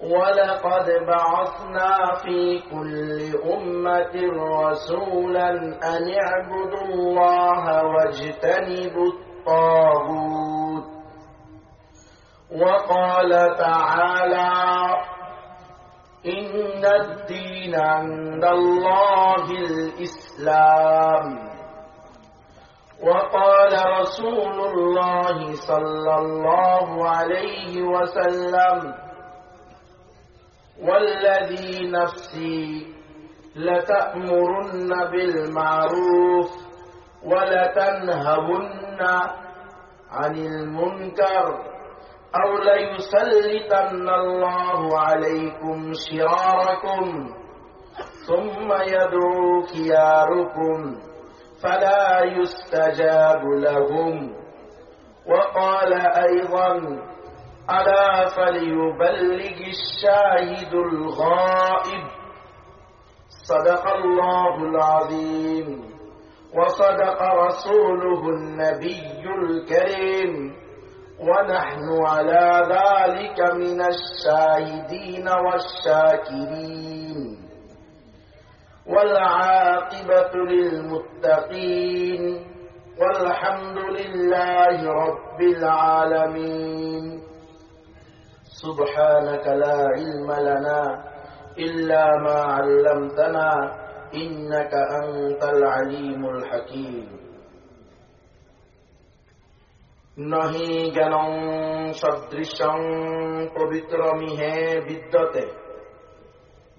ولقد بعثنا في كل أمة رسولا أن اعبدوا الله واجتنبوا الطاغوت. وقال تعالى إن الدين عند الله الإسلام. وقال رسول الله صلى الله عليه وسلم والذي نفسي لتأمرن بالمعروف ولتنهون عن المنكر أو ليسلطن الله عليكم شراركم ثم يدعو خياركم فلا يستجاب لهم. وقال أيضا ألا فليبلغ الشاهد الغائب. صدق الله العظيم. وصدق رسوله النبي الكريم. ونحن على ذلك من الشاهدين والشاكرين. والعاقبة للمتقين. والحمد لله رب العالمين. سبحانك لا علم لنا إلا ما علمتنا إنك أنت العليم الحكيم নহি জ্ঞানং সদৃশং পবিত্রমিহে বিদ্যতে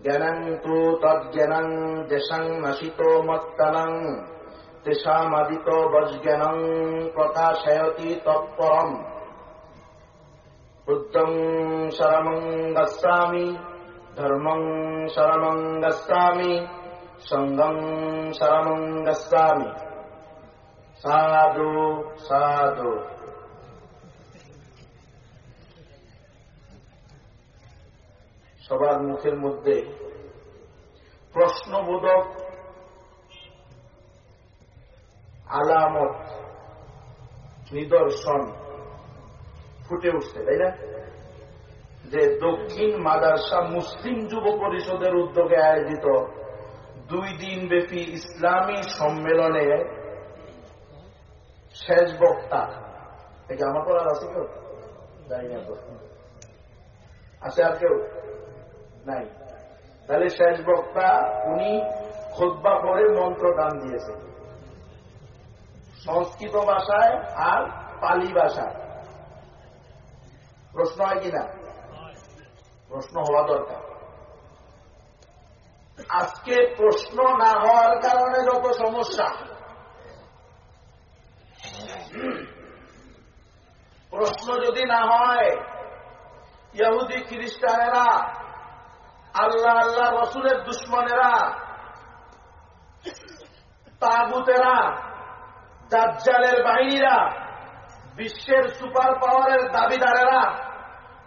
জ্ঞানং তু তজ্ঞানং দেশং নশিত মত্তনং তেষামাদিত বজ্ঞানং প্রকাশয়তি তৎপরম বুদ্ধং শরমং গচ্ছামি ধর্মং শরমং গচ্ছামি সঙ্গং শরমং গচ্ছামি সাধু সাধু সবার মুখের মধ্যে প্রশ্নবোধক আলামত, নিদর্শন ফুটে উঠছে, তাই না? যে দক্ষিণ মাদারসা মুসলিম যুব পরিষদের উদ্যোগে আয়োজিত দুই দিন ব্যাপী ইসলামী সম্মেলনে শেষ বক্তা। থেকে আমার পড়ার আছে কেউ? জানি না আছে আর কেউ? নাই। তাহলে শেষ বক্তা উনি খোদ্া করে মন্ত্র দান দিয়েছে সংস্কৃত ভাষায় আর পালি ভাষায়। প্রশ্ন হয় কিনা? প্রশ্ন হওয়া দরকার। আজকে প্রশ্ন না হওয়ার কারণে যত সমস্যা। প্রশ্ন যদি না হয়, ইহুদি খ্রিস্টানেরা, আল্লাহ আল্লাহ রসুলের দুশ্মনেরা, তাগুতেরা, দাজ্জালের বাহিনীরা, বিশ্বের সুপার পাওয়ারের দাবিদারেরা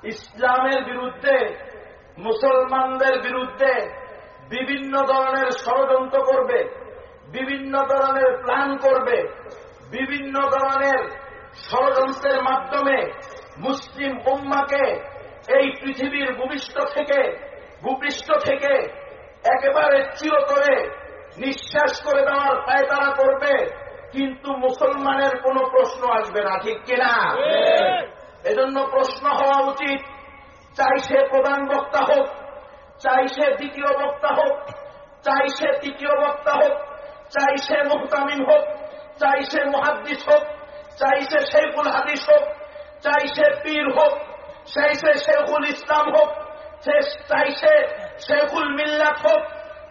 ইসলামের বিরুদ্ধে, মুসলমানদের বিরুদ্ধে বিভিন্ন ধরনের ষড়যন্ত্র করবে, বিভিন্ন ধরনের প্ল্যান করবে, বিভিন্ন ধরনের ষড়যন্ত্রের মাধ্যমে মুসলিম উম্মাকে এই পৃথিবীর ভূমিষ্ঠ থেকে, ভূপৃষ্ঠ থেকে একেবারে চিরতরে নিঃশ্বাস করে দেওয়ার পায়তারা করবে, কিন্তু মুসলমানের কোনো প্রশ্ন আসবে না, ঠিক কিনা? এজন্য প্রশ্ন হওয়া উচিত চাই সে প্রধান বক্তা হোক চাই সে দ্বিতীয় বক্তা হোক চাই সে তৃতীয় বক্তা হোক চাই সে মুহতামিম হোক চাই সে মহাদ্দিস হোক চাই সে শেখুল হাদিস হোক চাই সে পীর হোক চাই সে শেখুল ইসলাম হোক চাই সে শেখুল মিল্লাত হোক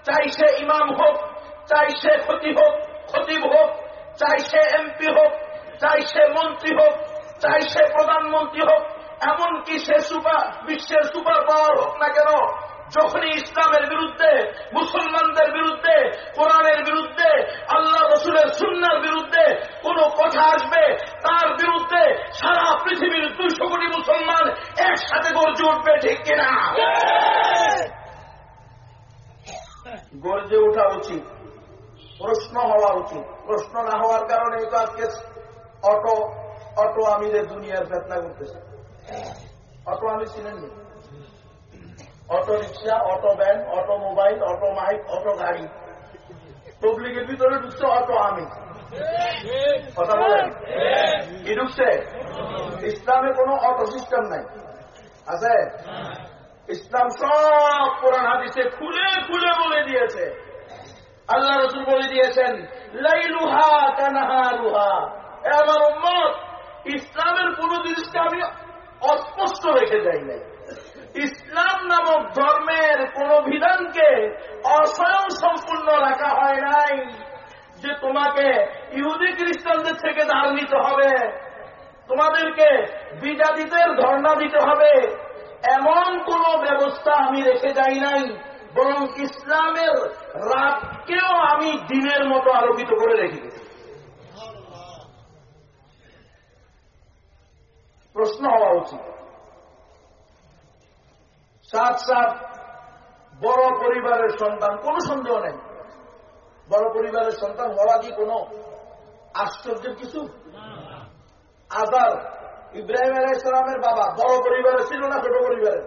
চাই সে ইমাম হোক চাই সে ক্ষতি হোক খতিব হোক চাই সে এমপি হোক চাই সে মন্ত্রী হোক চাই সে প্রধানমন্ত্রী হোক, এমনকি সে সুপার, বিশ্বের সুপার পাওয়ার হোক না কেন, যখনই ইসলামের বিরুদ্ধে, মুসলমানদের বিরুদ্ধে, কোরআনের বিরুদ্ধে, আল্লাহ রসুলের সুন্নার বিরুদ্ধে কোন কথা আসবে, তার বিরুদ্ধে সারা পৃথিবীর দুইশো কোটি মুসলমান একসাথে গর্জে উঠবে, ঠিক কিনা? গর্জে ওঠা উচিত, প্রশ্ন হওয়া উচিত। প্রশ্ন না হওয়ার কারণে তো আজকে অটো অটো আমিরের দুনিয়ার ফেতনা করতেছে। অটো আমির ছিলেননি auto rickshaw, auto van, automobile, auto mike, auto গাড়ি। পাবলিকের ভিতরে ঢুকছে অটো আমি। কথা বলেন? কি ঢুকছে? ইসলামে কোনো অটো সিস্টেম নাই। আছে? ইসলাম সব কোরআন হাদিসে খুলে খুলে বলে দিয়েছে। আল্লাহ রসুল বলে দিয়েছেন, লাইলুহা কানাহা রুহা আমার উম্মত ইসলামের কোন জিনিসকে আমি অস্পষ্ট রেখে যাই নাই। ইসলাম নামক ধর্মের কোন বিধানকে অস্বয়ং সম্পূর্ণ রাখা হয় নাই যে তোমাকে ইহুদি খ্রিস্টানদের থেকে ধার নিতে হবে, তোমাদেরকে বিজাতিদের ধর্ণা দিতে হবে। এমন কোন ব্যবস্থা আমি রেখে যাই নাই, বরং ইসলামের রাতকেও আমি দিনের মতো আলোকিত করে রেখে গেছি প্রশ্ন হওয়া উচিত। সাত সাত বড় পরিবারের সন্তান, কোন সন্দেহ নেই। বড় পরিবারের সন্তান হওয়া কি কোন আশ্চর্যের কিছু? আজার ইব্রাহিম আলাহ ইসলামের বাবা বড় পরিবারে ছিল না ছোট পরিবারে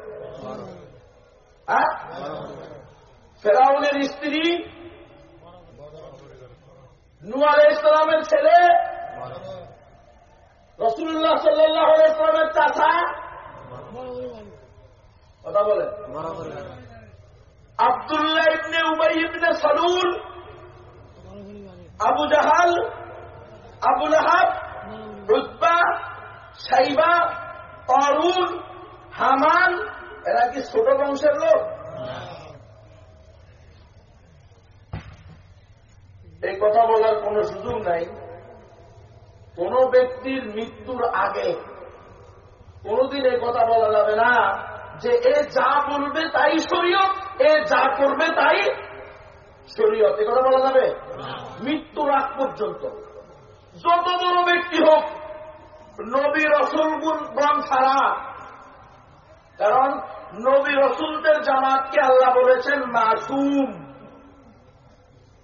হ্যাঁ? ফেরাউনের স্ত্রী নু ইসলামের ছেলে রসুল্লাহ সাল্লাহ ইসলামের চাচা? কথা বলে। আবদুল্লাহ ইবনে উবাই ইবনে সালুল আবু জাহাল আবুল আহাব রুতবা সাইবা অরুণ হামান এরা কি ছোট বংশের লোক? এই কথা বলার কোন সুযোগ নাই। কোন ব্যক্তির মৃত্যুর আগে কোনদিন এই কথা বলা যাবে না যে এ যা বলবে তাই শরীয়ত, এ যা করবে তাই শরীয়ত। এ কথা বলা যাবে? মৃত্যুর আগ পর্যন্ত। যত বড় ব্যক্তি হোক, নবী রসুল গণ ছাড়া। কারণ নবী রসুলদের জামাতকে আল্লাহ বলেছেন মাসুম।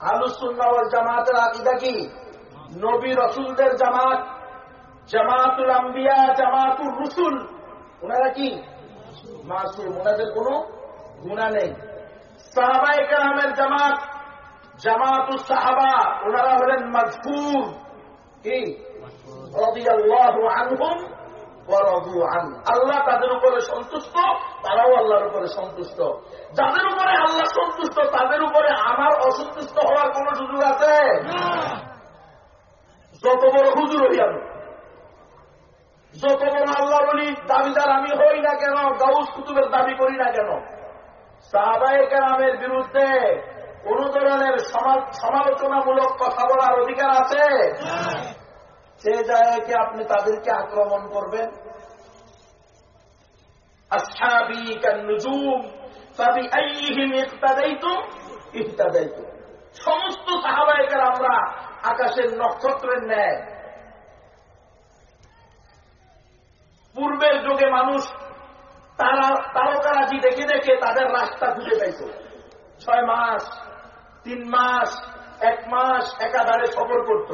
আলুসুল্লাহর জামাতের আকিদা কি? নবী রসুলদের জামাত, জামাতুল আম্বিয়া জামাতুল রসুল। ওনারা কি? মাসুম। ওনাদের কোন গুণা নেই। সাহাবাই কালামের জামাত জামাতুল সাহাবা, ওনারা হলেন মজফুর কি? আল্লাহ তাদের উপরে সন্তুষ্ট, তারাও আল্লাহর উপরে সন্তুষ্ট। যাদের উপরে আল্লাহ সন্তুষ্ট, তাদের উপরে আমার অসন্তুষ্ট হওয়ার কোন সুযোগ আছে? যত বড় হুজুর হই আমি। যত বড় আল্লাহ বলি দাবিদার আমি হই না কেন, গাউস কুতুবের দাবি করি না কেন? সাহাবায় কেরামের বিরুদ্ধে কোন ধরনের সমালোচনামূলক কথা বলার অধিকার আছে? সে জায়গায় কি আপনি তাদেরকে আক্রমণ করবেন। আচ্ছাবি কান্নুজুম ইহতাদাইতুম সমস্ত সাহাবায়কের আমরা আকাশের নক্ষত্রের ন্যায়। পূর্বের যুগে মানুষ তারা তারকারাজি দেখে দেখে তাদের রাস্তা খুঁজে পাইত। ছয় মাস, তিন মাস, এক মাস একাধারে সফর করত।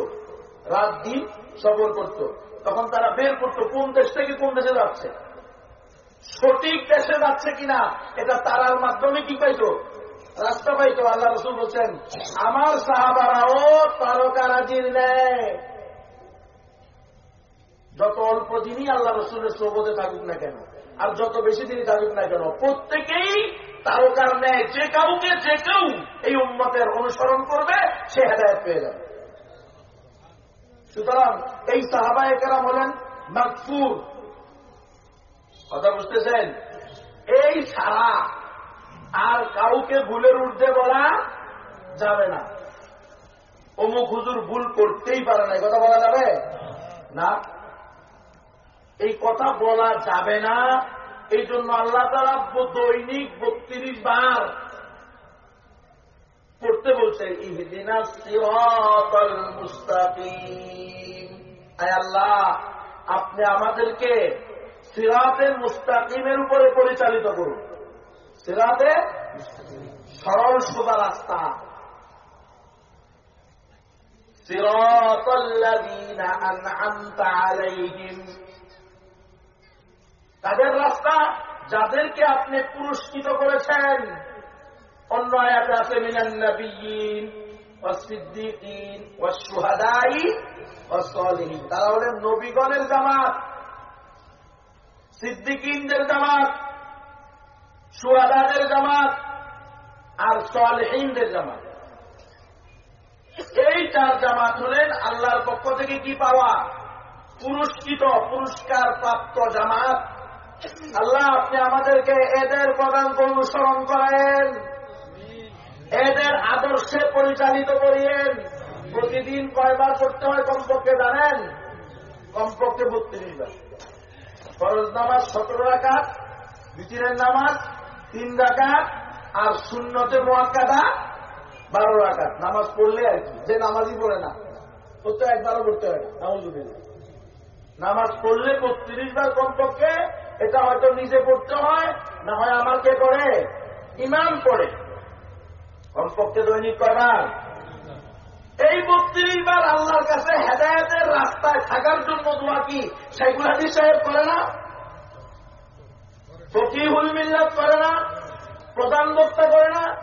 রাত দিন সফর করত। তখন তারা বের করত, কোন দেশ থেকে কোন দেশে যাচ্ছে। সঠিক দেশে যাচ্ছে কিনা, এটা তারার মাধ্যমে কি পাইতো? রাস্তা পাইতো আল্লাহ রসুল বলছেন, আমার সাহাবারাও তারকারাজির নেয় যত অল্প দিনই আল্লাহ রসুলের সৌবতে থাকুক না কেন, আর যত বেশি দিনই থাকুক না কেন, প্রত্যেকেই তারকার নেয় যে কাউকে, যে কেউ এই উন্মতের অনুসরণ করবে, সে হেদায়ত পেয়ে যাবে। সুতরাং এই সাহাবা কেরাম হলেন মাকফুর। কথা বুঝতেছেন? এই ছাড়া আর কাউকে ভুলের ঊর্ধ্বে বলা যাবে না। অমুক হুজুর ভুল করতেই পারে না কথা বলা যাবে? না। এই কথা বলা যাবে না। এই জন্য আল্লাহ তারা দৈনিক বত্রিশ বার পড়তে বলছে আল্লাহ, আপনি আমাদেরকে সিরাতের মুস্তাকিমের উপরে পরিচালিত করুন। সিরাতে সরল সোজা রাস্তা। তাদের রাস্তা যাদেরকে আপনি পুরস্কৃত করেছেন। অন্য আয়াতে আছে, মিনান নবিয়িন ওয়াসিদ্দিকিন ওয়াসশুহাদাই ওয়াসসালিহিন তারা হলেন নবীগণের জামাত, সিদ্দিকিনদের জামাত। সুহাদাদের জামাত আর সালেহিনদের জামাত। এই চার জামাত হলেন আল্লাহর পক্ষ থেকে কি পাওয়া? পুরস্কৃত পুরস্কার প্রাপ্ত জামাত। আল্লাহ, আপনি আমাদেরকে এদের পদাঙ্ক অনুসরণ করেন। এদের আদর্শে পরিচালিত করিয়েন। প্রতিদিন কয়বার করতে হয় কমপক্ষে জানেন? কমপক্ষে বত্রিশ বার। ফরজ নামাজ সতেরো রাকাত বিচিরের নামাজ তিন রাকাত আর শূন্যতে মোয়াক্কাদা বারো রাকাত। নামাজ পড়লে আর কি? যে নামাজই পড়ে না। তো তো একবারও পড়তে হয় না। নামাজ পড়লে বত্রিশ বার কমপক্ষে এটা হয়তো নিজে পড়তে হয়, না হয় আমার কে করে। ইমাম পড়ে। কমপক্ষে দৈনিক করার এই বত্রিশ বার আল্লাহর কাছে হেদায়তের রাস্তায় থাকার জন্য দোয়া কি শেখুল হাদিস সাহেব করে না? ফকিহুল মিল্লাত করে না প্রধান বক্তা করে না।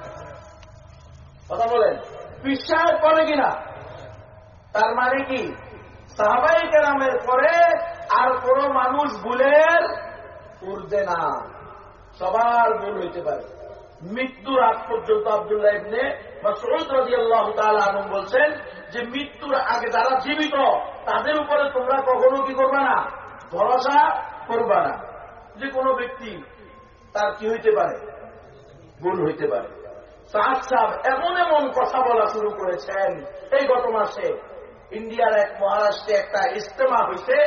কথা বলেন, বিশ্বাস করে কিনা? তার মানে কি? সাহাবাই কেরামের পরে আর কোন মানুষ ভুলের উর্দে না। সবার ভুল হইতে পারে। মৃত্যুর আগ পর্যন্ত আবদুল্লাহ ইবনে মাসউদ রাদিয়াল্লাহু তাআলা আনহু বলছেন যে, মৃত্যুর আগে যারা জীবিত, তাদের উপরে তোমরা কখনো কি করবে না? ভরসা করবা না। যে কোনো ব্যক্তি তার কি হইতে পারে? ভুল হইতে পারে। সাদ সাহ এমন এমন কথা বলা শুরু করেছেন। এই গত মাসে ইন্ডিয়ার এক মহারাষ্ট্রে একটা ইজতেমা হয়েছে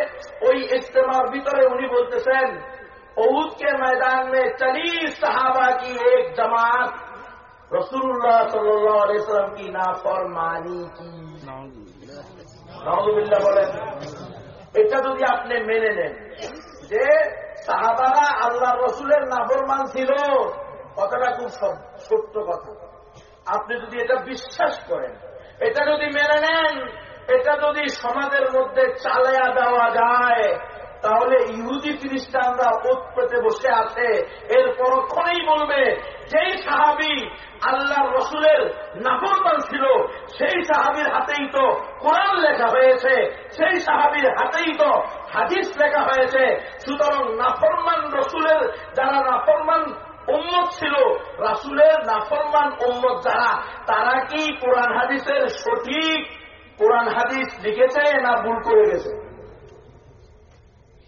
ওই ইজতেমার ভিতরে উনি বলতেছেন ঔদকে کے میدان میں چالیس صحابہ کی ایک جماعت رسول اللہ صلی اللہ علیہ وسلم এটা যদি আপনি মেনে নেন যে সাহাবারা আল্লাহ রসুলের নাফরমান ছিল। কথাটা খুব সত্য কথা। আপনি যদি এটা বিশ্বাস করেন, এটা যদি মেনে নেন, এটা যদি সমাজের মধ্যে চালায়া দেওয়া যায় তাহলে ইহুদি খ্রিস্টানরা ওত পেতে বসে আছে। এর পরক্ষণেই বলবে, যেই সাহাবি আল্লাহ রসুলের নাফরমান ছিল, সেই সাহাবির হাতেই তো কোরআন লেখা হয়েছে, সেই সাহাবির হাতেই তো হাদিস লেখা হয়েছে। সুতরাং নাফরমান রসুলের যারা নাফরমান উম্মত ছিল, রাসুলের নাফরমান উম্মত যারা, তারা কি কোরআন হাদিসের সঠিক কোরআন হাদিস লিখেছে না ভুল করে গেছে?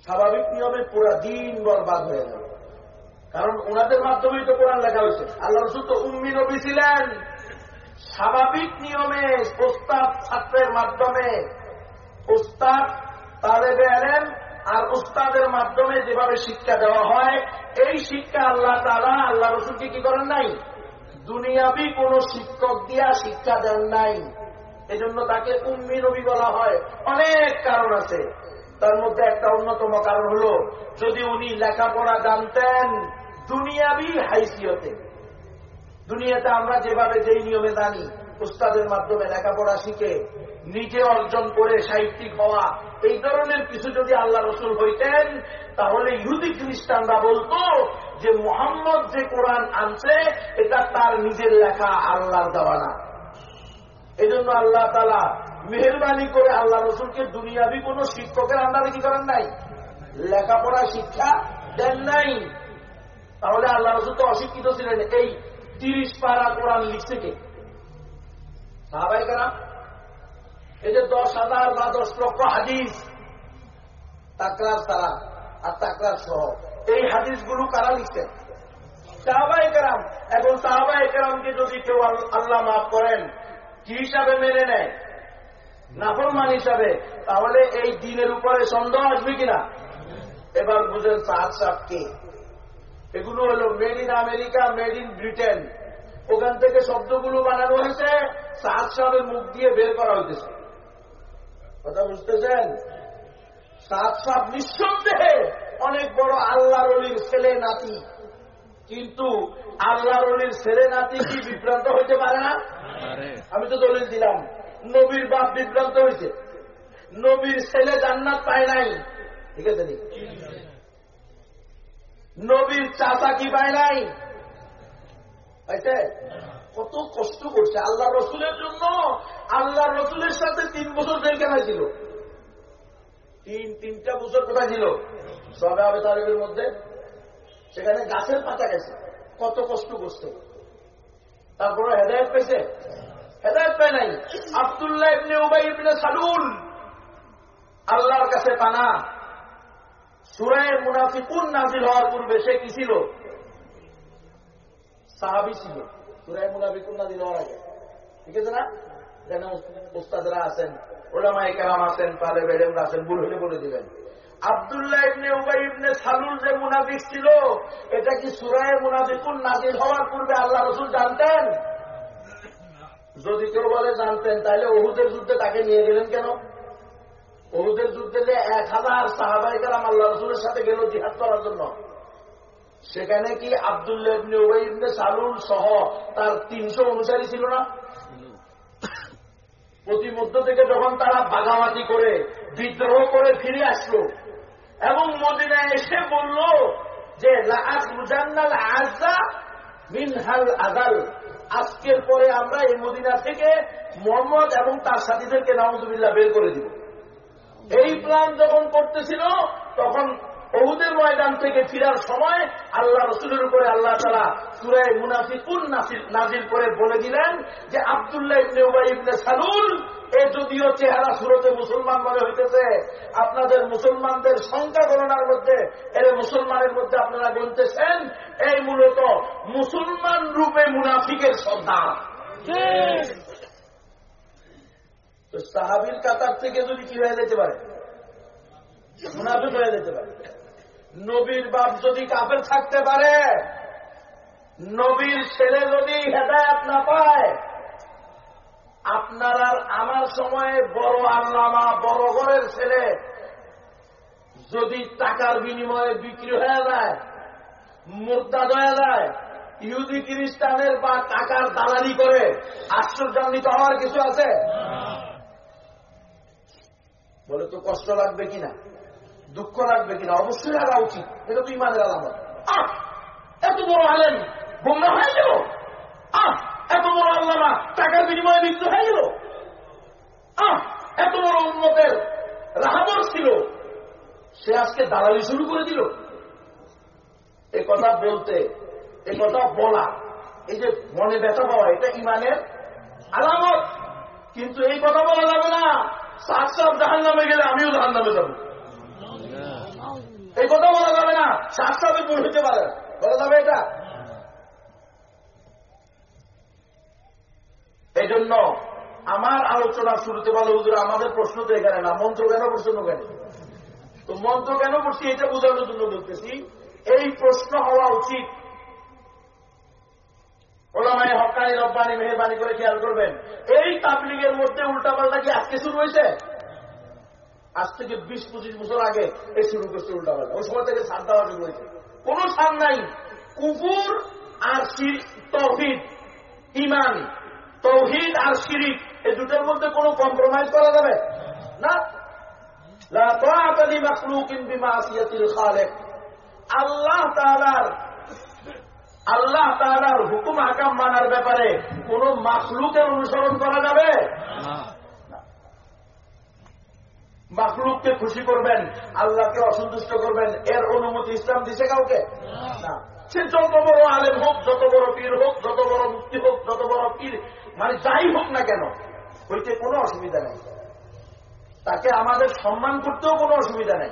স্বাভাবিক নিয়মে পুরা দিন বরবাদ হয়ে যাবে। কারণ ওনাদের মাধ্যমেই তো কোরআন লেখা হয়েছে। আল্লাহ রসুল তো উম্মি নবী ছিলেন। স্বাভাবিক নিয়মে ওস্তাদ ছাত্রের মাধ্যমে ওস্তাদ তালেবে আলেন আর উস্তাদের মাধ্যমে যেভাবে শিক্ষা দেওয়া হয়, এই শিক্ষা আল্লাহ তারা আল্লাহ রসুলকে কি করেন নাই? দুনিয়াবি কোন শিক্ষক দিয়া শিক্ষা দেন নাই। এজন্য তাকে উম্মি নবী বলা হয়। অনেক কারণ আছে। তার মধ্যে একটা অন্যতম কারণ হল, যদি উনি লেখাপড়া জানতেন দুনিয়াবি হাইসিয়তে। দুনিয়াতে আমরা যেভাবে যেই নিয়মে জানি, উস্তাদের মাধ্যমে লেখাপড়া শিখে, নিজে অর্জন করে সাহিত্যিক হওয়া, এই ধরনের কিছু যদি আল্লাহ রসুল হইতেন, তাহলে ইহুদি খ্রিস্টানরা বলতো যে মোহাম্মদ যে কোরআন আনছে, এটা তার নিজের লেখা আল্লাহর দেওয়া না। এই জন্য আল্লাহ তালা মেহরবানি করে আল্লাহ রসুলকে দুনিয়াবি কোন শিক্ষকের আন্ডারে কি করেন নাই? লেখাপড়া, শিক্ষা দেন নাই। তাহলে আল্লাহ রসুল তো অশিক্ষিত ছিলেন। এই তিরিশ পারা কোরআন লিখছে কে? সাহাবাই কারা এই যে দশ হাজার বা দশ লক্ষ হাদিস, তাকরার তারা আর তাকরার সহ। এই হাদিসগুলো কারা লিখছেন সাহাবাই কারাম। এখন সাহাবাই কারামকে যদি কেউ আল্লাহ মাফ করেন, কি হিসাবে মেনে নেয়? নাফরমান হিসাবে তাহলে এই দিনের উপরে সন্দেহ আসবে কিনা? এবার বুঝেন সাত সাত কে? এগুলো হলো made in America made in Britain ওখান থেকে শব্দগুলো বানানো হয়েছে সাত সাহেবের মুখ দিয়ে বের করা হইতেছে। কথা বুঝতেছেন? সাত সাপ নিঃসন্দেহে অনেক বড় আল্লাহ রলির ছেলে নাতি। কিন্তু আল্লাহ রলির ছেলে নাতি কি বিভ্রান্ত হইতে পারে না? আমি তো দলিল দিলাম। নবীর বাপ বিভ্রান্ত হয়েছে। নবীর ছেলে জান্নাত পায় নাই। ঠিক আছে নবীর চাচা কি পায় নাই? পাইছে? কত কষ্ট করছে। আল্লাহ রসুলের জন্য, আল্লাহ রসুলের সাথে তিন বছর জেল কেনা ছিল। তিন, তিনটা বছর কোথায় ছিল? সবে আবে তারিখের মধ্যে। সেখানে গাছের পাতা গেছে। কত কষ্ট করছে। তারপরে হেদায়ত পেয়েছে? হেদায়ত পায় নাই। আবদুল্লাহ ইবনে উবাই ইবনে সালুল। আল্লাহর কাছে পানা। সুরায় মুনাফিকুন নাজিল হওয়ার পূর্বে সে কি ছিল? সাহাবি ছিল। সুরায় মুনাফিকুন নাজিল হওয়ার আগে। ঠিক আছে না? যেন উস্তাদরা আছেন ওলামাই কেরাম আছেন পালে বেডেমরা আছেন, ভুল হলে বলে দিবেন। আবদুল্লাহ ইবনে উবাই ইবনে সালুল যে মুনাফিক ছিল, এটা কি সুরায় মুনাফিকুন নাজিল হওয়ার পূর্বে আল্লাহ রসুল জানতেন? যদি কেউ বলে জানতেন, তাহলে ওহুদের যুদ্ধে তাকে নিয়ে গেলেন কেন? ওহুদের যুদ্ধে যে এক হাজার সাহাবাই কালাম আল্লাহ রসুলের সাথে গেল জিহাদ করার জন্য। সেখানে কি আবদুল্লাহ সালুল সহ তার তিনশো অনুসারী ছিল না? প্রতিমধ্য থেকে যখন তারা বাগামাতি করে, বিদ্রোহ করে ফিরে আসলো এবং মদিনায় এসে বলল যে মিনহাল আদাল আজকের পরে আমরা এই মদিনা থেকে মোহাম্মদ এবং তার সাথীদেরকে নামজুবিল্লাহ বের করে দিব। এই প্ল্যান যখন করতেছিল তখন বহুদের ময়দান থেকে ফিরার সময় আল্লাহ রসুলের উপরে আল্লাহ তারা সুরায় মুনাফিকুন নাজিল করে বলে দিলেন যে আবদুল্লাহ ইবনে উবাই ইবনে সালুল, এ যদিও চেহারা সুরতে মুসলমান মনে হইতেছে, আপনাদের মুসলমানদের সংখ্যা গণনার মধ্যে, এর মুসলমানের মধ্যে আপনারা গুনতেছেন, এই মূলত মুসলমান রূপে মুনাফিকের সন্ধান সাহাবির কাতার থেকে যদি কি হয়ে যেতে পারে? মুনাফিক হয়ে যেতে পারে। নবীর বাপ যদি কাপের থাকতে পারে নবীর ছেলে যদি হেদায়াত না পায় আপনার আর আমার সময়ে বড় আল্লামা বড় ঘরের ছেলে যদি টাকার বিনিময়ে বিক্রি হয়ে যায় মোরতাদ হয়ে যায় ইহুদি খ্রিস্টানের বা টাকার দালালি করে আশ্চর্যান্বিত হওয়ার কিছু আছে? বলে তো কষ্ট লাগবে কিনা দুঃখ লাগবে কিনা? অবশ্যই লাগা উচিত। এটা তো ইমানের আলামত। আহ! এত বড় আলেন গোমরা হয়ে গেল? আহ! এত বড় আল্লামা টাকার বিনিময়ে মৃত্যু হয়ে গেল? আহ! এত বড় উন্নতের রাহাবর ছিল? সে আজকে দালালি শুরু করে দিল। এ কথা বলতে, এ কথা বলা, এই যে মনে ব্যথা পাওয়া, এটা ইমানের আলামত। কিন্তু এই কথা বলা যাবে না। সাত সাত জাহান নামে গেলে আমিও জাহান নামে যাব। এই কথা বলা যাবে না। সাত সাথে ভুল হইতে পারে। বলা যাবে এটা। এই জন্য আমার আলোচনা শুরুতে বলো, হুজুর, আমাদের প্রশ্ন তো এখানে না। মন্ত্র কেন প্রশ্ন কেন? তো মন্ত্র কেন করছি এটা বোঝানোর জন্য বলতেছি, এই প্রশ্ন হওয়া উচিত। ওলামায় হকানি রব্বানি মেহরবানি করে খেয়াল করবেন। এই তাবলিগের মধ্যে উল্টাপাল্টা কি আজকে শুরু হয়েছে? আজ থেকে বিশ, পঁচিশ বছর আগে এই শুরু করছে উল্টাপাল্টা ওই সময় থেকে সার দেওয়া শুরু হয়েছে। কোন সার নাই। কুকুর আর তহিদ ইমান তৌহিদ আর শিরিক, এই দুটোর মধ্যে কোনো কম্প্রোমাইজ করা যাবে? না। আল্লাহ আল্লাহ হুকুম হাকাম মানার ব্যাপারে কোন মাখলুকের অনুসরণ করা যাবে? মাখলুককে খুশি করবেন, আল্লাহকে অসন্তুষ্ট করবেন, এর অনুমতি ইসলাম দিছে কাউকে? সে যত বড় আলেম হোক, যত বড় পীর হোক, যত বড় মুক্তি হোক, যত বড় পীর মানে যাই হোক না কেন হইতে কোনো অসুবিধা নেই। তাকে আমাদের সম্মান করতেও কোনো অসুবিধা নেই।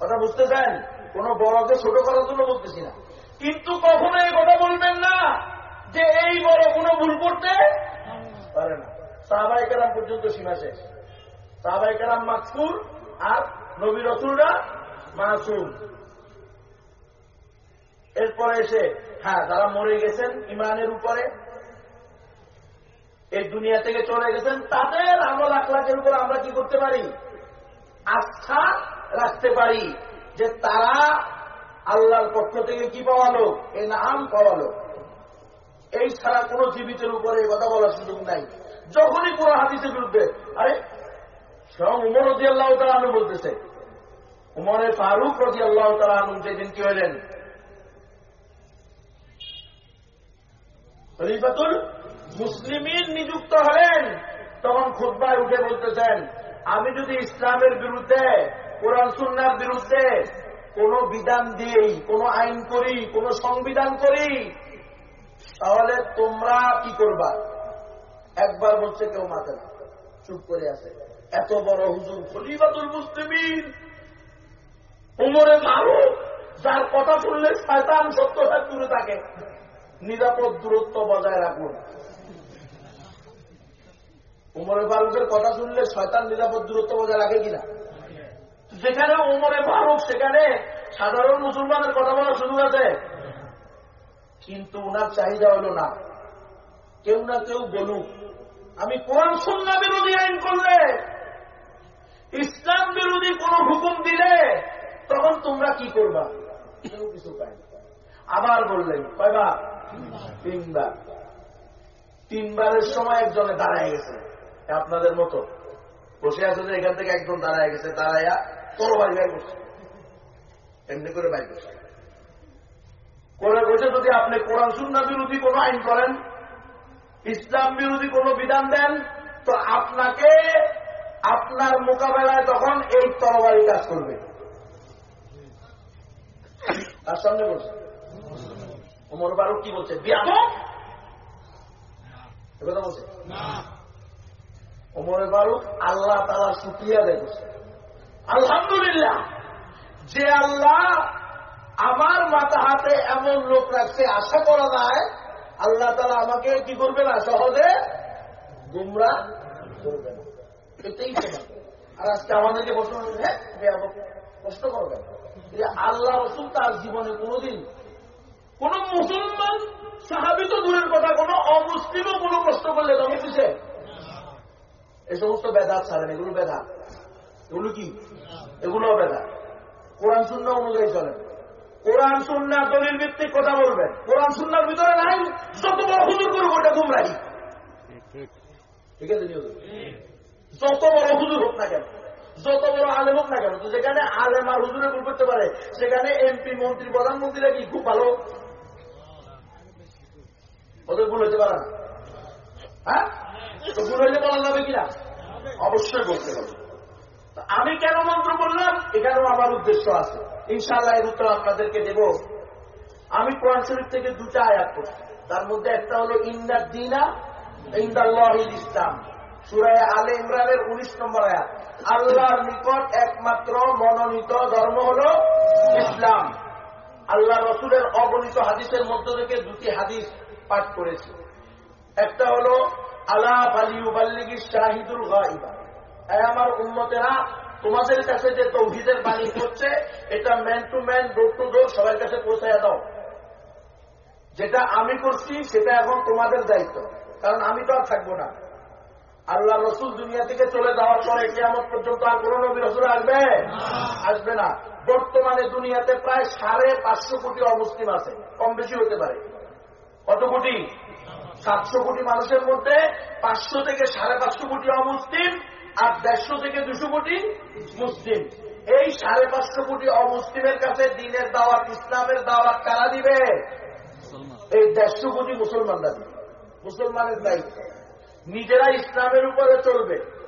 কথা বুঝতে চান? কোন বড়কে ছোট করার জন্য বলতেছি না। কিন্তু কখনো এই কথা বলবেন না যে এই বড় কোনো ভুল করতে পারে না। সাহাবাই কেরাম পর্যন্ত সীমা শেষ। সাহাবাই কেরাম মাকসুর আর নবী রসুলরা মাসুম। এরপরে এসে হ্যাঁ যারা মরে গেছেন ইমানের উপরে, এই দুনিয়া থেকে চলে গেছেন, তাদের আমল আখলাকের উপর আমরা কি করতে পারি? আস্থা রাখতে পারি যে তারা আল্লাহর পক্ষ থেকে কি পাওয়ালো এই নাম পাওয়ালো এই ছাড়া কোন জীবিতের উপরে কথা বলার সুযোগ নাই। যখনই কোন হাদিসের বিরুদ্ধে, আরে স্বয়ং উমর রদি আল্লাহ তালু বলতেছে। উমরের ফারুক রদি আল্লাহ তালু যেদিন কি হইলেন? খলিফাতুল মুসলিমিন নিযুক্ত হলেন। তখন খুদ্ায় উঠে বলতেছেন, আমি যদি ইসলামের বিরুদ্ধে, কোরআন সুন্নার বিরুদ্ধে কোন বিধান দিয়েই, কোন আইন করি, কোন সংবিধান করি, তাহলে তোমরা কি করবা? একবার বলছে কেউ মাথা চুপ করে আছে। এত বড় হুজুর খলিফাতুল মুসলিমিন। উমরে মারো যার কথা শুনলে শয়তান সত্য দূরে থাকে। নিরাপদ দূরত্ব বজায় রাখুন। উমরে ফারুকের কথা শুনলে শয়তান নিরাপদ দূরত্ব বজায় রাখে কিনা? যেখানে উমরে ফারুক সেখানে সাধারণ মুসলমানের কথা বলা শুরু আছে কিন্তু উনার চাহিদা হল না। কেউ না কেউ বলুক। আমি কোরআন, সন্না বিরোধী আইন করলে ইসলাম বিরোধী কোন হুকুম দিলে তখন তোমরা কি করবা? কিছু পায় আবার বললেন, কয়বার? তিনবার। তিনবারের সময় একজনে দাঁড়ায় গেছে। আপনাদের মতো। বসে আছে যে এখান থেকে একজন দাঁড়ায় গেছে দাঁড়াইয়া তোর বাড়ি বাইর করছে এমনি করে বাইর করছে। করে বসে যদি আপনি কোরআন সুন্না বিরোধী কোন আইন করেন, ইসলাম বিরোধী কোন বিধান দেন, তো আপনাকে আপনার মোকাবেলায় তখন এই তরবারি কাজ করবে। তার সামনে বলছে। ওমর ফারুক কি বলছে? বিয়াম কথা বলছে। ওমর ফারুক আল্লাহ তালা শুক্রিয়া দেয় করছে। আলহামদুলিল্লাহ যে আল্লাহ আমার মাথা হাতে এমন লোক রাখছে আশা করা যায় আল্লাহ তালা আমাকে কি করবে না? সহজে গুমরা করবে এটাই সমান আর আজকে আমাদেরকে প্রশ্ন হ্যাঁ প্রশ্ন করবেন যে আল্লাহ রসুল তার জীবনে কোনোদিন কোন মুসলমান সাহাবি তো দূরের কথা কোন অমুসলিমও কোন প্রশ্ন করলে তুমি দিছে এই সমস্ত বেদাত ছাড়েন এগুলো বেদা এগুলো কি? এগুলো বেদা কোরআন শূন্য অনুযায়ী চলেন। কোরআন সুন্না দলিল ভিত্তিক কথা বলবেন। কোরআন সুন্নার ভিতরে নাই যত বড় হুজুর করব ওটা গুমরাহি। ঠিক আছে যত বড় হুজুর হোক না কেন, যত বড় আলেম হোক না কেন, তো যেখানে আলেম আর হুজুরে ভুল করতে পারে, সেখানে এমপি মন্ত্রী প্রধানমন্ত্রীরা কি খুব ভালো? ওদের ভুল হইতে পারে হ্যাঁ? ভুল হইতে বলা যাবে কিনা অবশ্যই বলতে হবে। আমি কেন মন্ত্র বললাম? এখানেও আমার উদ্দেশ্য আছে। ইনশাল্লাহ এর উত্তর আপনাদেরকে দেব। আমি কোরআন শরীফ থেকে দুটা আয়াত করছি তার মধ্যে একটা হলো ইন্দার দিনা ইন্দাল্লাহ ইসলাম। সুরায় আলে ইমরানের উনিশ নম্বর আয়াত। আল্লাহর নিকট একমাত্র মনোনীত ধর্ম হল ইসলাম। আল্লাহ রসুলের অগণিত হাদিসের মধ্য থেকে দুটি হাদিস পাঠ করেছি। একটা হল আল্লাহ বালিউবাল্লিগি শাহিদুল গাইবা আমার উন্মতেরা তোমাদের কাছে যে তৌহিদের বাণী হচ্ছে, এটা man to man door to door সবার কাছে পৌঁছাইয়া দাও। যেটা আমি করছি, সেটা এখন তোমাদের দায়িত্ব। কারণ আমি তো আর থাকব না। আল্লাহ রসুল দুনিয়া থেকে চলে যাওয়ার পরে কেমন পর্যন্ত আর কোন নবী রসুল আসবে? আসবে না। বর্তমানে দুনিয়াতে প্রায় সাড়ে পাঁচশো কোটি অমুসলিম আছে। কম বেশি হতে পারে। কত কোটি? সাতশো কোটি মানুষের মধ্যে পাঁচশো থেকে সাড়ে পাঁচশো কোটি অমুসলিম আর দেড়শো থেকে দুশো কোটি মুসলিম। এই সাড়ে পাঁচশো কোটি অমুসলিমের কাছে দিনের দাওয়াত, ইসলামের দাওয়াত কারা দিবে? এই দেড়শো কোটি মুসলমানরা দিবে। মুসলমানের দায়িত্ব। নিজেরা ইসলামের উপরে চলবে।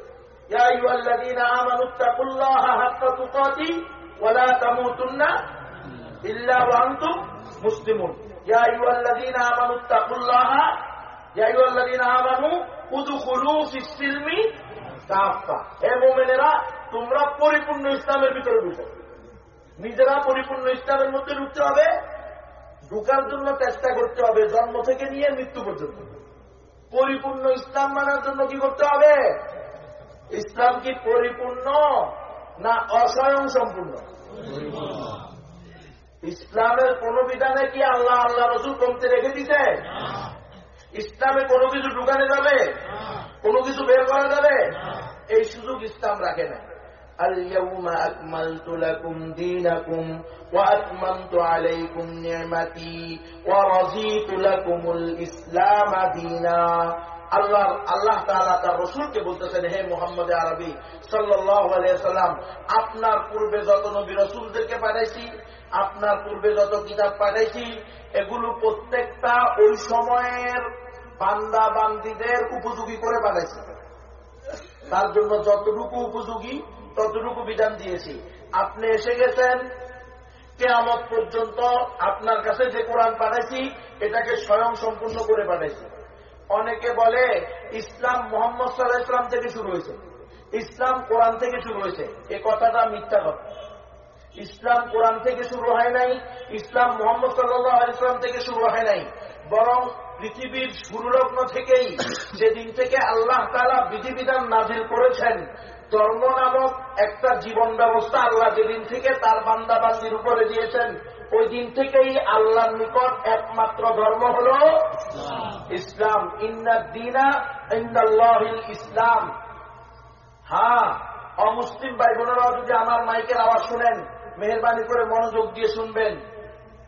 তোমরা পরিপূর্ণ ইসলামের ভিতরে ঢুকো। নিজেরা পরিপূর্ণ ইসলামের মধ্যে ঢুকতে হবে। ঢুকার জন্য চেষ্টা করতে হবে, জন্ম থেকে নিয়ে মৃত্যু পর্যন্ত। পরিপূর্ণ ইসলাম মানার জন্য কি করতে হবে? ইসলাম কি পরিপূর্ণ না অস্বয়ং সম্পূর্ণ? ইসলামের কোন বিধানে কি আল্লাহ আল্লাহ রসুল কমতে রেখে দিছে? ইসলামে কোনো কিছু ঢুকানো যাবে? কোনো কিছু বের করা যাবে? এই সুযোগ ইসলাম রাখে না اليوم أكملت لكم دينكم وأتممت عليكم نعمتي ورضيت لكم الإسلام دينا আল্লাহ আল্লাহ তাআলা তার রসুলকে বলতেছেন হে মোহাম্মদ আরবি সাল্লাম আপনার পূর্বে যত নবী রসুলদেরকে পাঠাইছি আপনার পূর্বে যত কিতাব পাঠাইছি এগুলো প্রত্যেকটা ওই সময়ের বান্দা বান্দিদের উপযোগী করে পাঠাইছি তার জন্য যতটুকু উপযোগী ততটুকু বিধান দিয়েছি। আপনি এসে গেছেন, কেয়ামত পর্যন্ত আপনার কাছে যে কোরআন পাঠাইছি, এটাকে স্বয়ং সম্পূর্ণ করে পাঠাইছি। অনেকে বলে, ইসলাম মোহাম্মদ সাল্লাহ ইসলাম থেকে শুরু হয়েছে। ইসলাম কোরআন থেকে শুরু হয়েছে। এ কথাটা মিথ্যা কথা। ইসলাম কোরআন থেকে শুরু হয় নাই, ইসলাম মোহাম্মদ সাল্লাহ ইসলাম থেকে শুরু হয় নাই। বরং পৃথিবীর শুরুলগ্ন থেকেই, যেদিন থেকে আল্লাহ তালা বিধিবিধান নাজিল করেছেন ধর্ম নামক একটা জীবন ব্যবস্থা আল্লাহ যেদিন থেকে তার বান্দা বান্দির উপরে দিয়েছেন, ওই দিন থেকেই আল্লাহর নিকট একমাত্র ধর্ম হল ইসলাম। ইন্দিনা ইসলাম। হ্যাঁ অমুসলিম ভাই বোনেরাও যদি আমার মাইকের আওয়াজ শুনেন, মেহরবানি করে মনোযোগ দিয়ে শুনবেন।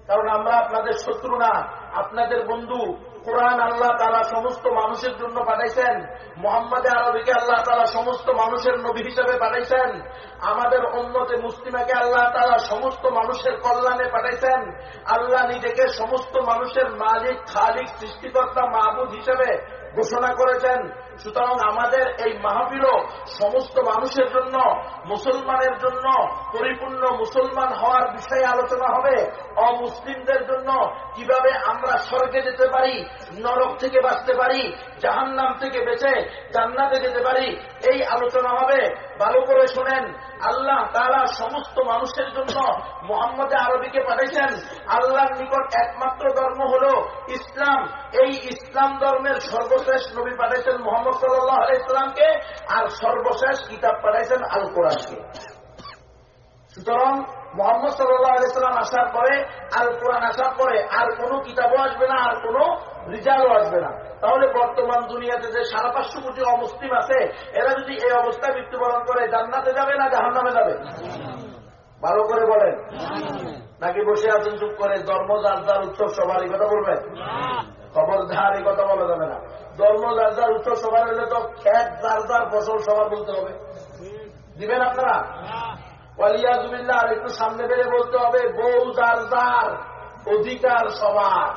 কারণ আমরা আপনাদের শত্রু না, আপনাদের বন্ধু। কোরআন আল্লাহ তারা সমস্ত মানুষের জন্য পাঠাইছেন। মোহাম্মদে আরবিকে আল্লাহ তারা সমস্ত মানুষের নবী হিসাবে পাঠাইছেন। আমাদের অন্যতে মুসলিমাকে আল্লাহ তারা সমস্ত মানুষের কল্যাণে পাঠাইছেন। আল্লাহ নিজেকে সমস্ত মানুষের মালিক, খালিক, সৃষ্টিকর্তা মাহবুদ হিসেবে ঘোষণা করেছেন। সুতরাং আমাদের এই মাহবিল সমস্ত মানুষের জন্য, মুসলমানের জন্য, পরিপূর্ণ মুসলমান হওয়ার বিষয়ে আলোচনা হবে। অমুসলিমদের জন্য কীভাবে আমরা স্বর্গে যেতে পারি, নরক থেকে বাঁচতে পারি, জাহান্নাম থেকে বেঁচে জান্নাতে যেতে পারি, এই আলোচনা হবে। ভালো করে শোনেন, আল্লাহ তারা সমস্ত মানুষের জন্য মোহাম্মদ আরবিকে পাঠিয়েছেন। আল্লাহর নিকট একমাত্র ধর্ম হল ইসলাম। এই ইসলাম ধর্মের সর্বশেষ নবী পাঠিয়েছেন মোহাম্মদ সাল্লাহ ইসলামকে আর সর্বশেষ কিতাব পাঠাইছেন আল কোরআনকে সুতরাং মোহাম্মদ সাল্লাহ আলাইসাল্লাম আসার পরে আল কোরআন আসার পরে আর কোনো কিতাবও আসবে না আর কোনো রিজালও আসবে না। তাহলে বর্তমান দুনিয়াতে যে সারা পাঁচশো কোটি অমুসলিম আছে এরা যদি এই অবস্থায় মৃত্যুবরণ করে জান্নাতে যাবে না জাহান নামে যাবে? ভালো করে বলেন। নাকি বসে আছেন চুপ করে? ধর্ম যার যার উৎসব সবার এই কথা বলবেন? খবরদার এই কথা বলা যাবে না। ধর্ম যার যার উৎসব সবার হলে তো খ্যাত যার যার ফসল সবার বলতে হবে। দিবেন আপনারা? ওয়ালিয়াজুবিল্লাহ আর একটু সামনে বেড়ে বলতে হবে বউ যার যার অধিকার সবার।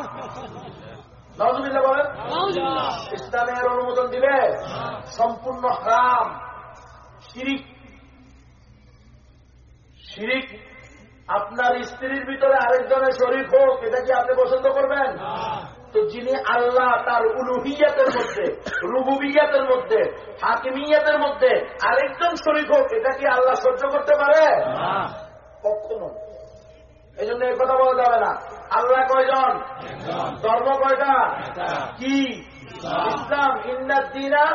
নজুবিল্লাহ বলেন? ইসলামের অনুমোদন দিবে সম্পূর্ণ হারাম শিরিক। শিরিক আপনার স্ত্রীর ভিতরে আরেকজনের শরীর হোক এটা কি আপনি পছন্দ করবেন? তো যিনি আল্লাহ তার উলুহিয়াতের মধ্যে রুবুবিয়াতের মধ্যে হাকিমিয়াতের মধ্যে আরেকজন শরীর হোক এটা কি আল্লাহ সহ্য করতে পারে? কখনো এই জন্য এই কথা বলা যাবে না। আল্লাহ কয়জন? ধর্ম কয়টা? কি? ইসলাম। ইন্দিনা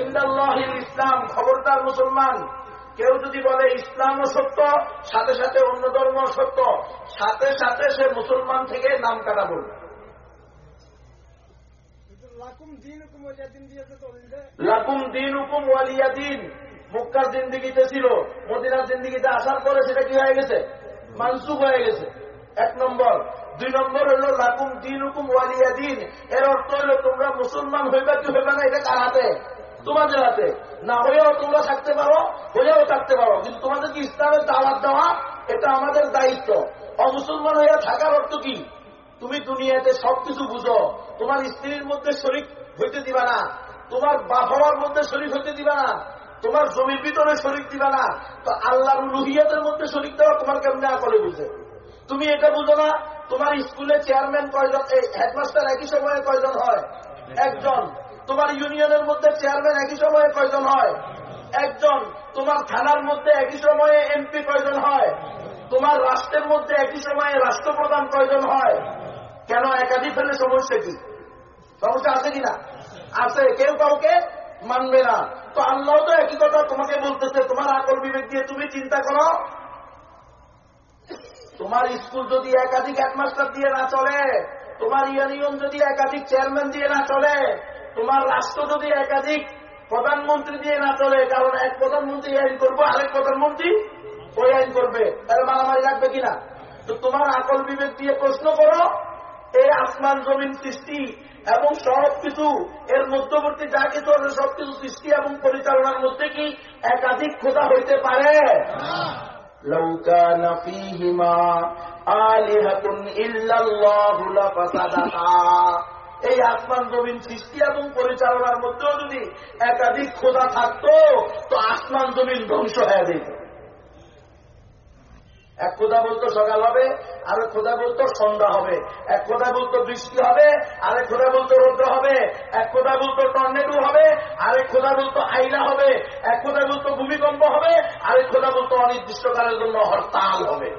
ইন্দাল্লাহিল ইসলাম। খবরদার মুসলমান। কেউ যদি বলে ইসলামও সত্য সাথে সাথে অন্য ধর্ম সত্য সাথে সাথে সে মুসলমান থেকে নাম কাটা বলবে। লাকুম দিন হুকুম ওয়ালিয়া দিন মুক্কার জিন্দিগিতে ছিল, মদিনার জিন্দিগিতে আসার পরে সেটা কি হয়ে গেছে? মানসুক হয়ে গেছে। এক নম্বর। দুই নম্বর হলো লাকুম দিন হুকুম ওয়ালিয়া দিন এর অর্থ হলো তোমরা মুসলমান হইবা কি হইবা না, এটা কার হাতে? তোমাদের হাতে। না হয়েও তোমরা থাকতে পারো, হয়েও থাকতে পারো। কিন্তু তোমাদের কি ইসলামের দাওয়াত দেওয়া? এটা আমাদের দায়িত্ব। অমুসলমান হইয়া থাকার অর্থ কি? তুমি দুনিয়াতে সবকিছু বুঝো। তোমার স্ত্রীর মধ্যে শরিক হইতে দিবা না। তোমার বাবার মধ্যে শরিক হইতে দিবা না। তোমার জমির ভিতরে শরিক দিবা না। তো আল্লাহর লুহিয়াদের মধ্যে শরিক দেওয়া তোমার কেমনে আকলে বুঝে? তুমি এটা বুঝো না, তোমার স্কুলে চেয়ারম্যান কয়জন, এই হেডমাস্টার একই সময়ে কয়জন হয়? একজন। তোমার ইউনিয়নের মধ্যে চেয়ারম্যান একই সময়ে কয়জন হয়? একজন। তোমার থানার মধ্যে একই সময়ে এমপি কয়জন হয়? তোমার রাষ্ট্রের মধ্যে একই সময়ে রাষ্ট্রপ্রধান কয়জন হয়? কেন একাধিক হলে সমস্যা কি? সমস্যা আছে কিনা? আছে, কেউ কাউকে মানবে না। তো আল্লাহ তো একই কথা তোমাকে বলতেছে, তোমার আকল বিবেক দিয়ে তুমি চিন্তা করো। তোমার স্কুল যদি একাধিক হেডমাস্টার দিয়ে না চলে, তোমার ইউনিয়ন যদি একাধিক চেয়ারম্যান দিয়ে না চলে, তোমার রাষ্ট্র যদি একাধিক প্রধানমন্ত্রী দিয়ে না চলে, কারণ এক প্রধানমন্ত্রী আইন করব, আরেক প্রধানমন্ত্রী ওই আইন করবে। তাহলে মারামারি লাগবে কিনা? তো তোমার আকল বিবেক দিয়ে প্রশ্ন করো এই আসমান জমিন সৃষ্টি এবং সব কিছু এর মধ্যবর্তী যা কিছু আছে সবকিছু সৃষ্টি এবং পরিচালনার মধ্যে কি একাধিক খোদা হইতে পারে لو كان فيهما آلهة إلا الله لفسدتا এই আসমান জমিন সৃষ্টি এবং পরিচালনার মধ্যেও যদি একাধিক খোদা থাকতো তো আসমান জমিন ধ্বংস হয়ে যেত এক খোদা বলতো সকাল হবে, আরেক খোদা বলতো সন্ধ্যা হবে। এক খোদা বলতো বৃষ্টি হবে, আরেক খোদা বলতো রৌদ্র হবে। এক খোদা বলতো টর্নেডো হবে, আরেক খোদা বলতো আইলা হবে। এক খোদা বলতো ভূমিকম্প হবে, আরেক খোদা বলতো অনির্দিষ্টকালের জন্য হরতাল হবে।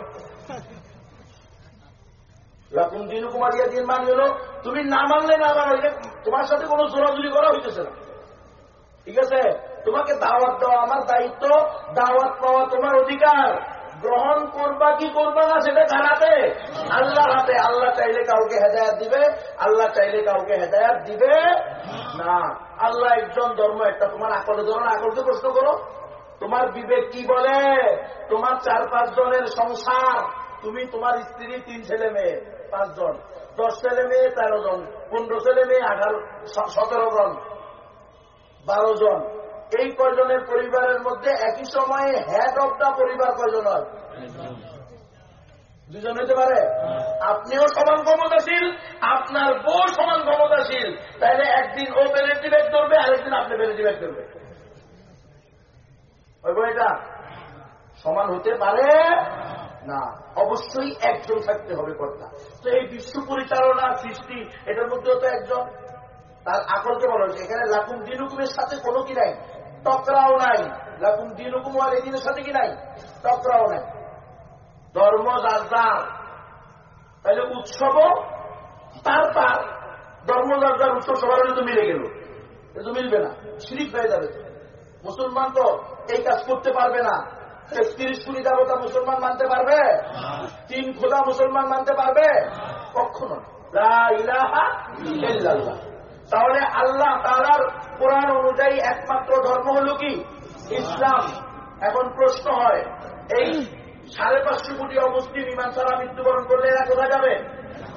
এরকম দিন কুমারিয়া দিন মান হলো, তুমি না মানলে না মানো তোমার সাথে কোনো জোরাজুরি করা হইতেছে না। ঠিক আছে? তোমাকে দাওয়াত দেওয়া, আমার দায়িত্ব, দাওয়াত পাওয়া তোমার অধিকার। গ্রহণ করবা কি করবা না সেটা জানাতে। আল্লাহ হাতে আল্লাহ চাইলে কাউকে হেদায়াত দিবে, আল্লাহ চাইলে কাউকে হেদায়াত দিবে না। আল্লাহ একজন ধর্ম, একটা তোমার আকলে ধরো না, আকলকে প্রশ্ন করো। তোমার বিবেক কি বলে? তোমার চার পাঁচ জনের সংসার, তুমি তোমার স্ত্রী, তিন ছেলে মেয়ে, পাঁচজন। দশ ছেলে মেয়ে, তেরো জন। পনেরো ছেলে মেয়ে, আঠারো সতেরো জন। বারো জন। এই কয়জনের পরিবারের মধ্যে একই সময়ে হেড অব দা পরিবার কয়জন হয়? দুজন হইতে পারে? আপনিও সমান ক্ষমতাশীল আপনার বউ সমান ক্ষমতাশীল। তাহলে একদিন ও বেলেটি ব্যাগ ধরবে আরেকদিন আপনি বেলেটি ব্যাগ ধরবে ওই বইটা সমান হতে পারে? না। অবশ্যই একজন থাকতে হবে কর্তা। তো এই বিশ্ব পরিচালনা সৃষ্টি এটার মধ্যেও তো একজন। তার আকলকে বলা হয়েছে এখানে লাকুম দিন হুকুমের সাথে কোনো কি নাই? টকরাও নাই। লাকুম দিন হুকুম আর এই দিনের সাথে কি নাই? টকরাও নাই। ধর্ম যার যার তাহলে উৎসব তার তার। ধর্ম যার যার উৎসব সবার তো মিলে গেল। কিন্তু মিলবে না। শিরিক হয়ে যাবে। মুসলমান তো এই কাজ করতে পারবে না। তিরিশ কোটি দেবতা মুসলমান মানতে পারবে? তিন খোদা মুসলমান মানতে পারবে? কখনো ইলাহা ইল্লাল্লাহ। তাহলে আল্লাহ তালার কোরআন অনুযায়ী একমাত্র ধর্ম হল কি? ইসলাম। এখন প্রশ্ন হয়, এই সাড়ে পাঁচশো কোটি অমুসলিম ইমান ছাড়া মৃত্যুবরণ করলে এরা কোথায় যাবে?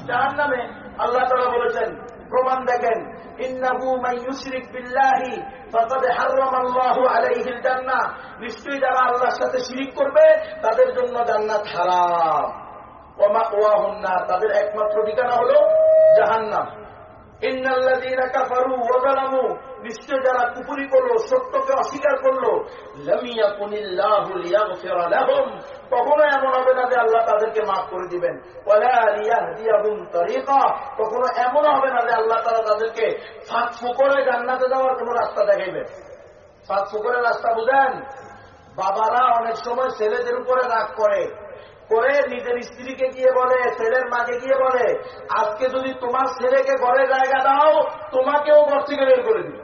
যার নামে আল্লাহ তালা বলেছেন, প্রমাণ দেখেন নিশ্চয়ই যারা আল্লাহর সাথে শিরিক করবে, তাদের জন্য জান্নাত হারাম। তাদের একমাত্র ঠিকানা হলো জাহান্নাম ইন্নাল্লাযীনা কাফারু ওয়া যালামু নিশ্চয় যারা কুফরি করল, সত্যকে অস্বীকার করল কখনো এমন হবে না যে আল্লাহ তাদেরকে মাফ করে দিবেন। কখনো এমন হবে না যে আল্লাহ তাআলা তাদেরকে ফাঁক ফুকরে জান্নাতে যাওয়ার কোনো রাস্তা দেখাইবেন। ফাঁক ফুকরের রাস্তা বুঝেন? বাবারা অনেক সময় ছেলেদের উপরে রাগ করে। করে নিজের স্ত্রীকে গিয়ে বলে ছেলের মাকে গিয়ে বলে আজকে যদি তোমার ছেলেকে ঘরে জায়গা দাও তোমাকেও ঘর থেকে বের করে দিবে।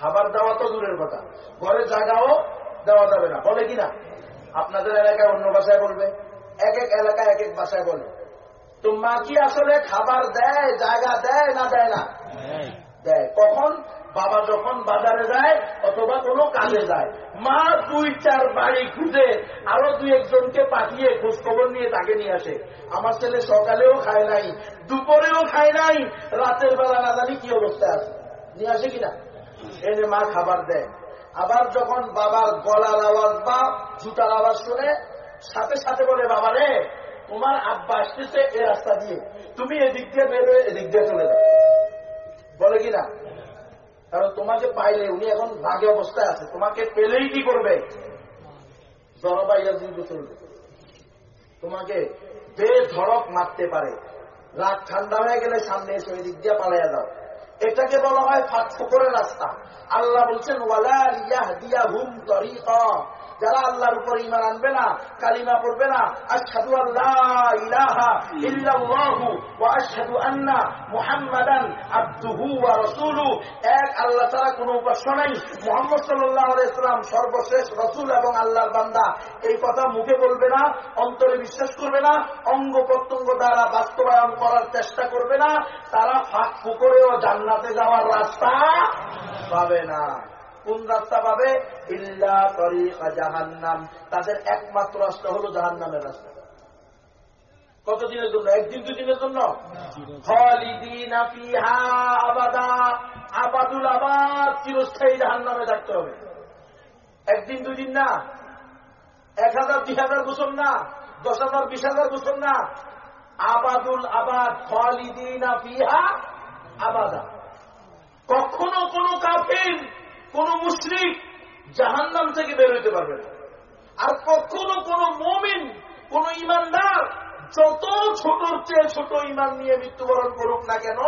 খাবার দেওয়া তো দূরের কথা। ঘরে জায়গাও দেওয়া যাবে না। বলে কিনা? আপনাদের এলাকায় অন্য ভাষায় বলবে। এক এক এলাকায় এক এক ভাষায় বলে। তো মা কি আসলে খাবার দেয় জায়গা দেয় না দেয় না? দেয়। কখন? বাবা যখন বাজারে যায় অথবা কোনো কাজে যায়, মা দুই চার বাড়ি খুঁজে আরও দুই একজনকে পাঠিয়ে খোঁজখবর নিয়ে তাকে নিয়ে আসে। আমার ছেলে সকালেও খায় নাই, দুপুরেও খায় নাই, রাতের বেলা না জানি কি অবস্থায় আছে। নিয়ে আসে কিনা? এনে মা খাবার দেয়। আবার যখন বাবার গলার আওয়াজ বা জুতার আওয়াজ শুনে, সাথে সাথে বলে, বাবা রে, তোমার আব্বা আসতেছে এ রাস্তা দিয়ে। তুমি এদিক দিয়ে বেরোয় এদিক দিয়ে চলে যাও। বলে কিনা? কারণ তোমাকে পাইলে, উনি এখন ভাগে অবস্থায় আছে। তোমাকে পেলেই কি করবে? জলবায়ু চলবে তোমাকে বেধড়ক মারতে পারে। রাত ঠান্ডা হয়ে গেলে সামনে এসে ওই দিক দিয়ে পালাইয়া দাও এটাকে বলা হয় ফাঁক ফকরের রাস্তা। আল্লাহ বলছেন যারা আল্লাহর উপর ইমান আনবে না, কালিমা পড়বে না, আশহাদু আল্লাহ ইলাহা এক আল্লাহ ছাড়া কোনো উপাস্য নাই। মুহাম্মদ সাল্লাম সর্বশেষ রাসূল এবং আল্লাহর বান্দা। এই কথা মুখে বলবে না, অন্তরে বিশ্বাস করবে না, অঙ্গ প্রত্যঙ্গ দ্বারা বাস্তবায়ন করার চেষ্টা করবে না। তারা ফাঁক ফুকরেও জান্নাতে যাওয়ার রাস্তা পাবে না। কোন রাস্তা পাবে? ইল্লা তরিকা জাহান্নাম। তাদের একমাত্র রাস্তা হলো জাহান্নামের রাস্তা। কতদিনের জন্য? একদিন দুদিনের জন্য? আবাদা। আবাদুল আবাদ চিরস্থায়ী জাহান্নামে থাকতে হবে। একদিন দুই দিন না। এক হাজার, দুই হাজার বছর না। দশ হাজার, বিশ হাজার বছর না। আবাদুল আবাদ খালিদিনা ফিহা আবাদা। কখনো কোনো কাফির, কোন মুসলিম জাহান্নাম থেকে বের হইতে পারবে না। আর কখনো কোন মমিন, কোন ইমানদার, যত ছোটর চেয়ে ছোট ইমান নিয়ে মৃত্যুবরণ করুক না কেন,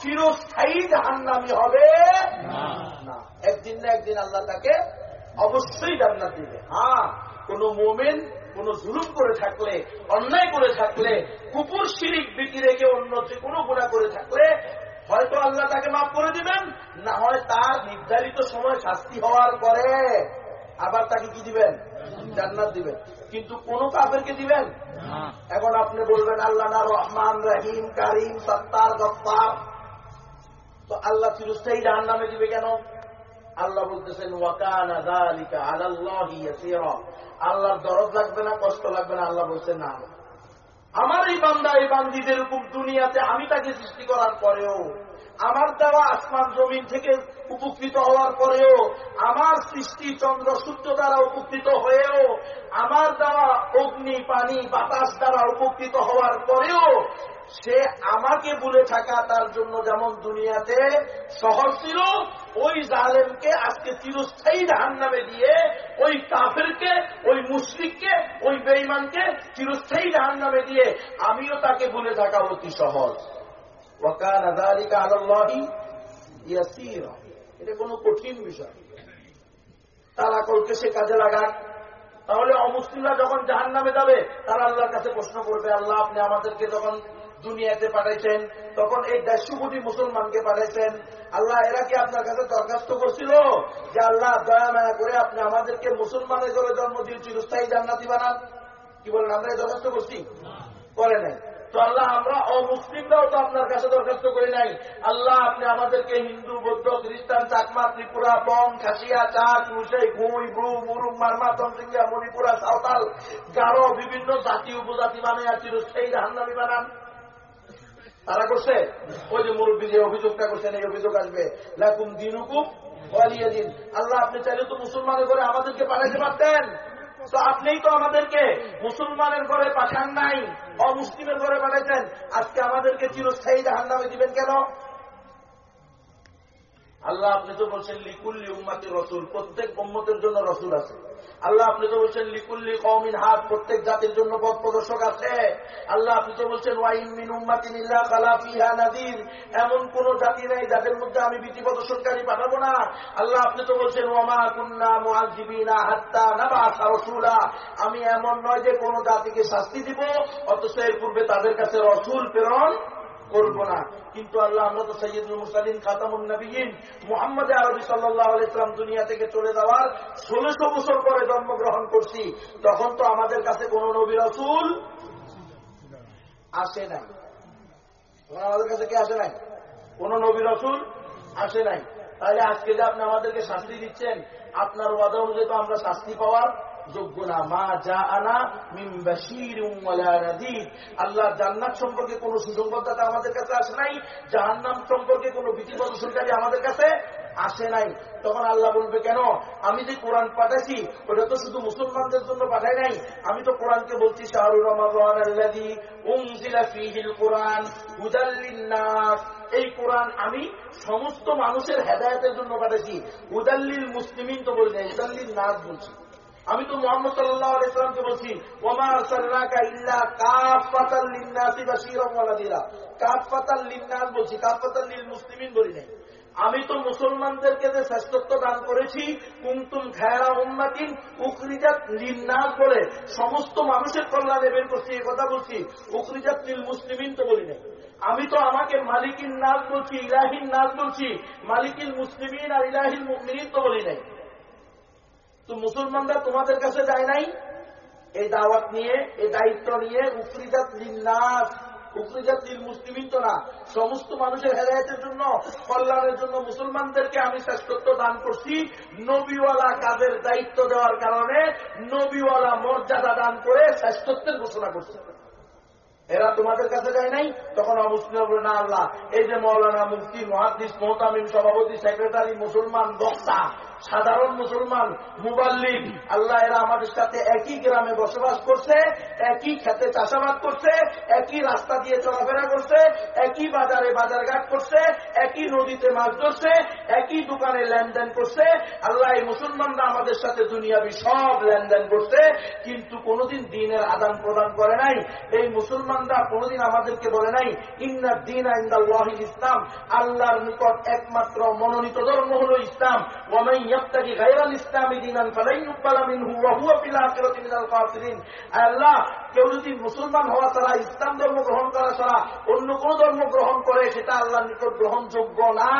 চিরস্থায়ী জাহান্নামি হবে না। একদিন না একদিন আল্লাহ তাকে অবশ্যই জান্নাত দিবে। হ্যাঁ কোন মোমেন, কোন জুলুম করে থাকলে, অন্যায় করে থাকলে, কুকুর, শিরিক বিকি রেখে অন্য যে কোনো গুণা করে থাকলে হয়তো আল্লাহ তাকে মাফ করে দিবেন না হয় তার নির্ধারিত সময় শাস্তি হওয়ার পরে আবার তাকে কি দিবেন? জান্নাত দিবেন। কিন্তু কোন কাফেরকে দিবেন? এখন আপনি বলবেন আল্লাহ না রহমান রহিম কারিম সত্তার গপ্পার তো আল্লাহ চিরস্থায়ী জাহান নামে দিবে কেন? আল্লাহ বলতেছেন ওয়াকানা ইয়াসীরা। আল্লাহর দরদ লাগবে না কষ্ট লাগবে না? আল্লাহ বলছেন না। আমার এই বান্দা এই বান্দিদের উপর দুনিয়াতে আমি তাকে সৃষ্টি করার পরেও, আমার দেওয়া আসমান জমিন থেকে উপকৃত হওয়ার পরেও, আমার সৃষ্টি চন্দ্র সূর্য দ্বারা উপকৃত হয়েও, আমার দেওয়া অগ্নি, পানি, বাতাস দ্বারা উপকৃত হওয়ার পরেও সে আমাকে বলে থাকা তার জন্য যেমন দুনিয়াতে সহজ ছিল, ওই জালেমকে আজকে চিরস্থায়ী ধান নামে দিয়ে ওই কাফেরকে, ওই মুসলিককে ওই বেইমানকে চিরস্থায়ী ধান নামে দিয়ে আমিও তাকে বলে থাকা অতি সহজ। এটা কোন কঠিন বিষয়। তারা কলকে সে কাজে লাগাক। তাহলে অমুসলিমরা যখন জাহান নামে যাবে, তারা আল্লাহর কাছে প্রশ্ন করবে, আল্লাহ আপনি আমাদেরকে যখন দুনিয়াতে পাঠাইছেন, তখন এই দেড়শো কোটি মুসলমানকে পাঠাইছেন। আল্লাহ, এরা কি আপনার কাছে দরখাস্ত করছিল? যে আল্লাহ, দয়া মায়া করে আপনি আমাদেরকে মুসলমানের করে জন্ম দিয়ে চিরস্থায়ী জান্নাতি বানান। কি বলেন, আমরা এই দরখাস্ত করছি? করে নাই। তো আল্লাহ, আমরা অমুসলিমরাও তো আপনার কাছে দরখাস্ত করি নাই। আল্লাহ, আপনি আমাদেরকে হিন্দু, বৌদ্ধ, খ্রিস্টান, চাকমা, ত্রিপুরা বং খাসিয়া চা কুশাই ঘুই ব্রু মুরুম মারমা, তন্ত্রিঙ্গা, মণিপুরা, সাঁওতাল, গারো, বিভিন্ন জাতি, উপজাতি মানে চিরস্থায়ী জাহান্নামি বানান। তারা করছে? ওই যে মুরব্বী যে অভিযোগটা করছেন, এই অভিযোগ আসবে। লাকুম দিনুকুম দিন আল্লাহ, আপনি চাইলে তো মুসলমানের ঘরে আমাদেরকে পাঠাতে পারতেন। তো আপনিই তো আমাদেরকে মুসলমানের ঘরে পাঠান নাই, অমুসলিমের ঘরে পাঠাইছেন। আজকে আমাদেরকে চিরস্থায়ী জাহান নামে দিবেন কেন? আল্লাহ আপনি তো বলছেন লিকুল্লি উম্মাতি রসুল, প্রত্যেক উম্মতের জন্য রসুল আছে। আল্লাহ আপনি তো বলছেন লিকুল্লি কমিন হাত প্রত্যেক জাতির জন্য পথ প্রদর্শক আছে। আল্লাহ আপনি তো বলছেন ওয়াইন মিন উম্মাতিন ইল্লা খালা ফিহা নাদির এমন কোন জাতি নেই যাদের মধ্যে আমি ভীতি প্রদর্শনকারী পাঠাবো না। আল্লাহ আপনি তো বলছেন ওয়ামা কুন্না মুআযিবিনা হাত্তা নাবাসা রাসূলা। আমি এমন নয় যে কোন জাতিকে শাস্তি দিব, অথচ এর পূর্বে তাদের কাছে রসুল প্রেরণ করব না। কিন্তু আল্লাহ, আমরা তো সৈয়দুল মুসালিম খাতামুল নবীন মোহাম্মদ আরবি সাল্লাহ ইসলাম দুনিয়া থেকে চলে যাওয়ার ষোলোশো বছর পরে জন্মগ্রহণ করছি। তখন তো আমাদের কাছে কোন নবী রসুল আসে নাই। আমাদের কাছে কে আসে নাই? কোন নবী রসুল আসে নাই। তাহলে আজকে যে আপনি আমাদেরকে শাস্তি দিচ্ছেন, আপনার ওয়াদা অনুযায়ী তো আমরা শাস্তি পাওয়ার যোগ্য না মা যা আনা মিম্বাসির আল্লাহ জান্নাত সম্পর্কে কোন সুসংবাদদাতা আমাদের কাছে আসে নাই, জাহান্নাম সম্পর্কে কোন ভীতি প্রদর্শনকারী আমাদের কাছে আসে নাই। তখন আল্লাহ বলবে, কেন? আমি যে কোরআন পাঠাইছি, ওটা তো শুধু মুসলমানদের জন্য পাঠাই নাই। আমি তো কোরআনকে বলছি শাহরুর রহমান এই কোরআন আমি সমস্ত মানুষের হেদায়তের জন্য পাঠাইছি। উদাল্লিল মুসলিমিন তো বলি নাই উদাল্লিল নাস বলছি। আমি তো মোহাম্মদ সাল্লাহ ইসলামকে বলছি ওমার সাল্লাকা ইল্লা কাফাতাল লিন্নাসি বাশীরাম ওয়া নাযীরা কাফাতাল লিন্নাস বলছি কাফাতাল লিল মুসলিমিন বলি নাই। আমি তো মুসলমানদেরকে যে শ্রেষ্ঠত্ব দান করেছি কুমতুম খায়রা উম্মাতিন উকরিজাত লিন্নাস বলে সমস্ত মানুষের কল্যাণে বের করছি, এই কথা বলছি উকরিজাত লিল মুসলিমিন তো বলি নাই। আমি তো আমাকে মালিকিন নাজ বলছি ইলাহিন নাজ বলছি মালিকিল মুসলিমিন আর ইলাহিল মুমিনিন তো বলি নাই। তো মুসলমানরা তোমাদের কাছে যায় নাই? এই দাওয়াত নিয়ে, এই দায়িত্ব নিয়ে উফরিজাত লিন্নাস উফরিজাত লিল মুসলিমিন তো না, সমস্ত মানুষের হেদায়তের জন্য, কল্যাণের জন্য মুসলমানদেরকে আমি শ্রেষ্ঠত্ব দান করছি। নবীওয়ালা কাজের দায়িত্ব দেওয়ার কারণে নবীওয়ালা মর্যাদা দান করে শ্রেষ্ঠত্বের ঘোষণা করছে। এরা তোমাদের কাছে যায় নাই? তখন অমুসলিম বলে, না আল্লাহ, এই যে মৌলানা মুফতি, মহাদিস, মোহতামিম, সভাপতি, সেক্রেটারি, মুসলমান, বক্তা সাধারণ মুসলমান, মুবাল্লিক, আল্লাহ এরা আমাদের সাথে একই গ্রামে বসবাস করছে, একই খেতে চাষাবাদ করছে, একই রাস্তা দিয়ে চলাফেরা করছে, একই বাজারে বাজারঘাট করছে, একই নদীতে মাছ ধরছে, একই দোকানে লেনদেন করছে। আল্লাহ এই মুসলমানরা আমাদের সাথে দুনিয়াবি সব লেনদেন করছে, কিন্তু কোনোদিন দিনের আদান প্রদান করে নাই। এই মুসলমানরা কোনোদিন আমাদেরকে বলে নাই, ইন্না দিন আইন্দাল্লাহিল ইসলাম। আল্লাহর নিকট একমাত্র মনোনীত ধর্ম হল ইসলাম। ওয়ামাই গায়রাল ফালাই ইউকবালা মিনহু ওয়া হুয়া ফিল আখিরাতি মিনাল আল্লাহ, কেউ যদি মুসলমান হওয়া ছাড়া, ইসলাম ধর্ম গ্রহণ করা ছাড়া অন্য কোন ধর্ম গ্রহণ করে, সেটা নিকট গ্রহণযোগ্য না।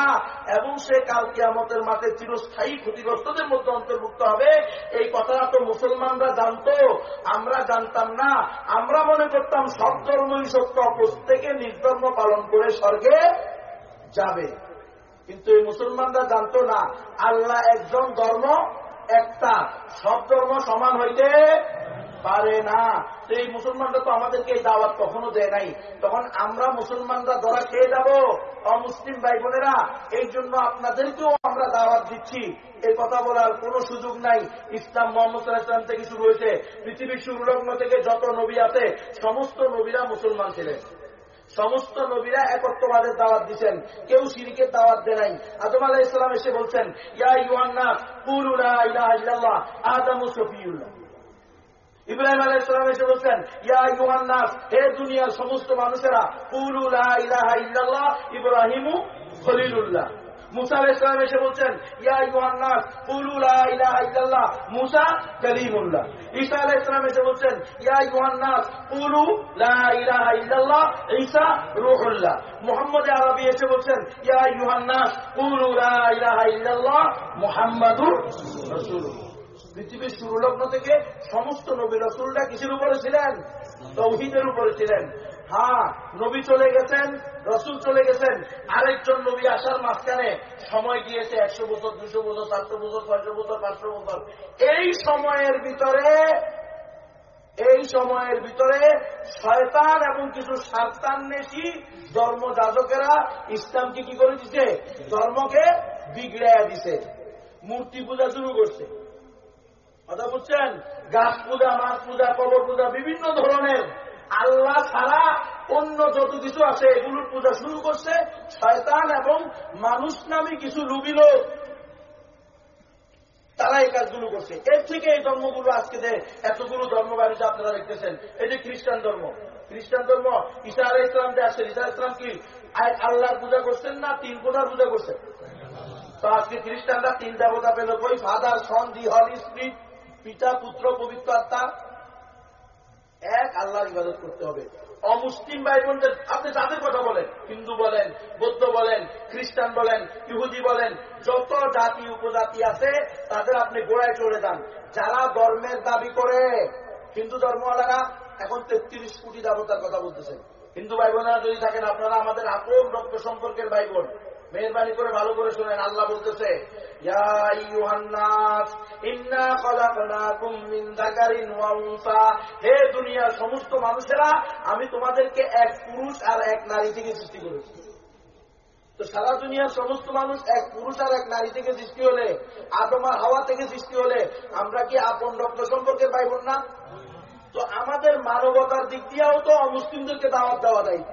এবং সে কাল কিয়ামতের মাঠে চিরস্থায়ী ক্ষতিগ্রস্তদের মধ্যে অন্তর্ভুক্ত হবে। এই কথাটা তো মুসলমানরা জানতো। আমরা জানতাম না। আমরা মনে করতাম সব ধর্মই সত্য, প্রত্যেকে নির্ধর্ম পালন করে স্বর্গে যাবে। কিন্তু এই মুসলমানরা জানতো না, আল্লাহ একজন ধর্ম, একটা। সব ধর্ম সমান হইতে পারে না। এই মুসলমানরা তো আমাদেরকে এই দাওয়াত কখনো দেয় নাই। তখন আমরা মুসলমানরা ধরা খেয়ে যাব, অমুসলিম ভাই বোনেরা এই জন্য আপনাদেরকেও আমরা দাওয়াত দিচ্ছি। এই কথা বলার কোন সুযোগ নাই। ইসলাম মোহাম্মদ ইসলাম থেকে শুরু হয়েছে। পৃথিবীর সুরলগ্ন থেকে যত নবী আছে, সমস্ত নবীরা মুসলমান ছিলেন। সমস্ত নবীরা একত্রবাদের দাওয়াত দিচ্ছেন কেউ সিরিকের দাওয়াত দেয় নাই। আদম আলাহ ইসলাম এসে বলছেন আদামু শফিউল্লাহ ইব্রাহিম আলাহ ইসলাম এসে বলছেন, ইয়া ইউহান্নাস হে দুনিয়ার সমস্ত মানুষেরা পুরুলা ইলাহা ইল্লাল্লাহ, ইব্রাহিমু খলিলুল্লাহ। মুসা এসে বলছেন ইলাহা ইল্লাল্লাহ, মুসা কলিমুল্লাহ। ঈসা আলাহ ইসলাম এসে বলছেন পুরু লা ইলাহা ইল্লাল্লাহ, ঈসা রুহুল্লাহ। মোহাম্মদ আরবি এসে বলছেন পুরু লা ইলাহা ইল্লাল্লাহ, মুহাম্মাদুর রাসূলুল্লাহ। পৃথিবীর সুরলগ্ন থেকে সমস্ত নবী রসুলরা কিসের উপরে ছিলেন? তৌহিদের উপরে ছিলেন। হ্যাঁ নবী চলে গেছেন, রসুল চলে গেছেন। আরেকজন নবী আসার মাঝখানে সময় গিয়েছে একশো বছর, দুশো বছর, চারশো বছর, ছয়শো বছর, পাঁচশো বছর। এই সময়ের ভিতরে, এই সময়ের ভিতরে শয়তান এবং কিছু সাতান্বেষী ধর্ম যাজকেরা ইসলামকে কি করে দিছে? ধর্মকে বিগড়াইয়া দিছে। মূর্তি পূজা শুরু করছে। কথা বুঝছেন? গাছ পূজা, মাছ পূজা, কবর পূজা, বিভিন্ন ধরনের আল্লাহ ছাড়া অন্য যত কিছু আছে, এগুলোর পূজা শুরু করছে শয়তান এবং মানুষ নামে কিছু লুবি লোক। তারা এই কাজগুলো করছে। এর থেকে এই ধর্মগুলো আজকে যে এতগুলো ধর্ম বাড়িতে আপনারা দেখতেছেন। এই যে খ্রিস্টান ধর্ম। খ্রিস্টান ধর্ম ঈশা আলাহ ইসলাম যে আসছেন ঈশা ইসলাম কি আল্লাহর পূজা করছেন না তিন কোটার পূজা করছেন? তো আজকে খ্রিস্টানরা তিন দেবতা পেল কই? ফাদার সন দি হল স্পিরিট পিতা, পুত্র, পবিত্র আত্মা। এক, আল্লাহর ইবাদত করতে হবে। অমুসলিম ভাই বোনদের আপনি যাদের কথা বলেন, হিন্দু বলেন, বৌদ্ধ বলেন, খ্রিস্টান বলেন, ইহুদি বলেন, যত জাতি, উপজাতি আছে, তাদের আপনি গোড়ায় চলে যান। যারা ধর্মের দাবি করে, হিন্দু ধর্মওয়ালারা এখন তেত্রিশ কোটি দেবতার কথা বলতেছেন। হিন্দু ভাই বোনেরা যদি থাকেন, আপনারা আমাদের আপন রক্ত সম্পর্কের ভাই বোন মেহরবানি করে, ভালো করে শোনেন। আল্লাহ বলতেছে। হে দুনিয়ার সমস্ত মানুষেরা, আমি তোমাদেরকে এক পুরুষ আর এক নারী থেকে সৃষ্টি করেছি। তো সারা দুনিয়ার সমস্ত মানুষ এক পুরুষ আর এক নারী থেকে সৃষ্টি হলে, আদম হাওয়া থেকে সৃষ্টি হলে, আমরা কি আপন রক্ত সম্পর্কে পাইব না? তো আমাদের মানবতার দিক দিয়েও তো অমুসলিমদেরকে দাওয়াত দেওয়া দায়িত্ব।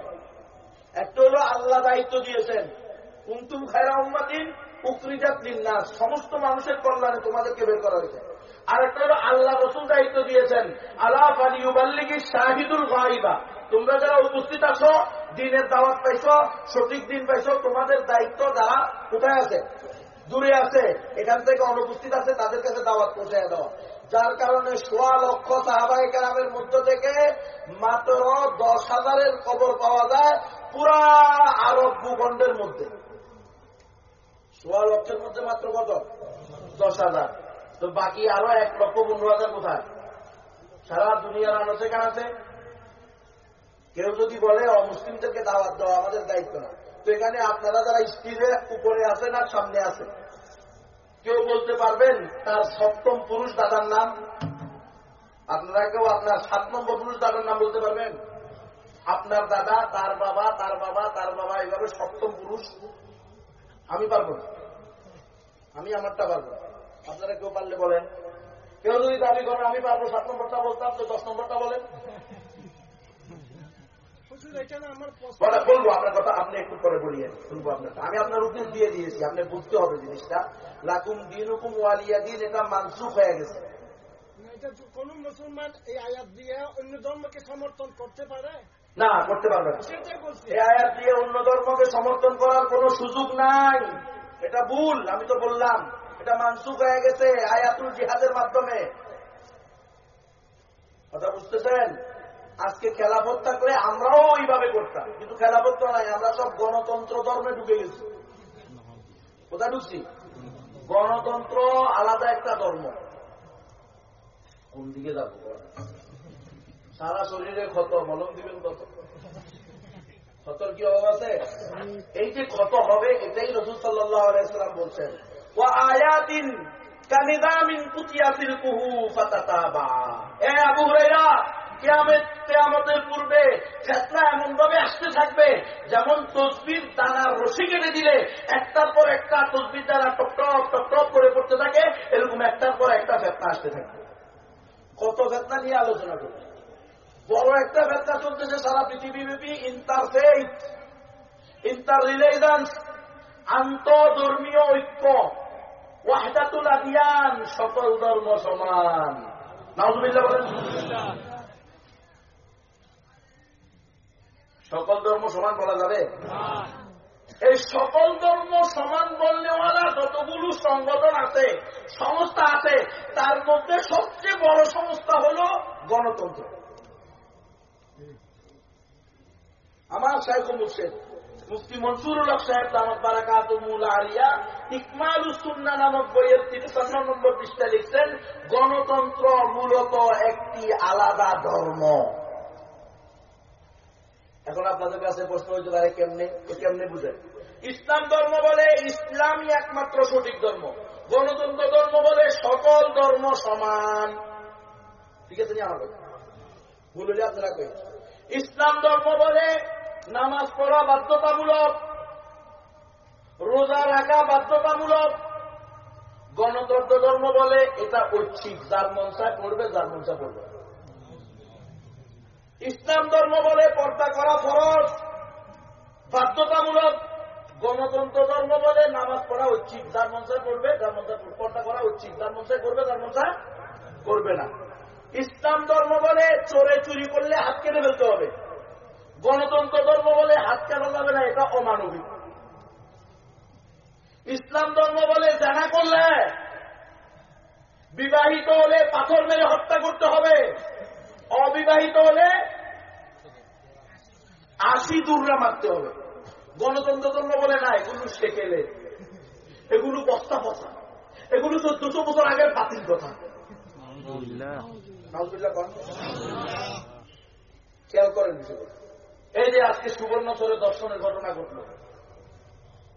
একটা হলো আল্লাহ দায়িত্ব দিয়েছেন। কুন্তুম খায়রা উম্মাদিন উকরিজাত লিন্নাস। সমস্ত মানুষের কল্যাণে তোমাদেরকে বের করা হয়েছে। আর একটা হলো আল্লাহ রসুল দায়িত্ব দিয়েছেন আল্লাহ আলিউবাল্লিগি শাহিদুল গাইবা তোমরা যারা উপস্থিত আছো, দিনের দাওয়াত পাইছো, সঠিক দিন পাইছো, তোমাদের দায়িত্ব যারা কোথায় আছে? দূরে আছে। এখান থেকে অনুপস্থিত আছে, তাদের কাছে দাওয়াত পৌঁছায় দেওয়া যার কারণে সোয়া লক্ষ সাহাবাই কালামের মধ্য থেকে মাত্র দশ হাজারের খবর পাওয়া যায় পুরা আরব ভূখণ্ডের মধ্যে। সোয়া লক্ষের মধ্যে মাত্র কত? দশ হাজার। তো বাকি আরও এক লক্ষ পনেরো হাজার কোথায়? সারা দুনিয়ার আনাচে কানাচে। কেউ যদি বলে অমুসলিমদেরকে দাওয়াত দেওয়া আমাদের দায়িত্ব না। তো এখানে আপনারা যারা স্ত্রীরে উপরে আছেন আর সামনে আছেন, কেউ বলতে পারবেন, তার সপ্তম পুরুষ দাদার নাম। আপনারা কেউ আপনার সাত নম্বর পুরুষ দাদার নাম বলতে পারবেন? আপনার দাদা, তার বাবা তার বাবা তার বাবা এইভাবে সপ্তম পুরুষ। আমি পারব না। আমি আমারটা পারব আপনারা কেউ পারলে বলেন। কেউ যদি দাবি করেন আমি পারব সাত নম্বরটা বলতাম তো দশ নম্বরটা বলেন। বলব আপনার কথা আপনি একটু পরে বলিয়েন শুনব আপনার আমি আপনার উদ্দেশ দিয়ে দিয়েছি আপনি বুঝতে হবে জিনিসটা। লাকুম দিন হুকুম ওয়ালিয়া দিন এটা মানসুখ হয়ে গেছে। কোন মুসলমান এই আয়াত দিয়ে অন্য ধর্মকে সমর্থন করতে পারে? না করতে পারবে এই আয়াত দিয়ে অন্য ধর্মকে সমর্থন করার কোনো সুযোগ নাই। এটা ভুল, আমি তো বললাম। এটা মানসুখ হয়ে গেছে আয়াতুল জিহাদের মাধ্যমে। কথা বুঝতেছেন? আজকে খেলাফত থাকলে আমরাও ওইভাবে করতাম, কিন্তু খেলাফত তো নাই, আমরা সব গণতন্ত্র ধর্মে ঢুকে গেছি। কোথায় ঢুকছি? গণতন্ত্র আলাদা একটা ধর্ম। কোন দিকে যাব? সারা শরীরে ক্ষত, মলম দিবেন কত? ক্ষতর কি অভাব আছে? এই যে ক্ষত হবে, এটাই রসুল সাল্লাম বলছেন। ও আয়াতিন কানিদামিন পূর্বে ফেতনা এমন ভাবে আসতে থাকবে, যেমন তসবির দানা রশি কেটে দিলে একটার পর একটা তসবির দানা টপ টপ করে পড়তে থাকে, এরকম একটার পর একটা ফেতনা আসতে থাকবে। কত ফেতনা নিয়ে আলোচনা করবে। বড় একটা ফেতনা চলতেছে সারা পৃথিবীব্যাপী ইন্টারফেইথ ইন্টার রিলেশনস আন্তধর্মীয় ঐক্য, ওয়াহদাতুল আদিয়ান, সকল ধর্ম সমান। সকল ধর্ম সমান বলা যাবে? এই সকল ধর্ম সমান বললেওয়ালা যতগুলো সংগঠন আছে, সংস্থা আছে, তার মধ্যে সবচেয়ে বড় সংস্থা হল গণতন্ত্র। আমার শাইখ মুর্শেদ মুফতি মনসুরুল হক সাহেব দামত বারাকাত আলিয়া ইকমাল সুন্না নামক বইয়ের তিরপান্ন নম্বর পৃষ্ঠা লিখছেন, গণতন্ত্র মূলত একটি আলাদা ধর্ম। এখন আপনাদের কাছে প্রশ্ন হইতে পারে কেমনে? কেমনে বুঝেন? ইসলাম ধর্ম বলে ইসলামই একমাত্র সঠিক ধর্ম। গণতন্ত্র ধর্ম বলে সকল ধর্ম সমান। ঠিক আছে আমার ভুল হলে আপনারা কই ইসলাম ধর্ম বলে নামাজ পড়া বাধ্যতামূলক, রোজা রাখা বাধ্যতামূলক। গণতন্ত্র ধর্ম বলে এটা ঐচ্ছিক, যার মনসা পড়বে যার মনসা পড়বে ইসলাম ধর্ম বলে পর্দা করা ফরজ, বাধ্যতামূলক। গণতন্ত্র ধর্ম বলে নামাজ পড়া ঐচ্ছিক, যার মনসায় করবে, যার মনসায় পর্দা করা ঐচ্ছিক, যার মনসায় করবে, যার মনসা করবে না। ইসলাম ধর্ম বলে চোরে চুরি করলে হাত কেটে ফেলতে হবে। গণতন্ত্র ধর্ম বলে হাত কাটা যাবে না এটা অমানবিক। ইসলাম ধর্ম বলে জানা করলে বিবাহিত হলে পাথর মেরে হত্যা করতে হবে অবিবাহিত হলে আশি দূররা মারতে হবে। গণতন্ত্র ধর্ম বলে না এগুলো সেকেলে। এগুলো বস্তা পচা। এগুলো তো দুশো বছর আগের বাতিল কথা। কন। খেয়াল করেন বিষয়গুলো এই যে আজকে সুবর্ণচরে দর্শনের ঘটনা ঘটল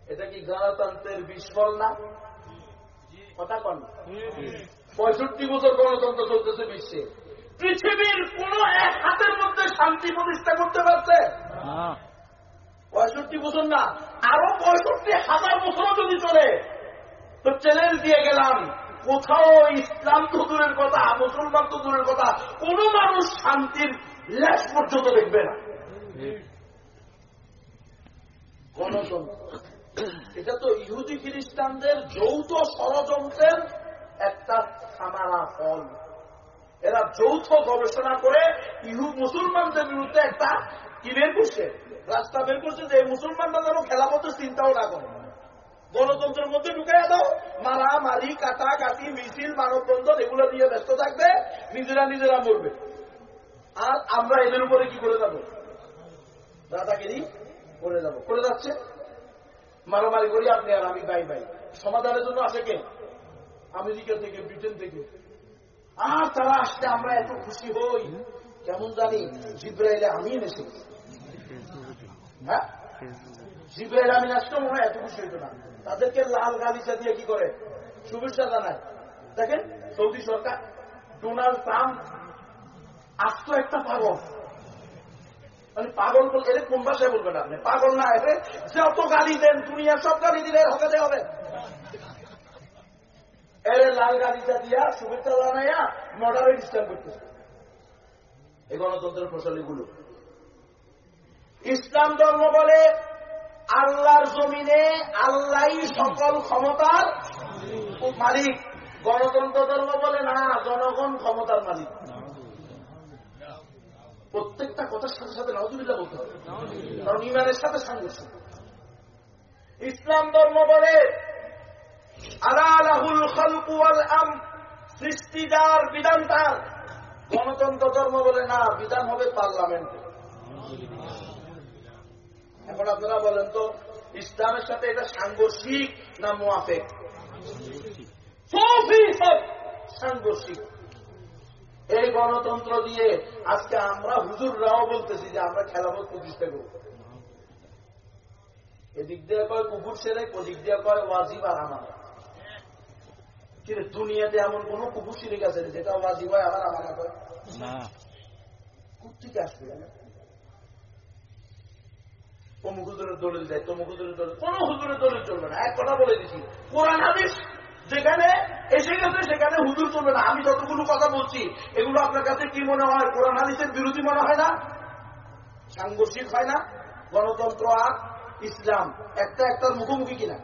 এটা কি গণতন্ত্রের বিস্ফল না? কথা কন। পঁয়ষট্টি বছর গণতন্ত্র চলতেছে বিশ্বে। পৃথিবীর কোন এক হাতের মধ্যে শান্তি প্রতিষ্ঠা করতে পারছে? পঁয়ষট্টি বছর না আরও পঁয়ষট্টি হাজার বছরও যদি চলে তো চ্যালেঞ্জ দিয়ে গেলাম কোথাও ইসলাম তো দূরের কথা মুসলমান তো দূরের কথা কোন মানুষ শান্তির লেশ পর্যন্ত দেখবে না। গণতন্ত্র। এটা তো ইহুদি খ্রিস্টানদের যৌথ ষড়যন্ত্রের একটা সামারা ফল। এরা যৌথ গবেষণা করে ইহু মুসলমানদের বিরুদ্ধে একটা কি বের করছে? রাস্তা বের করছে যে মুসলমানরা যেন খেলা মতো চিন্তাও না করে। গণতন্ত্রের মধ্যে ঢুকাইয়া দাও। মারা, মারি, কাটা, কাটি, মিছিল, মানববন্ধন, এগুলো নিয়ে ব্যস্ত থাকবে। নিজেরা নিজেরা মরবে। আর আমরা এদের উপরে কি করে যাব? দাদাগিরি করে যাব করে যাচ্ছে? মারামারি করি, আপনি আর আমি, বাই বাই। সমাধানের জন্য আসে কে? আমেরিকা থেকে, ব্রিটেন থেকে। আর তারা আসলে আমরা এত খুশি হই। কেমন জানি জিব্রাইলে আমি এনেছি হ্যাঁ? জিব্রাইল আমি আসলে মনে হয় এত খুশি হইতো না। তাদেরকে লাল গালিচা দিয়ে কি করে? শুভেচ্ছা জানায়। দেখেন, সৌদি সরকার, ডোনাল্ড ট্রাম্প আস্ত একটা পাগল। মানে পাগল বল এর কোন ভাষায় বলবেন আপনি পাগল না এসে যত গালি দেন, দুনিয়া সব গালি দিলে হকাতে হবে। এর লাল গালিটা দিয়া শুভেচ্ছা জানাইয়া মডারেট ইসলাম করতেছে। এই গণতন্ত্রের ফসলিগুলো ইসলাম ধর্ম বলে আল্লাহর জমিনে আল্লাহ সকল ক্ষমতার মালিক। গণতন্ত্র ধর্ম বলে না, জনগণ ক্ষমতার মালিক। প্রত্যেকটা কথার সাথে সাথে নজরুল্লাহ বলতে হবে। কারণ ইমানের সাথে সাংঘর্ষ ইসলাম ধর্ম বলে আলাহুল খলকুয়াল আম সৃষ্টিদার বিধান তার। গণতন্ত্র ধর্ম বলে না, বিধান হবে পার্লামেন্টে এখন আপনারা বলেন তো, ইসলামের সাথে এটা সাংঘর্ষিক না মোয়াফেক সাংঘর্ষিক। এই গণতন্ত্র দিয়ে আজকে আমরা হুজুররাও বলতেছি যে আমরা খেলাফত প্রতিষ্ঠা করব। এদিক দিয়ে কয় কুকুর সেরে ওদিক দিয়ে কয় ওয়াজিব আর আমার। কিন্তু দুনিয়াতে এমন কোন কুকুর শিরিক আছে যেটা ওয়াজিব হয় আমার আমার কয়? কোথেকে আসবে অমুক হুজুরের দলিল দেয় তমুক হুজুরের দলিল কোন হুজুরের দলিল চলবে না। এক কথা বলে দিচ্ছি কোরআন হাদিস যেখানে এসে গেছে সেখানে হুজুর চলবে না আমি যতগুলো কথা বলছি এগুলো আপনার কাছে কি মনে হয়? কোরআন হাদিসের বিরোধী মনে হয় না? সাংঘর্ষিক হয় না? গণতন্ত্র আর ইসলাম একটা একটার মুখোমুখি কিনা?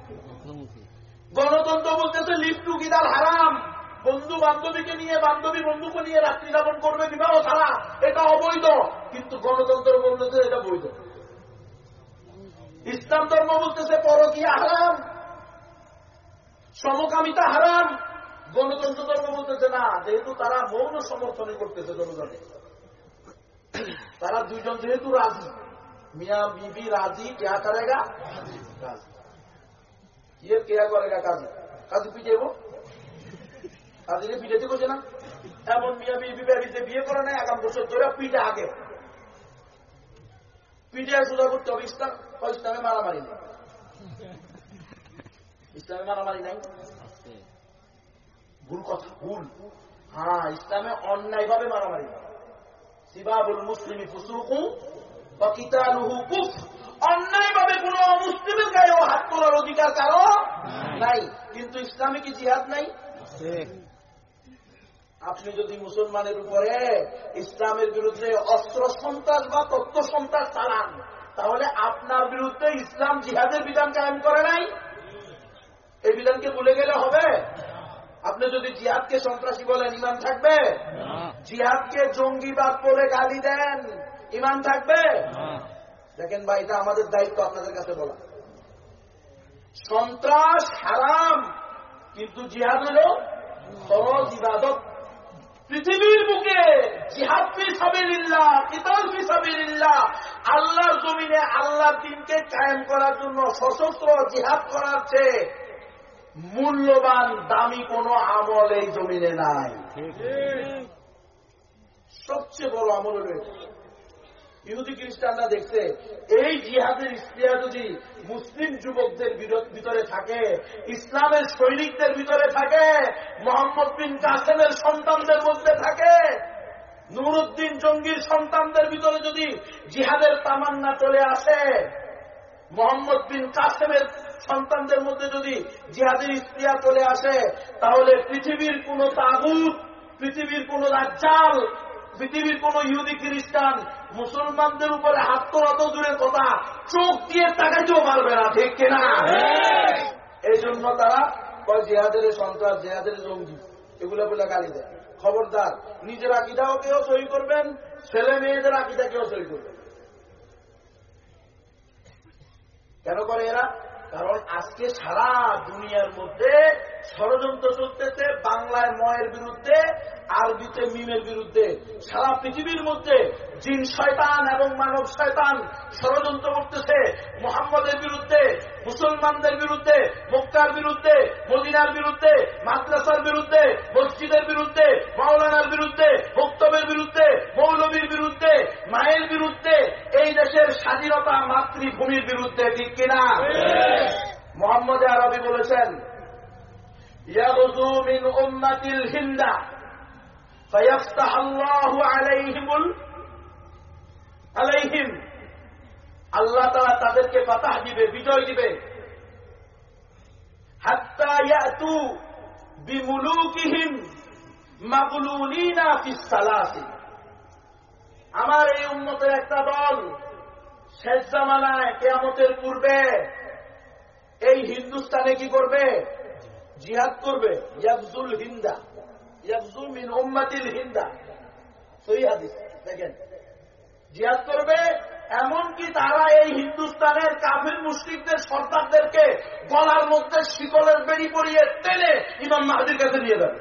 গণতন্ত্র বলতেছে লিপ্টু কিদার হারাম? বন্ধু বান্ধবীকে নিয়ে বান্ধবী বন্ধুকে নিয়ে রাত্রি যাপন করবে বিবাহ ছাড়া? এটা অবৈধ। কিন্তু গণতন্ত্র বলতেছে এটা বৈধ। ইসলাম ধর্ম বলতেছে পরকিয়া হারাম। সমকামিতা হারাম। গণতন্ত্র ধর্ম বলতেছে না, যেহেতু তারা মৌন সমর্থনই করতেছে জনগণের তারা দুইজন যেহেতু রাজি। মিয়া বিবি রাজি, কেয়া করেগা? ইয়ে কেয়া করেগা, কাজী? কাজু পিটেব কাজীকে পিটাইতে করছে না? এমন মিয়া বিবি বাড়িতে বিয়ে করে নাই আগাম বছর ধরে পিঠে আগে। পিঠে সোজা করতে হবে, ইসলাম ইসলামে মারামারি নেই। ইসলামে মারামারি নাই? ভুল কথা ভুল। হ্যাঁ ইসলামে অন্যায় ভাবে মারামারি সিবাবুল মুসলিমি ফুসুকু বা কিতালুহু কুফ। অন্যায় ভাবে কোন অমুসলিমের গায়েও হাত তোলার অধিকার কারও নাই। কিন্তু ইসলামে কি জিহাদ নাই? আপনি যদি মুসলমানের উপরে ইসলামের বিরুদ্ধে অস্ত্র সন্ত্রাস বা তত্ত্ব সন্ত্রাস চালান তাহলে আপনার বিরুদ্ধে ইসলাম জিহাদের বিধান কায়েম করে নাই? এই বিধানকে ভুলে গেলে হবে? আপনি যদি জিহাদকে সন্ত্রাসী বলেন ইমান থাকবে? জিহাদকে জঙ্গিবাদ বলে গালি দেন ইমান থাকবে? দেখেন ভাই এটা আমাদের দায়িত্ব আপনাদের কাছে বলা। সন্ত্রাস হারাম কিন্তু জিহাদ হল সহজ ইবাদত। পৃথিবীর বুকে জিহাদ ফি সাবিলিল্লাহ কিতাল ফি সাবিলিল্লাহ আল্লাহর জমিনে আল্লাহর দিনকে কায়েম করার জন্য সশস্ত্র জিহাদ করার চেয়ে মূল্যবান দামি কোন আমল এই জমিনে নাই। সবচেয়ে বড় আমল রয়েছে ইহুদি খ্রিস্টানরা দেখছে এই জিহাদের ইস্তিয়া যদি মুসলিম যুবকদের ভিতরে থাকে ইসলামের সৈনিকদের ভিতরে থাকে মোহাম্মদ বিন কাসেমের সন্তানদের মধ্যে থাকে নুরুদ্দিন জঙ্গির সন্তানদের ভিতরে যদি জিহাদের তামান্না চলে আসে মোহাম্মদ বিন কাসেমের সন্তানদের মধ্যে যদি জিহাদের ইস্তিয়া চলে আসে তাহলে পৃথিবীর কোন তাগুত পৃথিবীর কোন রাজ্জাল পৃথিবীর কোন ইহুদি খ্রিস্টান মুসলমানদের উপরে হাত তোলা তো দূরের কথা চোখ দিয়ে তাকাইতেও পারবে না ঠিক কিনা? এই জন্য তারা কয় জেহাদের সন্ত্রাস জেহাদের জঙ্গি এগুলো বলে গালি দেয়। খবরদার নিজের আকিদাও কেউ সই করবেন ছেলে মেয়েদের আকিদা কেউ সই করবেন কেন করে এরা? কারণ আজকে সারা দুনিয়ার মধ্যে ষড়যন্ত্র চলতেছে বাংলায় ময়ের বিরুদ্ধে আরবিতে মিমের বিরুদ্ধে। সারা পৃথিবীর মধ্যে জিন শয়তান এবং মানব শয়তান ষড়যন্ত্র করতেছে। মোহাম্মদের বিরুদ্ধে মুসলমানদের বিরুদ্ধে মক্কার বিরুদ্ধে মদিনার বিরুদ্ধে মাদ্রাসার বিরুদ্ধে মসজিদের বিরুদ্ধে মাওলানার বিরুদ্ধে বক্তব্যের বিরুদ্ধে মৌলবীর বিরুদ্ধে মায়ের বিরুদ্ধে এই দেশের স্বাধীনতা মাতৃভূমির বিরুদ্ধে ঠিক কিনা? মোহাম্মদ আরবি বলেছেন يغزو من أمة الهند فيفتح الله عليهم ال- عليهم আল্লাহ তারা তাদেরকে ফাতাহ দিবে বিজয় দিবে হাত্তা ইয়াতু বিমুলুকিহিম মাগলুলিনা ফিস সালাসিল আমার এই উন্মতের একটা দল শেষ জামানায় কেয়ামতের পূর্বে এই হিন্দুস্তানে কি করবে জিহাদ করবে ইয়াবজুল হিন্দা ইয়াবজুল মিন উম্মাতিল হিন্দা। সহি হাদিস দেখেন। জিহাদ করবে এমনকি তারা এই হিন্দুস্তানের কাফির মুসলিমদের সর্দারদেরকে গলার মধ্যে শিকলের বেড়ি পরিয়ে টেনে ইমাম মাহাদির কাছে নিয়ে যাবে।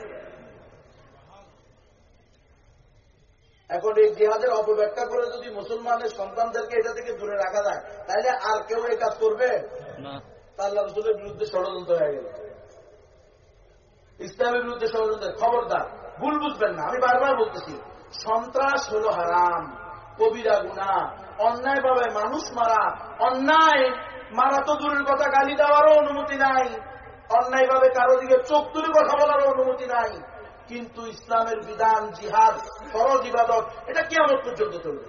এখন এই জিহাদের অপব্যাখ্যা করে যদি মুসলমানের সন্তানদেরকে এটা থেকে দূরে রাখা যায় তাহলে আর কেউ এই কাজ করবে? না। তা রসুলের বিরুদ্ধে ষড়যন্ত্র হয়ে গেল। ইসলামের বিরুদ্ধে ষড়যন্ত্র, খবরদার। ভুল বুঝবেন না, আমি বারবার বলতেছি, সন্ত্রাস হলো হারাম, কবিরা গুণা, অন্যায় ভাবে মানুষ মারা, অন্যায় মারা তো দূরের কথা, গালি দেওয়ারও অনুমতি নাই, অন্যায় ভাবে কারও দিকে চোখ তুলে কথা বলারও অনুমতি নাই, কিন্তু ইসলামের বিধান, জিহাদ, ফরজ ইবাদত, এটা কি আমার পর্যন্ত চলবে।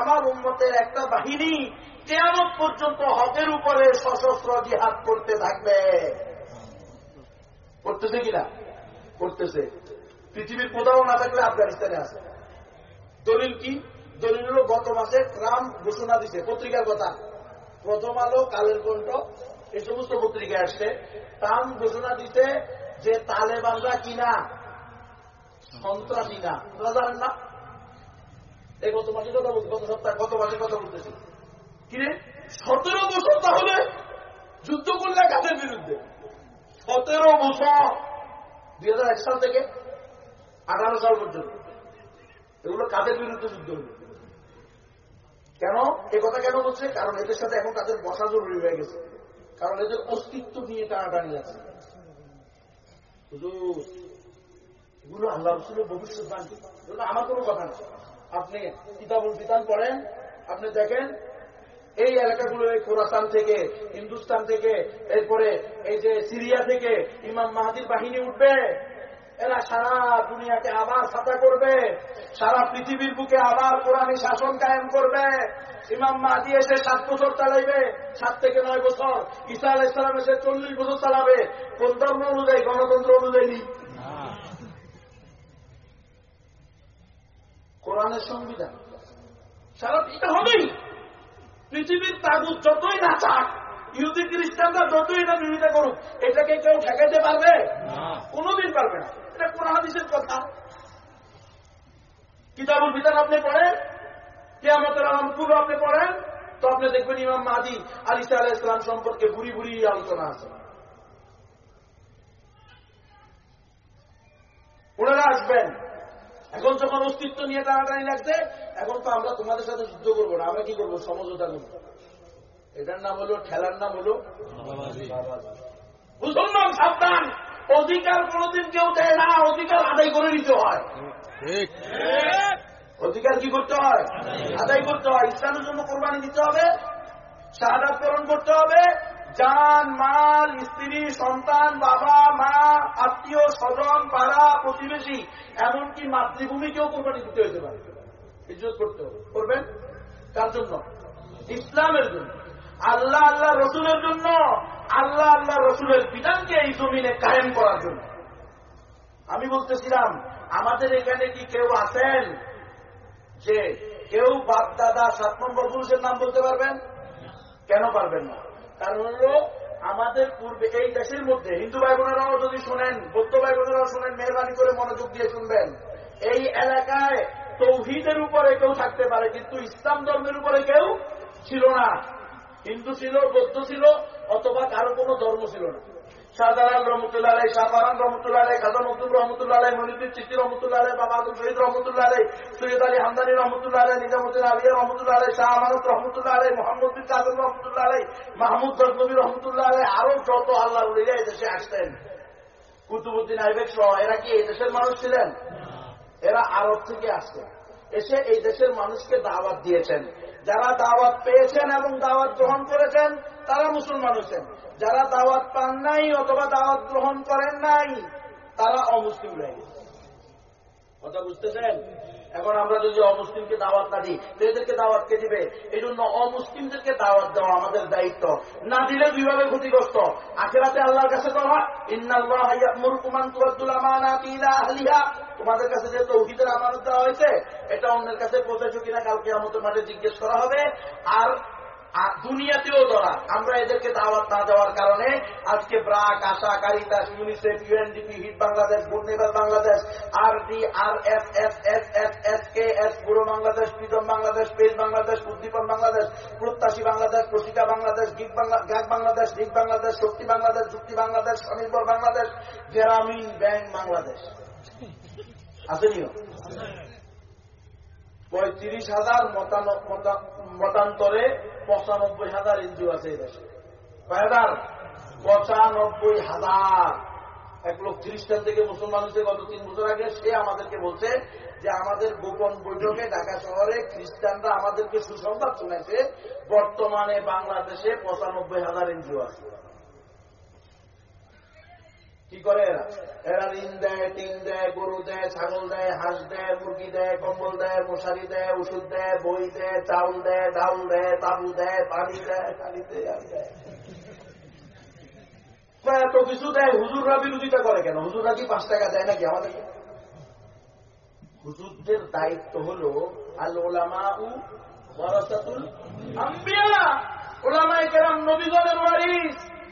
আমার উম্মতের একটা বাহিনী কেয়ামত পর্যন্ত হকের উপরে সশস্ত্র জিহাদ করতে থাকবে। করতেছে কিনা করতেছে। পৃথিবীর কোথাও না থাকলে আফগানিস্তানে আছে। দলিল কি? দলিল হলো, গত মাসে ট্রাম্প ঘোষণা দিছে, পত্রিকার কথা। প্রথম আলো, কালের কণ্ঠ এই সমস্ত পত্রিকায় আসছে। ট্রাম্প ঘোষণা দিতে যে তালেবানরা কিনা? সন্ত্রাসী না। জানেন না? এই গত মাসে কথা গত সপ্তাহে গত মাসে কথা বলতেছি। কিরে? সতেরো বছর তাহলে যুদ্ধ করলে কাদের বিরুদ্ধে? সতেরো বছর। দুই হাজার এক সাল থেকে আঠারো সাল পর্যন্ত। এগুলো কাদের বিরুদ্ধে যুদ্ধ হল? কেন? এ কথা কেন বলছে? কারণ এদের সাথে এখন তাদের বসা জরুরি হয়ে গেছে। কারণ এদের অস্তিত্ব নিয়ে টানাটানি আছে। হুজুর, এগুলো আল্লাহ রসুলের ভবিষ্যৎবাণী। এগুলো আমার কোনো কথা না। আপনি কিতাবুল বিতান পড়েন আপনি দেখেন এই এলাকাগুলো এই খোরাসান থেকে, হিন্দুস্তান থেকে, এরপরে এই যে সিরিয়া থেকে ইমাম মাহাদির বাহিনী উঠবে, এরা সারা দুনিয়াকে আবার ছাতা করবে, সারা পৃথিবীর বুকে আবার কোরআনী শাসন কায়েম করবে। ইমাম মাহাদি এসে সাত বছর চালাইবে, সাত থেকে নয় বছর। ঈসা আলাহ ইসলাম এসে চল্লিশ বছর চালাবে। কোন ধর্ম অনুযায়ী, গণতন্ত্র অনুযায়ী কোরআনের সংবিধান। সারা এটা হবেই। পৃথিবীর তাগুত যতই না চাক ইহুদি খ্রিস্টানরা যতই না বিরোধিতা করুক এটাকে কেউ ঠেকাইতে পারবে? কোনোদিন পারবে না। এটা কোন হাদিসের কথা? কিতাবুল বিধান আপনি পড়েন? কেয়ামতের আলম পুরো আপনি পড়েন? তো আপনি দেখবেন ইমাম মাদি আলিসা আলাহ ইসলাম সম্পর্কে বুড়ি বুড়ি আলোচনা আছে। ওনারা আসবেন। এখন যখন অস্তিত্ব নিয়ে টানাটানি লাগছে এখন তো আমরা তোমাদের সাথে যুদ্ধ করব না আমরা কি করব? সমঝোতা করব। এটার নাম হলো খেলার নাম হলো মুসলমান সাবধান। অধিকার কোনোদিন কেউ দেয় না অধিকার আদায় করে নিতে হয়। অধিকার কি করতে হয়? আদায়। করতে হয়। ইসলামের জন্য কোরবানি দিতে হবে পূরণ করতে হবে জান, মাল, স্ত্রী, সন্তান, বাবা, মা, আত্মীয়, স্বজন, পাড়া, প্রতিবেশী, এমনকি মাতৃভূমিকেও কোরবানি দিতে হতে পারে ইজ্জত করতে করবেন? কার জন্য? ইসলামের জন্য। আল্লাহ আল্লাহ রসুলের জন্য। আল্লাহ আল্লাহ রসুলের বিধানকে এই জমিনে কায়েম করার জন্য। আমি বলতেছিলাম, আমাদের এখানে কি কেউ আছেন যে কেউ বাপ, দাদা, সাত নম্বর পুরুষের নাম বলতে পারবেন? কেন পারবেন না? কারণ হলো, আমাদের পূর্বে এই দেশের মধ্যে হিন্দু ভাই বোনেরাও যদি শোনেন, বৌদ্ধ ভাই বোনেরাও শোনেন, মেহরবানি করে মনোযোগ দিয়ে শুনবেন, এই এলাকায় তৌহিদের উপরে কেউ থাকতে পারে, কিন্তু ইসলাম ধর্মের উপরে কেউ ছিল না। হিন্দু ছিল, বৌদ্ধ ছিল, অথবা কারও কোনো ধর্ম ছিল না। শাহজালাল রহমতুল্লাহ আলাই শাহবারান রহমতুল্লাহ আলাই খাজা মকদুম রহমতুল্লাহ আলাই মনিদুর চিস্তি রহমতুল্লাহ আলাই বাবা আব্দুল শহীদ রহমতুল্লাহ আলাই সৈয়দ আলী হামদানি রহমতুল্লাহ আলাই নিজামুদ্দিন আলিয়া রহমতুল্লাহ আলাই শাহ আমানত রহমতুল্লাহ আলাই মোহাম্মদ বিন কাদম রহমতুল্লাহ আলাই মাহমুদ গজনবী রহমতুল্লাহ আলাই আরও যত আল্লাহ উলিরা এই দেশে আসতেন কুতুবুদ্দিন আইবেক সহ এরা কি এই দেশের মানুষ ছিলেন এরা আরব থেকে আসতেন এসে এই দেশের মানুষকে দাওয়াত দিয়েছেন যারা দাওয়াত পেয়েছেন এবং দাওয়াত গ্রহণ করেছেন তারা মুসলমান হয়েছেন যারা দাওয়াত পান নাই অথবা দাওয়াত গ্রহণ করেন নাই, তারা অমুসলিম রয়ে গেছে। কথা বুঝতেছেন? এখন আমরা যদি অমুসলিমকে দাওয়াত না দিই, তো এদেরকে দাওয়াত কে দিবে? এই জন্য অমুসলিমদেরকে দাওয়াত দেওয়া আমাদের দায়িত্ব। না দিলে দুইভাবে ক্ষতিগ্রস্ত? আখেরাতে আল্লাহর কাছে দেওয়া তোমাদের কাছে যে তৌহিদের আমানত দেওয়া হয়েছে, এটা অন্যের কাছে পৌঁছেছো কিনা কালকে আমাদের মাঠে জিজ্ঞেস করা হবে। আর আর দুনিয়াতেও ধরা আমরা এদেরকে দাওয়াত না দেওয়ার কারণে আজকে BRAC, ASA, Caritas, UNICEF, UNDP, hit Bangladesh বুর্নিবাল Bangladesh R D R S S S S S K S পুরো বাংলাদেশ প্রিজম বাংলাদেশ পেজ বাংলাদেশ, উদ্দীপন বাংলাদেশ, প্রত্যাশী বাংলাদেশ প্রশিকা বাংলাদেশ গিক গ্যাগ বাংলাদেশ গিক বাংলাদেশ, শক্তি বাংলাদেশ, যুক্তি বাংলাদেশ স্বনির্ভর বাংলাদেশ, গ্রামীণ ব্যাংক বাংলাদেশ। আসেনিও? পঁয়ত্রিশ হাজার মতান্তরে পঁচানব্বই হাজার এনজিও আছে এই দেশে। পঁচানব্বই হাজার। এক লোক খ্রিস্টান থেকে মুসলমান হয়েছে গত তিন বছর আগে, সে আমাদেরকে বলছে যে আমাদের গোপন বৈঠকে ঢাকা শহরে খ্রিস্টানরা আমাদেরকে সুসংবাদ শুনেছে বর্তমানে বাংলাদেশে পঁচানব্বই হাজার এনজিও আছে। কি করে এরা? এরা ঋণ দেয় টিন দেয়, গরু দেয়, ছাগল দেয়, হাঁস দেয়, মুরগি দেয়, কম্বল দেয়, মশারি দেয়, ওষুধ দেয়, বই দেয়, চাউল দেয় ডাউল দেয় তাবু দেয়, পানি দেয় পানি দেয়। এত কিছু দেয় হুজুররা বিরোধিতা করে কেন? হুজুররা কি পাঁচ টাকা দেয় নাকি আমাদের হুজুরদের দায়িত্ব হল আল ওলামা উ ওলামায়ে কেরাম নবীগণের ওয়ারিস।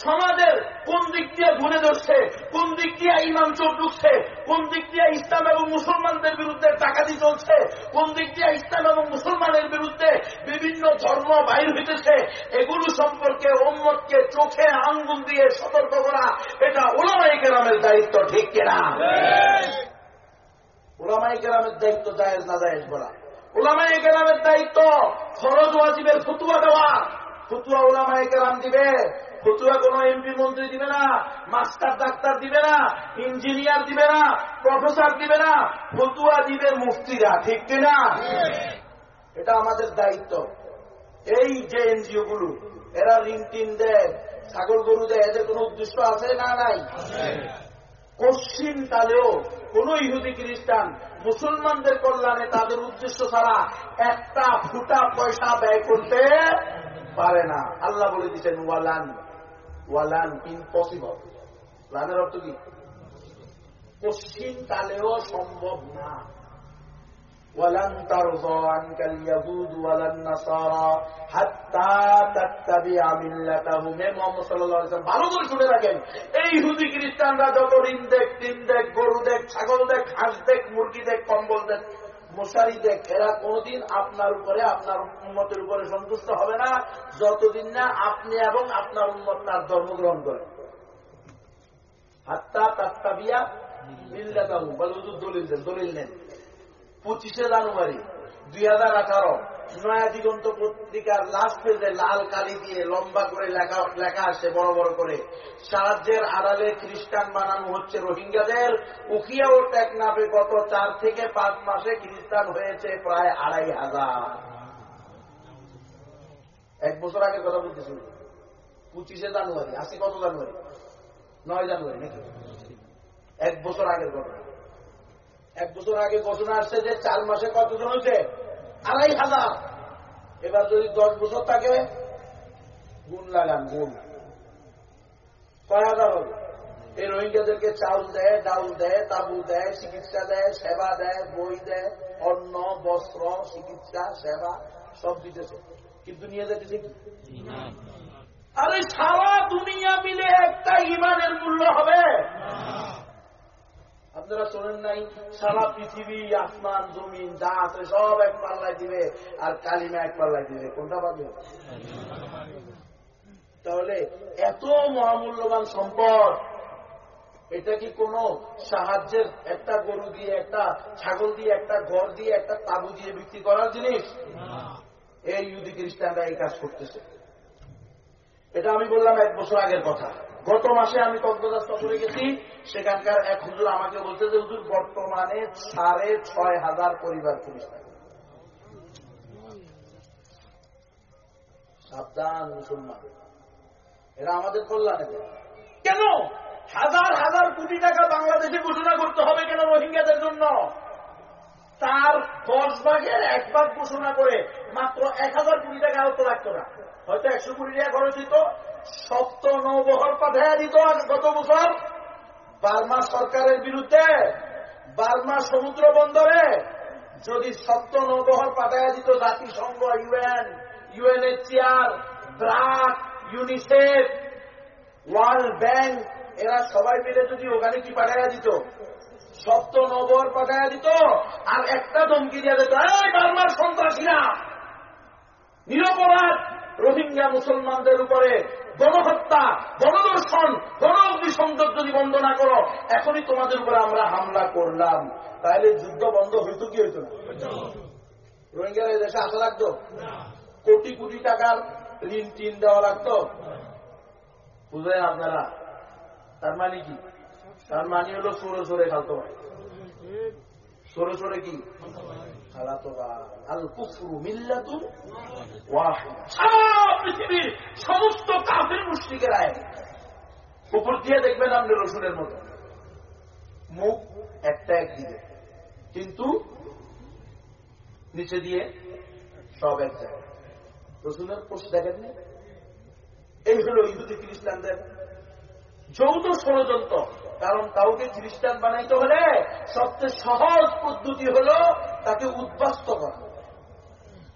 সমাজের কোন দিক দিয়ে ঘুরে ধরছে কোন দিক দিয়ে ইমাম চোর ঢুকছে কোন দিক দিয়ে ইসলাম এবং মুসলমানদের বিরুদ্ধে ডাকাতি চলছে কোন দিক দিয়ে ইসলাম এবং মুসলমানের বিরুদ্ধে বিভিন্ন ধর্ম বাইর হইতেছে এগুলো সম্পর্কে ওম্মতকে চোখে আঙ্গুল দিয়ে সতর্ক করা এটা ওলামাই কেরামের দায়িত্ব ঠিক কিনা ওলামাই কেরামের দায়িত্ব জায়েজ না জায়েজ বলা। ওলামাই কেরামের দায়িত্ব ফরজ ওয়াজিবের ফতুয়া দেওয়া। ফতুয়া ওলামাই কেরাম দিবে। ফতুয়া কোন এমপি মন্ত্রী দিবে না, মাস্টার ডাক্তার দিবে না, ইঞ্জিনিয়ার দিবে না, প্রফেসর দিবে না, ফতুয়া দিবে মুফতিরা, ঠিক কিনা? এটা আমাদের দায়িত্ব। এই যে এনজিও গুলো এরা ঋণ টিন দেয়, ছাগল গরু দেয়, এদের কোন উদ্দেশ্য আছে না নাই? পশ্চিম কালেও কোন ইহুদি খ্রিস্টান মুসলমানদের কল্যাণে তাদের উদ্দেশ্য ছাড়া একটা ফুটা পয়সা ব্যয় করতে পারে না। আল্লাহ বলে দিচ্ছেন ওয়ালান ওয়ালান ইম্পসিবল লানের অর্থ কি? পশ্চিমকালেও সম্ভব না। ভালো করে শুনে রাখেন। এই হুদি খ্রিস্টানরা যত ঋণ দেখ, তিন দেখ, গরু দেখ, ছাগল দেখ, হাঁস দেখ, মুরগি দেখ, কম্বল দেখ মশারি দেখ এরা কোনদিন আপনার উপরে, আপনার উন্মতের উপরে সন্তুষ্ট হবে না, যতদিন না আপনি এবং আপনার উন্মত তার ধর্ম গ্রহণ করেন। হাত্তা তাত্তাবিয়া মিল্লাতাহু, বলে দলিল দলিল নেন। পঁচিশে জানুয়ারি দুই হাজার আঠারো নয়া দিগন্ত পত্রিকার লাস্ট পেজে লাল কালি দিয়ে লম্বা করে লেখা আসে বড় বড় করে। সাহায্যের আড়ালে খ্রিস্টান বানানো হচ্ছে রোহিঙ্গাদের। উখিয়া ও টেকনাফে গত চার থেকে পাঁচ মাসে খ্রিস্টান হয়েছে প্রায় আড়াই হাজার। এক বছর আগে কথা বলতেছি পঁচিশে জানুয়ারি, আজকে কত জানুয়ারি? নয় জানুয়ারি নাকি? এক বছর আগের ঘটনা। এক বছর আগে ঘটনা আসছে যে চার মাসে কতজন হয়েছে? আড়াই হাজার। এবার যদি দশ বছর থাকে গুণ লাগান গুণ। কয় হাজার হবে? এই রোহিঙ্গাদেরকে চাউল দেয় ডাউল দেয় তাবু দেয় চিকিৎসা দেয় সেবা দেয় বই দেয় অন্ন বস্ত্র চিকিৎসা সেবা সব দিতেছে। কিন্তু নিয়ে যেতেছে কি? আরে সারা দুনিয়া মিলে একটা ইমানের মূল্য হবে। আপনারা শোনেন নাই, সারা পৃথিবী, আসমান, জমিন, যা আছে সব এক পাল্লায় দিবে, আর কালিমা এক পাল্লায় দিবে। কোনটা পাবে তাহলে এত মহামূল্যবান সম্পদ, এটা কি কোন সাহায্যের একটা গরু দিয়ে, একটা ছাগল দিয়ে, একটা ঘর দিয়ে, একটা তাবু দিয়ে বিক্রি করার জিনিস? এই ইহুদি খ্রিস্টানরা এই কাজ করতেছে। এটা আমি বললাম এক বছর আগের কথা। গত মাসে আমি কক্সবাজার সফরে গেছি, সেখানকার এক হুজুর আমাকে বলছে যে, হুজুর, বর্তমানে সাড়ে ছয় হাজার পরিবার খ্রিস্টান সাবধান, মুসলমান। এরা আমাদের কল্যাণে কেন? হাজার হাজার কোটি টাকা বাংলাদেশে ঘোষণা করতে হবে কেন রোহিঙ্গাদের জন্য? তার দশ ভাগের এক ভাগ ঘোষণা করে মাত্র এক হাজার কোটি টাকা আহত রাখতো না। হয়তো একশো কোটি টাকা খরচ হইত সপ্ত নৌবহর পাঠাইয়া দিত আজ গত বছর বার্মা সরকারের বিরুদ্ধে বার্মা সমুদ্র বন্দরে যদি সপ্ত নৌবহর পাঠাইয়া দিত জাতিসংঘ, UN UNHCR BRAC, UNICEF, world bank, এরা সবাই মিলে যদি ওখানে কি পাঠাইয়া দিত সপ্ত নবর পাঠাইয়া দিত আর একটা ধমকি দিয়ে দিত এই বার্মার সন্ত্রাসীরা, নিরপরাধ রোহিঙ্গা মুসলমানদের উপরে গণহত্যা গণদর্শন গণ অগ্নিসংযোগ যদি বন্ধ না করো, এখনই তোমাদের উপরে আমরা হামলা করলাম। তাহলে যুদ্ধ বন্ধ হইতো কি হইতো না? রোহিঙ্গারা দেশে আসা লাগতো? কোটি কোটি টাকার ঋণ টিন দেওয়া লাগতো? বুঝলেন আপনারা? তার মানে কি? তার মানে হলো সরে সরে খালতো ভাই। সরে সরে কি? সমস্ত কাফের মুশরিকের উপর দিয়ে দেখবেন আপনি রসুনের মতো। মুখ একটা একদিকে, কিন্তু নিচে দিয়ে সব এক জায়গায়। রসুনের পোষ দেখেননি এই হল ইহুদি খ্রিস্টানদের যৌথ ষড়যন্ত্র। কারণ কাউকে খ্রিস্টান বানাইতে হলে সবচেয়ে সহজ পদ্ধতি হল তাকে উদ্বাস্ত করা।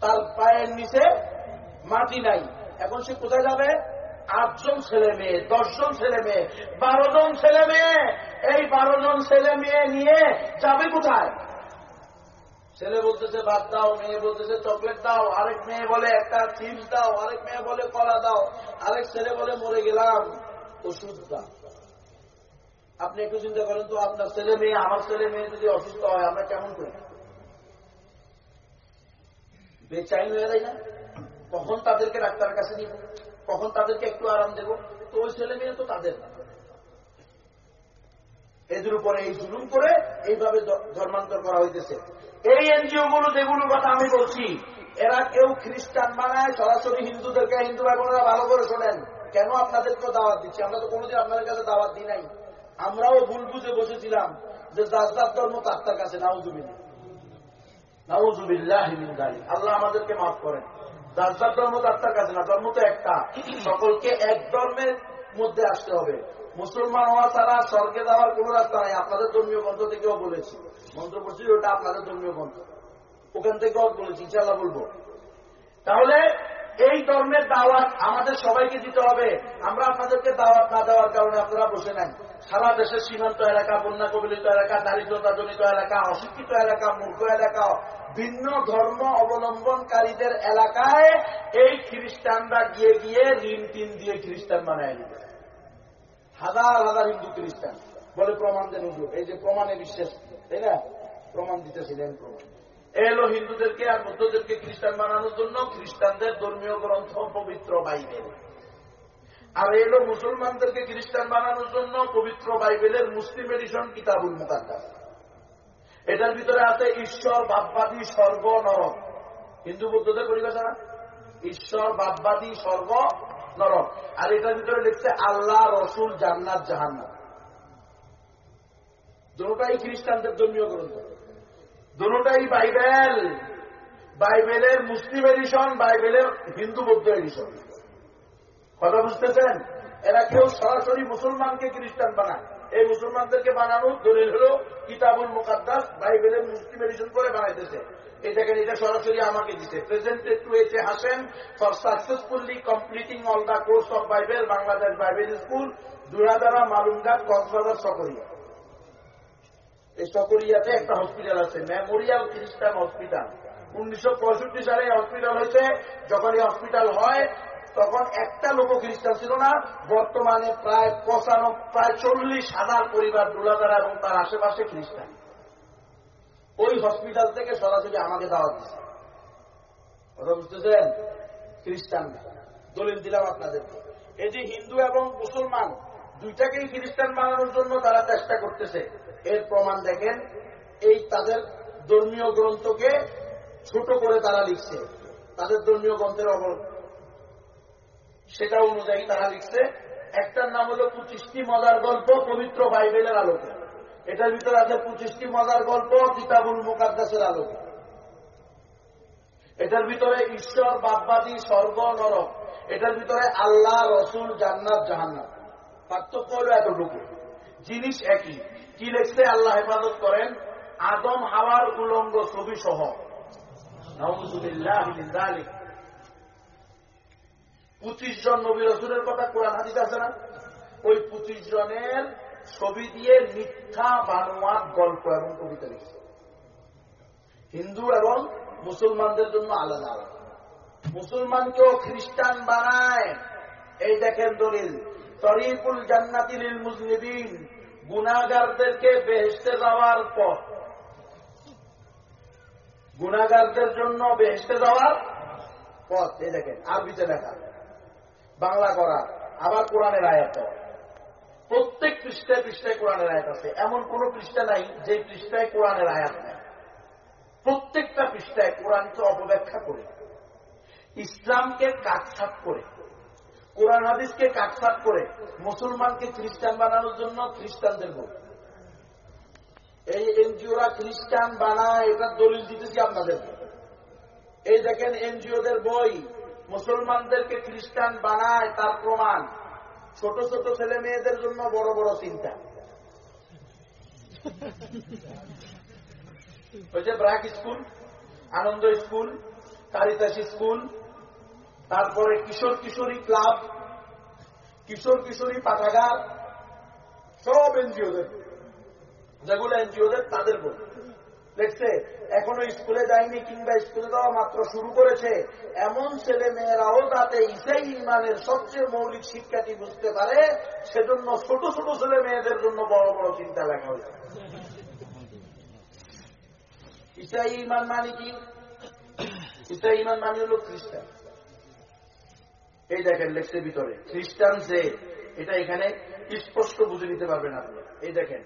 তার পায়ের নিচে মাটি নাই। এখন সে কোথায় যাবে? আটজন ছেলে মেয়ে, দশজন ছেলে মেয়ে বারো জন ছেলে মেয়ে। এই বারো জন ছেলে মেয়ে নিয়ে যাবে কোথায়? ছেলে বলতেছে, ভাত দাও। মেয়ে বলতেছে, চকলেট দাও। আরেক মেয়ে বলে, একটা চিপস দাও। আরেক মেয়ে বলে, কলা দাও। আরেক ছেলে বলে, মরে গেলাম। ওষুধ দাও। আপনি একটু চিন্তা করেন তো, আপনার ছেলে মেয়ে, আমার ছেলে মেয়ে যদি অসুস্থ হয়, আমরা কেমন করি? বেচাইন হয়ে যায় না? কখন তাদেরকে ডাক্তারের কাছে নিব? কখন তাদেরকে একটু আরাম দেব? তো ওই ছেলে মেয়ে তো তাদের এদের উপরে এই জুলুম করে এইভাবে ধর্মান্তর করা হইতেছে। এই এনজিও গুলো যেগুলোর কথা আমি বলছি, এরা কেউ খ্রিস্টান বানায়, সরাসরি হিন্দুদেরকে, হিন্দু ভাই বোনেরা ভালো করে শোনেন। কেন আপনাদেরকে দাওয়াত দিচ্ছি? আমরা তো কোনোদিন আপনাদের কাছে দাওয়াত দিই নাই। আমরাও ভুল বুঝে বসেছিলাম যে যার ধর্ম তার কাছে নাউজুবিল্লা নাউজুবিল্লাহ আল্লাহ আমাদেরকে মাফ করেন। যার ধর্ম তার কাছে না, ধর্ম তো একটা। সকলকে এক ধর্মের মধ্যে আসতে হবে। মুসলমান হওয়া ছাড়া স্বর্গে যাওয়ার কোন রাস্তা নাই। আপনাদের ধর্মীয় গ্রন্থ থেকেও বলেছি। মন্ত্র পড়ছি ওটা আপনাদের ধর্মীয় গ্রন্থ। ওখান থেকেও বলেছি ইনশাল্লাহ বলব। তাহলে এই ধর্মের দাওয়াত আমাদের সবাইকে দিতে হবে। আমরা আপনাদেরকে দাওয়াত না দেওয়ার কারণে আপনারা বসে নেন সারা দেশের সীমান্ত এলাকা বন্যা কবলিত এলাকা, দারিদ্রতাজনিত এলাকা, অশিক্ষিত এলাকা, মূর্খ এলাকা, ভিন্ন ধর্ম অবলম্বনকারীদের এলাকায় এই খ্রিস্টানরা গিয়ে গিয়ে ঋণ টিন দিয়ে খ্রিস্টান বানায় নিবে হাজার হাজার হিন্দু খ্রিস্টান। বলে প্রমাণ দেন এই যে প্রমাণে বিশ্বাস, তাই না? প্রমাণ দিতেছিলেন প্রমাণ। এলো হিন্দুদেরকে আর বৌদ্ধদেরকে খ্রিস্টান বানানোর জন্য খ্রিস্টানদের ধর্মীয় গ্রন্থ পবিত্র বাইবেল। আর এলো মুসলমানদেরকে খ্রিস্টান বানানোর জন্য পবিত্র বাইবেলের মুসলিম এডিশন কিতাবুল মুকাদ্দাস। এটার ভিতরে আছে ঈশ্বর, বাপবাদী, স্বর্গ, নরক। হিন্দু বৌদ্ধদের পরিভাষা ঈশ্বর, বাপবাদী, স্বর্গ, নরক। আর এটার ভিতরে লিখছে আল্লাহ, রসুল, জান্নাত জাহান্নাত দুটাই খ্রিস্টানদের ধর্মীয় গ্রন্থ। দুটাই বাইবেল। বাইবেলের মুসলিম এডিশন, বাইবেলের হিন্দু বৌদ্ধ এডিশন। কথা বুঝতেছেন? এরা কেউ সরাসরি মুসলমানকে খ্রিস্টান বানায়। এই মুসলমানদেরকে বানানোর দলিল হল কিতাবুল মুকাদ্দাস বাইবেলের মুসলিম এডিশন করে বানাইতেছে। দেখেন, এটা সরাসরি আমাকে দিতে presented to H A Hasen for successfully completing all the course of Bible Bangladesh Bible school দুরাদারা Malumghat Cox's Bazar সকরিয়া এই সকরিয়াতে একটা হসপিটাল আছে মেমোরিয়াল খ্রিস্টান হসপিটাল উনিশশো পঁয়ষট্টি সালে হসপিটাল হয়েছে। যখন এই হসপিটাল হয় তখন একটা লোক খ্রিস্টান ছিল না। বর্তমানে প্রায় পঁচানো প্রায় চল্লিশ হাজার পরিবার দুলাদারা এবং তার আশেপাশে খ্রিস্টান। ওই হসপিটাল থেকে সরাসরি আমাকে দাওয়া দিচ্ছে বুঝতেছেন খ্রিস্টান দলিল দিলাম আপনাদেরকে। এই যে হিন্দু এবং মুসলমান, দুইটাকেই খ্রিস্টান বানানোর জন্য তারা চেষ্টা করতেছে। এর প্রমাণ দেখেন, এই তাদের ধর্মীয় গ্রন্থকে ছোট করে তারা লিখছে। তাদের ধর্মীয় গ্রন্থের সেটা অনুযায়ী তারা লিখছে, একটার নাম হলো পঁচিশটি মজার গল্প পবিত্র বাইবেলের আলোকে। এটার ভিতরে আছে পঁচিশটি মজার গল্প কিতাবুল মুকাদ্দাসের আলোকে। এটার ভিতরে ঈশ্বর বাপবাদী স্বর্গ, নরক। এটার ভিতরে আল্লাহ, রসুল, জান্নাত জাহান্নাত পার্থক্য হল এতটুকু। জিনিস একই। কি লেখছে? আল্লাহ হেফাজত করেন, আদম, হাওয়ার উলঙ্গ ছবি সহ পঁচিশ জন নবী রসুলের কথা কোরআন হাদিস আছে না? ওই পঁচিশ জনের ছবি দিয়ে মিথ্যা বানোয়ার গল্প এবং কবিতা লিখছে। হিন্দু এবং মুসলমানদের জন্য আলাদা আলাদা। মুসলমানকেও খ্রিস্টান বানায়। এই দেখেন দলিল, তরিকুল জান্নাতিল মুজনিবিন গুনাগারদেরকে বেহেসতে যাওয়ার পথ। গুনাগারদের জন্য বেহেসতে যাওয়ার পথ, এই দেখেন আরবিতে লেখা বাংলা করা, আবার কোরআনের আয়াত প্রত্যেক পৃষ্ঠায় পৃষ্ঠায় কোরআনের আয়াত আছে। এমন কোন পৃষ্ঠা নাই যে পৃষ্ঠায় কোরআনের আয়াত নেই। প্রত্যেকটা পৃষ্ঠায় কোরআনকে অপব্যাখ্যা করে। ইসলামকে কাটছাট করে। কোরআন হাদিসকে কাটছাট করে। মুসলমানকে খ্রিস্টান বানানোর জন্য খ্রিস্টানদের বই এই এনজিওরা খ্রিস্টান বানায়, এটা দলিল দিতেছি আপনাদের। এই দেখেন এনজিওদের বই। মুসলমানদেরকে খ্রিস্টান বানায় তার প্রমাণ। ছোট ছোট ছেলে মেয়েদের জন্য বড় বড় চিন্তা। ওই যে BRAC school, Ananda school Caritas school, তারপরে কিশোর কিশোরী ক্লাব, কিশোর কিশোরী পাঠাগার, সব এনজিওদের। যেগুলো এনজিওদের, তাদের বই। দেখছে, এখনও স্কুলে যায়নি কিংবা স্কুলে যাওয়া মাত্র শুরু করেছে। এমন ছেলে মেয়েরাও যাতে ইসাই ইমানের সবচেয়ে মৌলিক শিক্ষাটি বুঝতে পারে, সেজন্য ছোট ছোট ছেলে মেয়েদের জন্য বড় বড় চিন্তা লেখা হয়েছে ইসাই ইমান মানে কি? ইসাই ইমান মানে হল খ্রিস্টান। এই দেখেন লেখছে ভিতরে, খ্রিস্টান যে, এটা এখানে স্পষ্ট বুঝে নিতে পারবেন আপনি এই দেখেন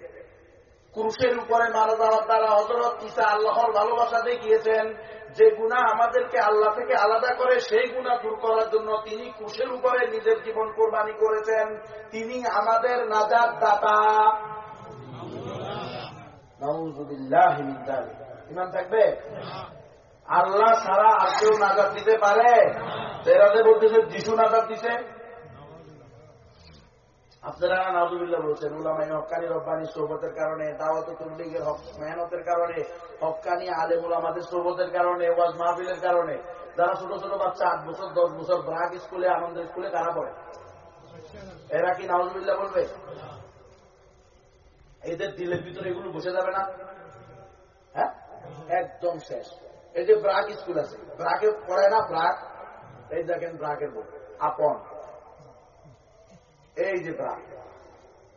ক্রুশের উপরে মারা যাওয়ার দ্বারা হজরত ইসা আল্লাহর ভালোবাসা দেখিয়েছেন যে গুণা আমাদেরকে আল্লাহ থেকে আলাদা করে সেই গুণা দূর করার জন্য তিনি ক্রুশের উপরে নিজের জীবন কোরবানি করেছেন। তিনি আমাদের নাজার দাতা ইমান থাকবে? আল্লাহ ছাড়া আর কেউ নাজাদ দিতে পারে? তেরাতে বলতেছে যিশু নাজাদ দিছে? আপনারা বলছেন উলামাই হকানি রব্বানি কারণে, দাওয়াত মেহনতের কারণে, হকানি উলামাদের কারণে, ওয়াজ কারণে। যারা ছোট ছোট বাচ্চা, আট বছর, দশ বছর, ব্রাক স্কুলে আনন্দ স্কুলে পড়ে। এরা কি নাজুবিল্লাহ বলবে? এদের দিলের ভিতরে এগুলো বসে যাবে না? হ্যাঁ? একদম শেষ। এই যে ব্রাক স্কুল আছে, ব্রাকে পড়ে না ব্রাক? এই দেখেন ব্রাকের বই আপন। এই যে ব্রাক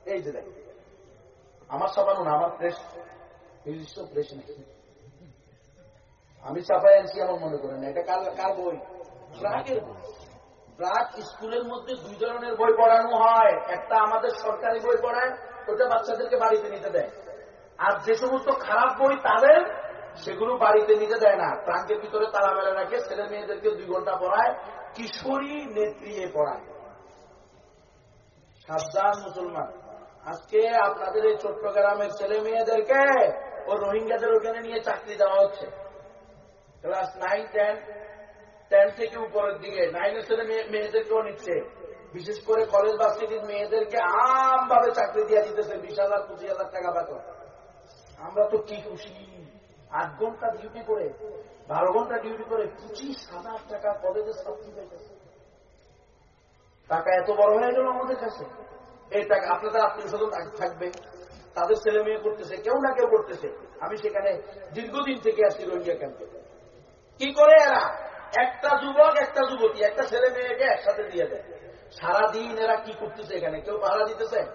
এই যে দেখ। আমার ছাপানো না, আমার প্রেস নিজস্ব প্রেস নেই। আমি ছাপাই আনছি আমার মনে করেন এটা কার কার বই? ব্রাকের বই। ব্রাক স্কুলের মধ্যে দুই ধরনের বই পড়ানো হয়। একটা আমাদের সরকারি বই পড়ায়, ওটা বাচ্চাদেরকে বাড়িতে নিতে দেয়। আর যে সমস্ত খারাপ বই তাদের, সেগুলো বাড়িতে নিতে দেয় না। ট্রাঙ্কের ভিতরে তালা মেলা রাখে, ছেলে মেয়েদেরকে দুই ঘণ্টা পড়ায়, কিশোরী নেত্রিয়ে পড়ায়। সাবধান মুসলমান। আজকে আপনাদের এই চট্টগ্রামের ছেলে মেয়েদেরকে ও রোহিঙ্গাদের ওখানে নিয়ে চাকরি দেওয়া হচ্ছে। ক্লাস নাইন, টেন টেন থেকে উপরের দিকে নাইনের ছেলে মেয়েদেরকেও নিচ্ছে। বিশেষ করে কলেজ ভার্সিটির মেয়েদেরকে আমভাবে চাকরি দিয়ে দিতেছে, বিশ হাজার, পঁচিশ হাজার টাকা বেতন। আমরা তো কি খুশি? আট ঘণ্টা ডিউটি করে, বারো ঘণ্টা ডিউটি করে পঁচিশ হাজার টাকা কলেজের ছাত্রী পেয়েছে। টাকা এত বড় হয়ে গেল আমাদের কাছে। এই টাকা আপনাদের আত্মীয় স্বজন থাকবে, তাদের ছেলে মেয়ে করতেছে, কেউ না কেউ করতেছে। আমি সেখানে দীর্ঘদিন থেকে আসছি রোহিঙ্গা ক্যাম্পে। কি করে এরা? একটা যুবক, একটা যুবতী, একটা ছেলে মেয়েকে একসাথে দিয়ে দেয়। সারাদিন এরা কি করতেছে এখানে? কেউ পাহারা দিতেছে?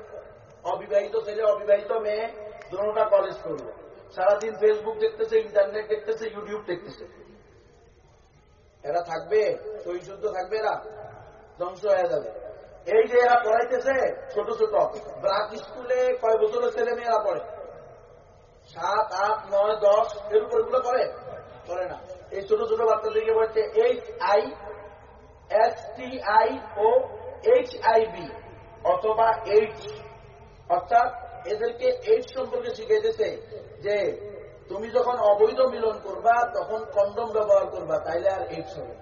অবিবাহিত ছেলে, অবিবাহিত মেয়ে দুটা কলেজ করবে সারাদিন ফেসবুক দেখতেছে ইন্টারনেট দেখতেছে ইউটিউব দেখতেছে। এরা থাকবে সই থাকবে এরা? ধ্বংস হয়ে যাবে। এই যে এরা পড়াইতেছে, ছোট ছোট, ব্রাক স্কুলে কয় বছরের ছেলে মেয়েরা পড়ে? সাত, আট, নয়, দশ, এর উপরগুলো করে করে না। এই ছোট ছোট বাচ্চাদেরকে বলছে H I S T I O H I B অথবা এইচ অর্থাৎ এদেরকে এইচ সম্পর্কে শিখাইতেছে যে তুমি যখন অবৈধ মিলন করবা, তখন কন্ডম ব্যবহার করবা, তাইলে আর এইডস হবে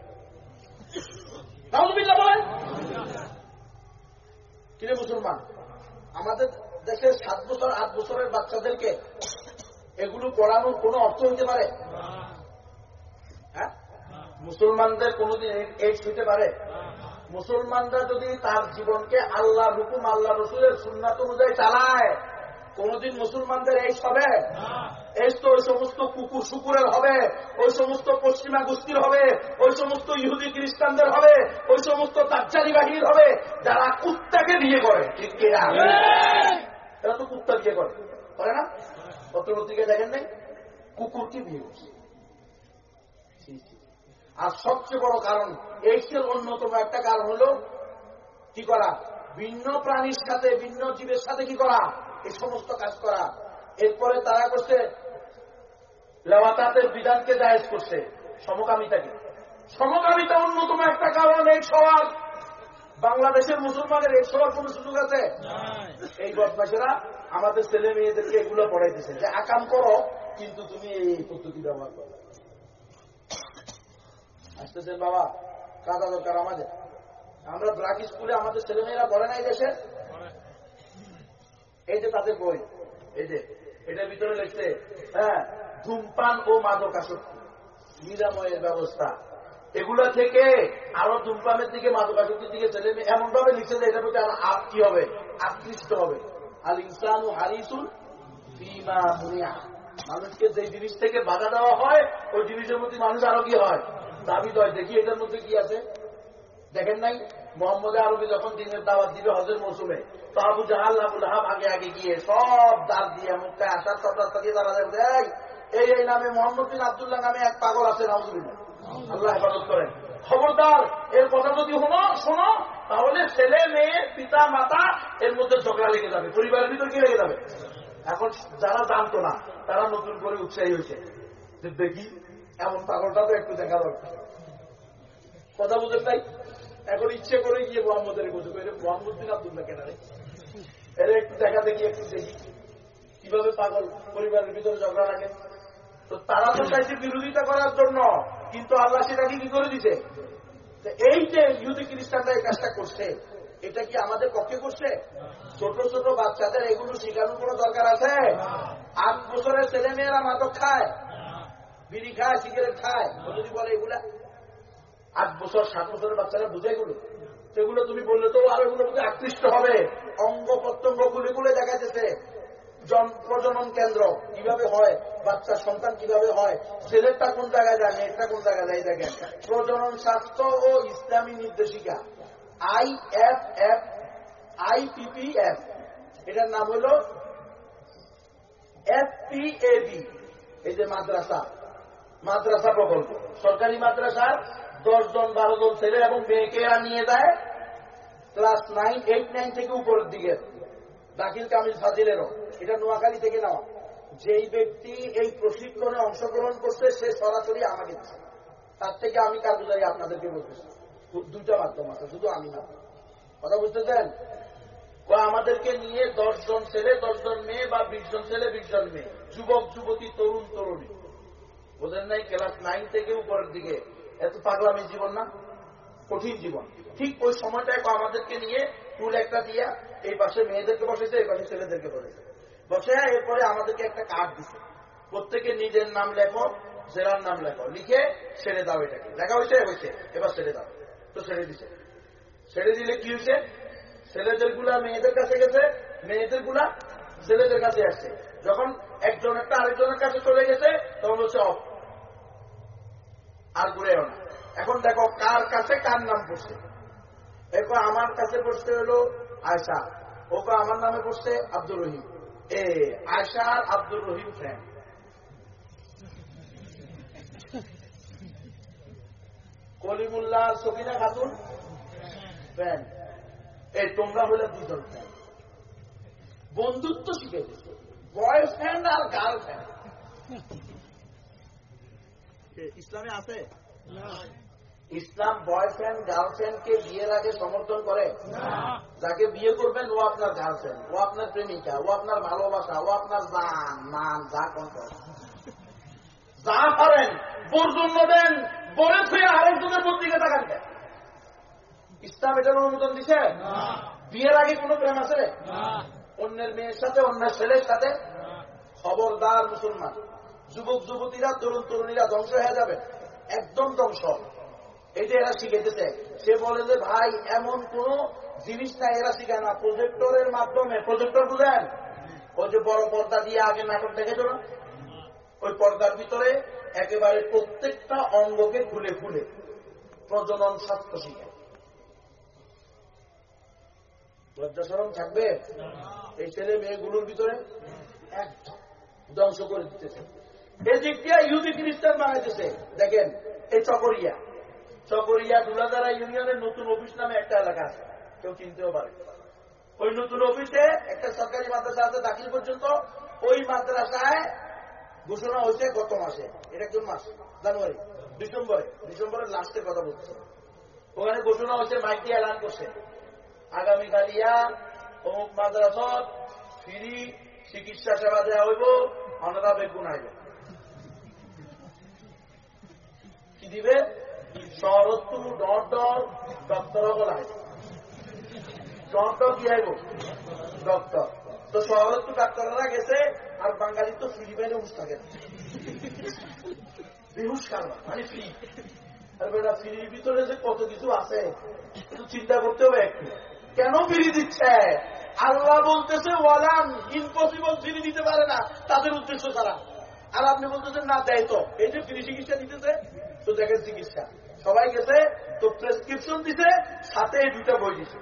কিরে মুসলমান, আমাদের দেশের সাত বছর, আট বছরের বাচ্চাদেরকে এগুলো পড়ানোর কোনো অর্থ হইতে পারে? হ্যাঁ? মুসলমানদের কোনোদিন এইডস হইতে পারে? মুসলমানরা যদি তার জীবনকে আল্লাহ হুকুম আল্লাহ রসুলের সুন্নাত অনুযায়ী চালায়, কোনদিন মুসলমানদের এইস হবে? এই তো ওই সমস্ত কুকুর শুকুরের হবে ওই সমস্ত পশ্চিমা গোষ্ঠীর হবে ওই সমস্ত ইহুদি খ্রিস্টানদের হবে ওই সমস্ত তাজ্জারি বাহিনীর হবে যারা কুত্তাকে বিয়ে করে। ঠিক এরা তো কুত্তা বিয়ে করে। করে না? পত্রপত্রিকায় দেখেন নাই? কুকুরকে বিয়ে করছে। আর সবচেয়ে বড় কারণ এইসের অন্যতম একটা কারণ হলো কি করা? ভিন্ন প্রাণীর সাথে ভিন্ন জীবের সাথে কি করা? এই সমস্ত কাজ করা। এরপরে তারা করছে লেওয়াতাতের বিধানকে জায়েজ করছে সমকামিতাকে। সমকামিতা অন্যতম একটা কারণ এই সবার। বাংলাদেশের মুসলমানের এই সবার কোন সুযোগ আছে? এই বদমাসেরা আমাদের ছেলে মেয়েদেরকে এগুলো পড়াইতেছে যে আকাম করো কিন্তু তুমি এই পদ্ধতি ব্যবহার করো। আসতেছেন বাবা কাদা দরকার আমাদের। আমরা ব্রাক স্কুলে আমাদের ছেলেমেয়েরা পড়ে নাই দেশে? এই যে তাদের বই এই যে এটার ভিতরে লিখছে হ্যাঁ ধূমপান ও মাদকাসক্তি নিরাময়ের ব্যবস্থা। এগুলা থেকে আরও ধূমপানের দিকে মাদকাসক্তির দিকে মেয়ে এমন ভাবে লিখছে যে এটার প্রতি আরও আপ কি হবে? আকৃষ্ট হবে। আল ইনসান ও হারিসুল মুনিয়া। মানুষকে যে জিনিস থেকে বাধা দেওয়া হয়, ওই জিনিসের প্রতি মানুষ আরও কি হয়। দাবি হয় দেখি এটার মধ্যে কি আছে? দেখেন নাই? মোহাম্মদ আরবি যখন দিনের দাওয়াত দিবে হজের মৌসুমে, তো আবু জাহাল আবুল হাব আগে আগে গিয়ে সব দাঁত দিয়ে মুখটা আসার সব রাস্তা দিয়ে দাঁড়া যাবে এই এই নামে মোহাম্মদ বিন আবদুল্লাহ নামে এক পাগল আছে, নাউজুবিল্লাহ। আল্লাহ হেফাজত করেন। খবরদার, এর কথা যদি শোনো শোনো, তাহলে ছেলে, মেয়ে, পিতা, মাতা, এর মধ্যে ঝগড়া লেগে যাবে। পরিবারের ভিতর কি লেগে যাবে? এখন যারা জানতো না, তারা নতুন করে উৎসাহী হয়েছে। যে দেখি, এমন পাগলটা তো একটু দেখা দরকার। কথা বুঝেন তাই এখন ইচ্ছে করে গিয়ে মোহাম্মদের বুঝে করে মোহাম্মদ বিন আব্দুল্লাহ কেন রে? এর একটু দেখা দেখি, একটু দেখি। কীভাবে পাগল পরিবারের ভিতরে ঝগড়া রাখে তো তারা তো চাইছে বিরোধিতা করার জন্য, কিন্তু আল্লাহ সেটাকে কি করে দিছে? এই যে ইহুদি খ্রিস্টানরা এই কাজটা করছে, এটা কি আমাদের পক্ষে করছে? ছোট ছোট বাচ্চাদের এগুলো শেখানোর কোনো দরকার আছে? আট বছরের ছেলে মেয়েরা মাদক খায়, বিড়ি খায়, সিগারেট খায় যদি বলে এগুলা। আট বছর, সাত বছরের বাচ্চারা বুঝে এগুলো। সেগুলো তুমি বললে তো আর এগুলো আকৃষ্ট হবে। অঙ্গ প্রত্যঙ্গ গুলি গুলে দেখা যেতে প্রজনন কেন্দ্র কীভাবে হয়, বাচ্চার সন্তান কীভাবে হয়, ছেলেরটা কোন জায়গায় যায়, মেয়েরটা কোন জায়গায় যায় দেখেন। প্রজনন স্বাস্থ্য ও ইসলামী নির্দেশিকা, আই এফ এফ আইপিপিএফ এটার নাম হলো এফপিএবি এই যে মাদ্রাসা মাদ্রাসা প্রকল্প। সরকারি মাদ্রাসার দশ জন বারো জন ছেলে এবং মেয়েকে নিয়ে দেয় ক্লাস নাইন, এইট, নাইন থেকে উপরের দিকে। দাখিল কামিল ফাজিলেরও। এটা নোয়াখালী থেকে নেওয়া। যেই ব্যক্তি এই প্রশিক্ষণে অংশগ্রহণ করছে, সে সরাসরি আমাকে দিচ্ছে। তার থেকে আমি কার্যকারী আপনাদেরকে বলতেছি দুইটা মাধ্যম আছে, শুধু আমি না। কথা বুঝতেছেন? আমাদেরকে নিয়ে দশ জন ছেলে দশ জন মেয়ে বা বিশ জন ছেলে বিশ জন মেয়ে। যুবক, যুবতী, তরুণ, তরুণী। বোঝেন নাই, ক্লাস নাইন থেকে উপরের দিকে। এত পাগলামি জীবন না? কঠিন জীবন। ঠিক ওই সময়টায় আমাদেরকে নিয়ে টুল একটা দিয়া এই পাশে মেয়েদেরকে বসেছে, এই পাশে ছেলেদেরকে বসেছে। বসে এরপরে আমাদেরকে একটা কার্ড দিছে। প্রত্যেকে নিজের নাম লেখো, জেলার নাম লেখো। লিখে ছেড়ে দাও এটাকে। লেখা হয়েছে হয়েছে। এবার ছেড়ে দাও। তো ছেড়ে দিছে। ছেড়ে দিলে কি হয়েছে? ছেলেদেরগুলা মেয়েদের কাছে গেছে, মেয়েদেরগুলা ছেলেদের কাছে আসছে। যখন একজনেরটা আরেকজনের কাছে চলে গেছে, তখন হচ্ছে অফ। আর ঘুরেও না। এখন দেখো, কার কাছে কার নাম পড়ছে? এরপর আমার কাছে পড়ছে হলো আয়সা ওকে আমার নামে পড়ছে আব্দুর রহিম। এ আয়সা আব্দুর রহিম ফ্রেন্ড কলিমুল্লাহ সকিনা খাতুন ফ্রেন্ড এই তোমরা হলে দুজন ফ্রেন্ড বন্ধুত্ব শিখে দিচ্ছে বয়ফ্রেন্ড আর গার্লফ্রেন্ড ইসলামে আছে? ইসলাম বয়ফ্রেন্ড গার্লফ্রেন্ড কে বিয়ের আগে সমর্থন করে? যাকে বিয়ে করবেন ও আপনার গার্লফ্রেন্ড ও আপনার প্রেমিকা ও আপনার ভালোবাসা ও আপনার জান মান যা কোন যা দেন বলে থুয়ে আরেকজনের তাকান দেন ইসলাম এটার অনুমোদন দিছে? বিয়ের আগে কোন প্রেম আছে? অন্যের মেয়ের সাথে অন্যের ছেলের সাথে? খবরদার মুসলমান। যুবক যুবতীরা তরুণ তরুণীরা ধ্বংস হয়ে যাবে। একদম ধ্বংস এই যে এরা শিখেতেছে সে বলে যে, ভাই, এমন কোন জিনিস না এরা শিখে না। প্রজেক্টরের মাধ্যমে প্রজেক্টর বুঝেন? ওই যে বড় পর্দা দিয়ে আগে নাটক দেখেছ না? ওই পর্দার ভিতরে একেবারে প্রত্যেকটা অঙ্গকে খুলে খুলে প্রজনন স্বাস্থ্য শিখে লজ্জাসরম থাকবে? এই ছেলে মেয়েগুলোর ভিতরে একদম ধ্বংস করে দিতেছে। এই দিক দিয়ে ইহুদি খ্রিস্টান বানাইতেছে। দেখেন, এই চকরিয়া। চকরিয়া দুলাদারা ইউনিয়নের নতুন অফিস নামে একটা এলাকা আছে। কেউ চিনতেও পারে। ওই নতুন অফিসে একটা সরকারি মাদ্রাসা আছে দাখিল পর্যন্ত। ওই মাদ্রাসায় ঘোষণা হয়েছে গত মাসে। এটা কোন মাস? জানুয়ারি। ডিসেম্বরে। ডিসেম্বরের লাস্টের কথা বলছে। ওখানে ঘোষণা হয়েছে মাইক দিয়ে এলান করছে। আগামীকালিয়া অমুক মাদ্রাসত ফ্রি চিকিৎসা সেবা দেওয়া হইব। অনারা বেগুন আইব কি দিবে? শরৎতু ডর ডক্টর বলা ডক্টর কি আইব ডক্টর। তো শহরত্তু ডাক্তাররা গেছে আর বাঙালি তো ফ্রি বাইনে হুস থাকে। বেহুস কারবার মানে ফ্রি। আর বেটা ফ্রির ভিতরে যে কত কিছু আছে একটু চিন্তা করতে হবে একটু। কেন ফিরি দিচ্ছে? আল্লাহ বলতেছে ওয়ালাম ইম্পসিবল ফিরি দিতে পারে না। তাদের উদ্দেশ্য তারা আর আপনি বলতেছেন না দেয় তো। এই যে ফ্রি চিকিৎসা দিতেছে তো দেখেন চিকিৎসা। সবাই গেছে, তো প্রেসক্রিপশন দিছে সাথে দুটা বই দিছে।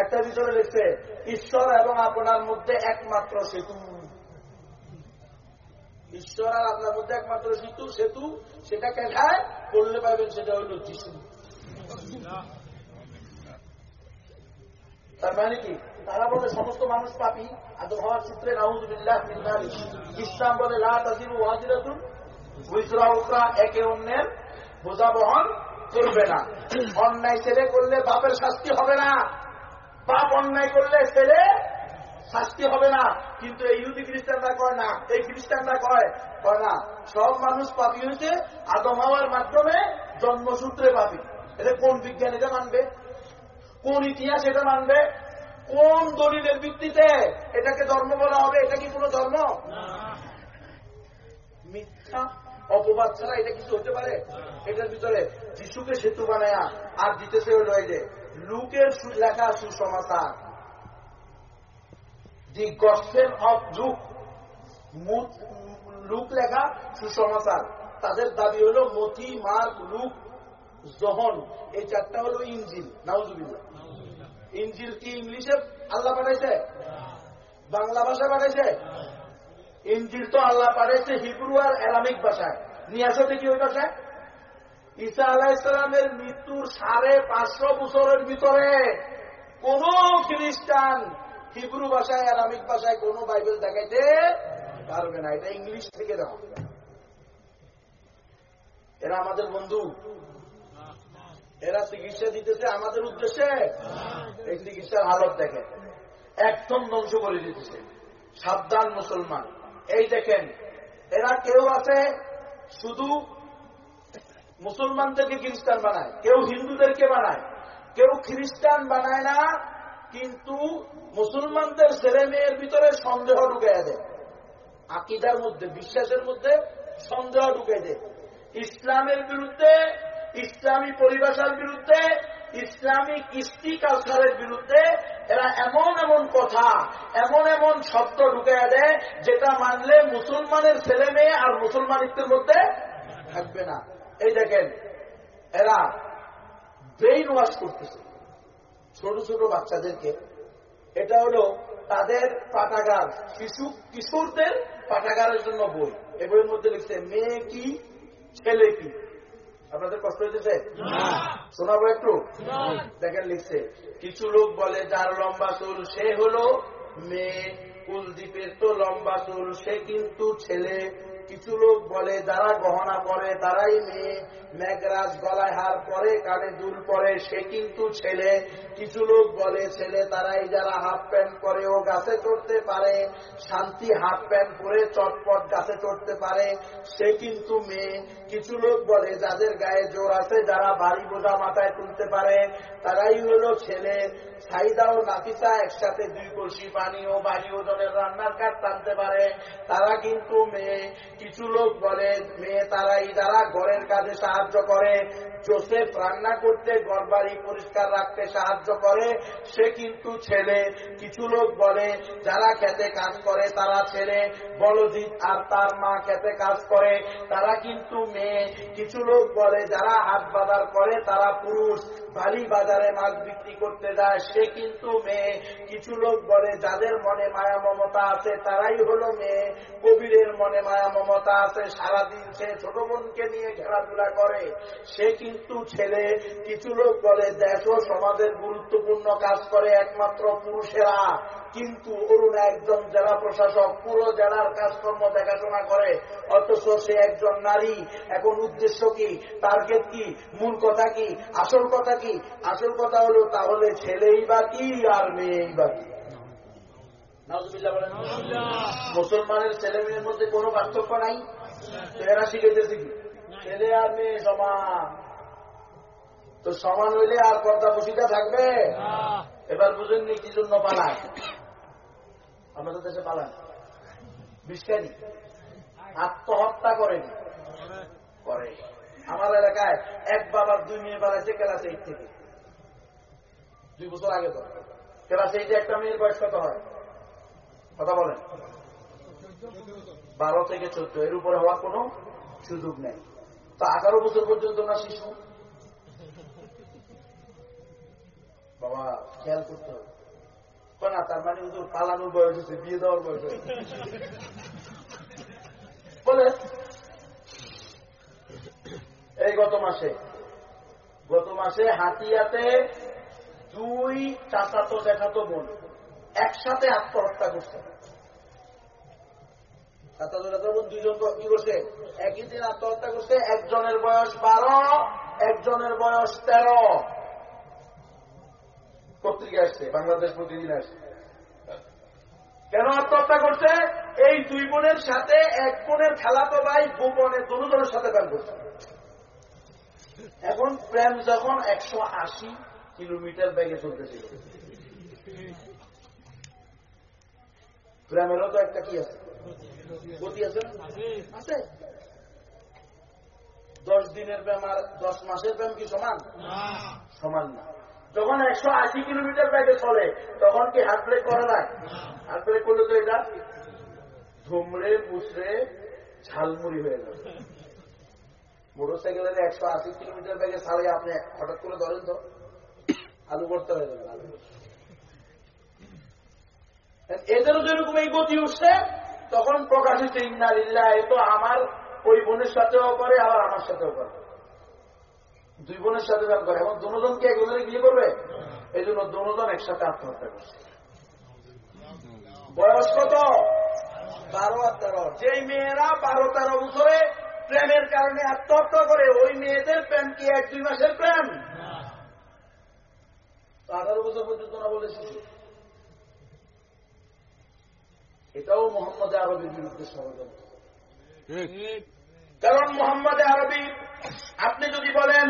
একটা ভিতরে লিখছে, ঈশ্বর এবং আপনার মধ্যে একমাত্র সেতু। ঈশ্বর আর আপনার মধ্যে একমাত্র সেতু সেতু সেটা কেখায় করলে পাবেন সেটা হইল যিশু। তার মানে কি? তারা বলে, সমস্ত মানুষ পাপি। আদম হওয়ার সূত্রে, নাউজুবিল্লাহ ইসলাম বলে, লা তাজিরু ওয়াজিরাতুন। উইসরা উকরা একে অন্যের বোঝা বহন করবে না। অন্যায় ছেলে করলে বাপের শাস্তি হবে না। বাপ অন্যায় করলে ছেলে শাস্তি হবে না। কিন্তু এই ইহুদি খ্রিস্টানরা কয় না এই খ্রিস্টানরা কয় কয় না সব মানুষ পাপি হয়েছে আদম হওয়ার মাধ্যমে জন্মসূত্রে পাপি। এটা কোন বিজ্ঞান এটা মানবে? কোন ইতিহাস এটা মানবে? কোন দলিলের ভিত্তিতে এটাকে ধর্ম বলা হবে? এটা কি কোন ধর্ম? মিথ্যা অপবাদ ছাড়া এটা কিছু হতে পারে? এটার ভিতরে যিশুকে সেতু বানায়া আর দিতেছে হইল এই যে লুকের লেখা সুসমাচার। The gospel of Luke. Luke লেখা সুসমাচার। তাদের দাবি হল মতি মার্ক লুক জহন। এই চারটা হলো ইঞ্জিল। নাউজুবিল্লা ইঞ্জিল কি ইংলিশে? আল্লাহ পাঠাইছে বাংলা ভাষা পাঠাইছে ইঞ্জিল তো আল্লাহ পাঠাইছে, হিব্রু আর অ্যারামিক ভাষায়। নিয়ে আসো দেখি ওই ভাষায়। ঈসা আলাহ ইসলামের মৃত্যুর সাড়ে পাঁচশো বছরের ভিতরে কোন খ্রিস্টান হিব্রু ভাষায়, অ্যারামিক ভাষায় কোন বাইবেল দেখাইতে পারবে না। এটা ইংলিশ থেকে দেওয়া এরা আমাদের বন্ধু। এরা চিকিৎসা দিতেছে আমাদের উদ্দেশ্যে। এই চিকিৎসার হালত দেখে একদম ধ্বংস করে দিতেছে। সাবধান মুসলমান। এই দেখেন, এরা কেউ আছে শুধু মুসলমানদেরকে খ্রিস্টান বানায়, কেউ হিন্দুদেরকে বানায়, কেউ খ্রিস্টান বানায় না, কিন্তু মুসলমানদের ছেলে মেয়ের ভিতরে সন্দেহ ঢুকে দেয়। আকিদার মধ্যে, বিশ্বাসের মধ্যে সন্দেহ ঢুকে দেয়। ইসলামের বিরুদ্ধে, ইসলামী পরিভাষার বিরুদ্ধে ইসলামিক কৃষ্টি কালচারের বিরুদ্ধে এরা এমন এমন কথা, এমন এমন শব্দ ঢুকে দেয়, যেটা মানলে মুসলমানের ছেলে মেয়ে আর মুসলমানিত্বের মধ্যে থাকবে না। এই দেখেন, এরা ব্রেইন ওয়াশ করতেছে। ছোট ছোট বাচ্চাদেরকে। এটা হলো তাদের পাঠাগার। শিশু, কিশোরদের পাঠাগারের জন্য বই। এ বইয়ের মধ্যে লিখছে, মেয়ে কি, ছেলে কি? আপনাদের কষ্ট হইতেছে? শোনাবো একটু? দেখেন লিখছে কিছু লোক বলে যার লম্বা চুল সে হলো মেয়ে। কুলদ্বীপের তো লম্বা চুল সে কিন্তু ছেলে। কিছু লোক বলে যারা গহনা পরে তারাই মেয়ে। মেঘরাজ গলায় হার পরে কানে দুল পরে সে কিন্তু ছেলে। কিছু লোক বলে ছেলে তারাই যারা হাফ প্যান্ট পরে ও গাছে চড়তে পারে শান্তি হাফ প্যান্ট পরে চটপট গাছে চড়তে পারে সে কিন্তু মেয়ে। কিছু লোক বলে, যাদের গায়ে জোর আছে, যারা বাড়ি বোঝা মাথায় তুলতে পারে, তারাই হলো ছেলে। সাইদা ও নাফিসা একসাথে দুই কলসি পানি ও বাড়ি ওজনের রান্নার কাজ টানতে পারে। তারা কিন্তু মেয়ে। কিছু লোক বলে, মেয়ে তারাই যারা ঘরের কাজে সাহায্য করে। জোসেফ রান্না করতে ঘর বাড়ি পরিষ্কার রাখতে সাহায্য করে, সে কিন্তু ছেলে। কিছু লোক বলে, যারা খেতে কাজ করে, তারা ছেলে। বলজিৎ আর তার মা খেতে কাজ করে। তারা কিন্তু মেয়ে। কিছু লোক বলে যারা হাত বাজার করে তারা পুরুষ। বালি বাজারে মাছ বিক্রি করতে যায়, সে কিন্তু মেয়ে। কিছু লোক বলে, যাদের মনে মায়া মমতা আছে, তারাই হলো মেয়ে। কবিরের মনে মায়া মমতা আছে, সারাদিন সে ছোট বোনকে নিয়ে খেলাধুলা করে। সে কিন্তু ছেলে। কিছু লোক বলে দেশ সমাজের গুরুত্বপূর্ণ কাজ করে একমাত্র পুরুষেরা। কিন্তু অরুণ একজন জেলা প্রশাসক, পুরো জেলার কাজকর্ম দেখাশোনা করে। অথচ সে একজন নারী। এখন উদ্দেশ্য কি? টার্গেট কি? মূল কথা কি? আসল কথা কি? আসল কথা হলো তাহলে ছেলেই বা কি আর মেয়েই বা কি? মুসলমানের ছেলে মেয়ের মধ্যে কোনো পার্থক্য নাই? এরা শিখেছে কি ছেলে আর মেয়ে সমান। তো সমান হইলে আর পর্দা বসিটা থাকবে? এবার বুঝেননি কি জন্য পালায়? আমাদের দেশে পালায় বিষকারী আত্মহত্যা করেনি? করে। আমার এলাকায় এক বাবার, দুই মেয়ে পালাইছে ক্লাস এইট থেকে। দুই বছর আগে তো। ক্লাস এইটে একটা মেয়ের বয়স কত হয়? কথা বলেন। বারো থেকে চোদ্দ, এর উপরে হওয়ার কোন সুযোগ নেই। তো আঠারো বছর পর্যন্ত না শিশু? বাবা, খেয়াল করতে হবে। না, তার মানে পালানোর বয়স হচ্ছে বিয়ে দেওয়ার বয়স হয়েছে। বলে এই গত মাসে। গত মাসে হাতিয়াতে দুই চাচাতো দেখাতো বোন একসাথে আত্মহত্যা করছে। চাচাতো দেখাতো বোন দুইজন কি করছে? একই দিন আত্মহত্যা করছে। একজনের বয়স বারো, একজনের বয়স তেরো। পত্রিকা আসছে, বাংলাদেশ প্রতিদিন আসছে। কেন আত্মহত্যা করছে? এই দুই বোনের সাথে এক বোনের খেলাতো ভাই গোপনের দুজনের সাথে প্রেম করছে। এখন প্রেম যখন একশো আশি কিলোমিটার ব্যাগে চলতেছিল প্রেমেরও তো একটা কি আছে? গতি আছে আছে। দশ দিনের প্রেম আর দশ মাসের প্রেম কি সমান? সমান না। যখন একশো আশি কিলোমিটার ব্যাগে চলে তখন কি হাত ব্রেক করে না। হাত ব্রেক করলে তো এটা ধুমড়ে মুসড়ে ঝালমুড়ি হয়ে যাবে। মোটর সাইকেলের একশো আশি কিলোমিটার ব্যাগে ছাড়ে আপনি হঠাৎ করে ধরেন তো, আলু করতে হয়ে যাবে এদেরও যেরকম এই গতি উঠছে, তখন প্রকাশিত ইন্নালিল্লাহ এ তো আমার ওই বোনের সাথেও করে, আবার আমার সাথেও করে। দুই বোনের সাথে যান করে। এবং দুজনকে একজনে বিয়ে করবে? এই জন্য দুজন একসাথে আত্মহত্যা করছে। বয়স কত? বারো আর তেরো। যেই মেয়েরা বারো তেরো বছরে প্রেমের কারণে আত্মহত্যা করে ওই মেয়েদের প্রেম কি এক দুই মাসের প্রেম? আঠারো বছর পর্যন্ত না বলেছি। এটাও মোহাম্মদ আরবির বিরুদ্ধে ষড়যন্ত্র। কারণ মোহাম্মদ আরবি আপনি যদি বলেন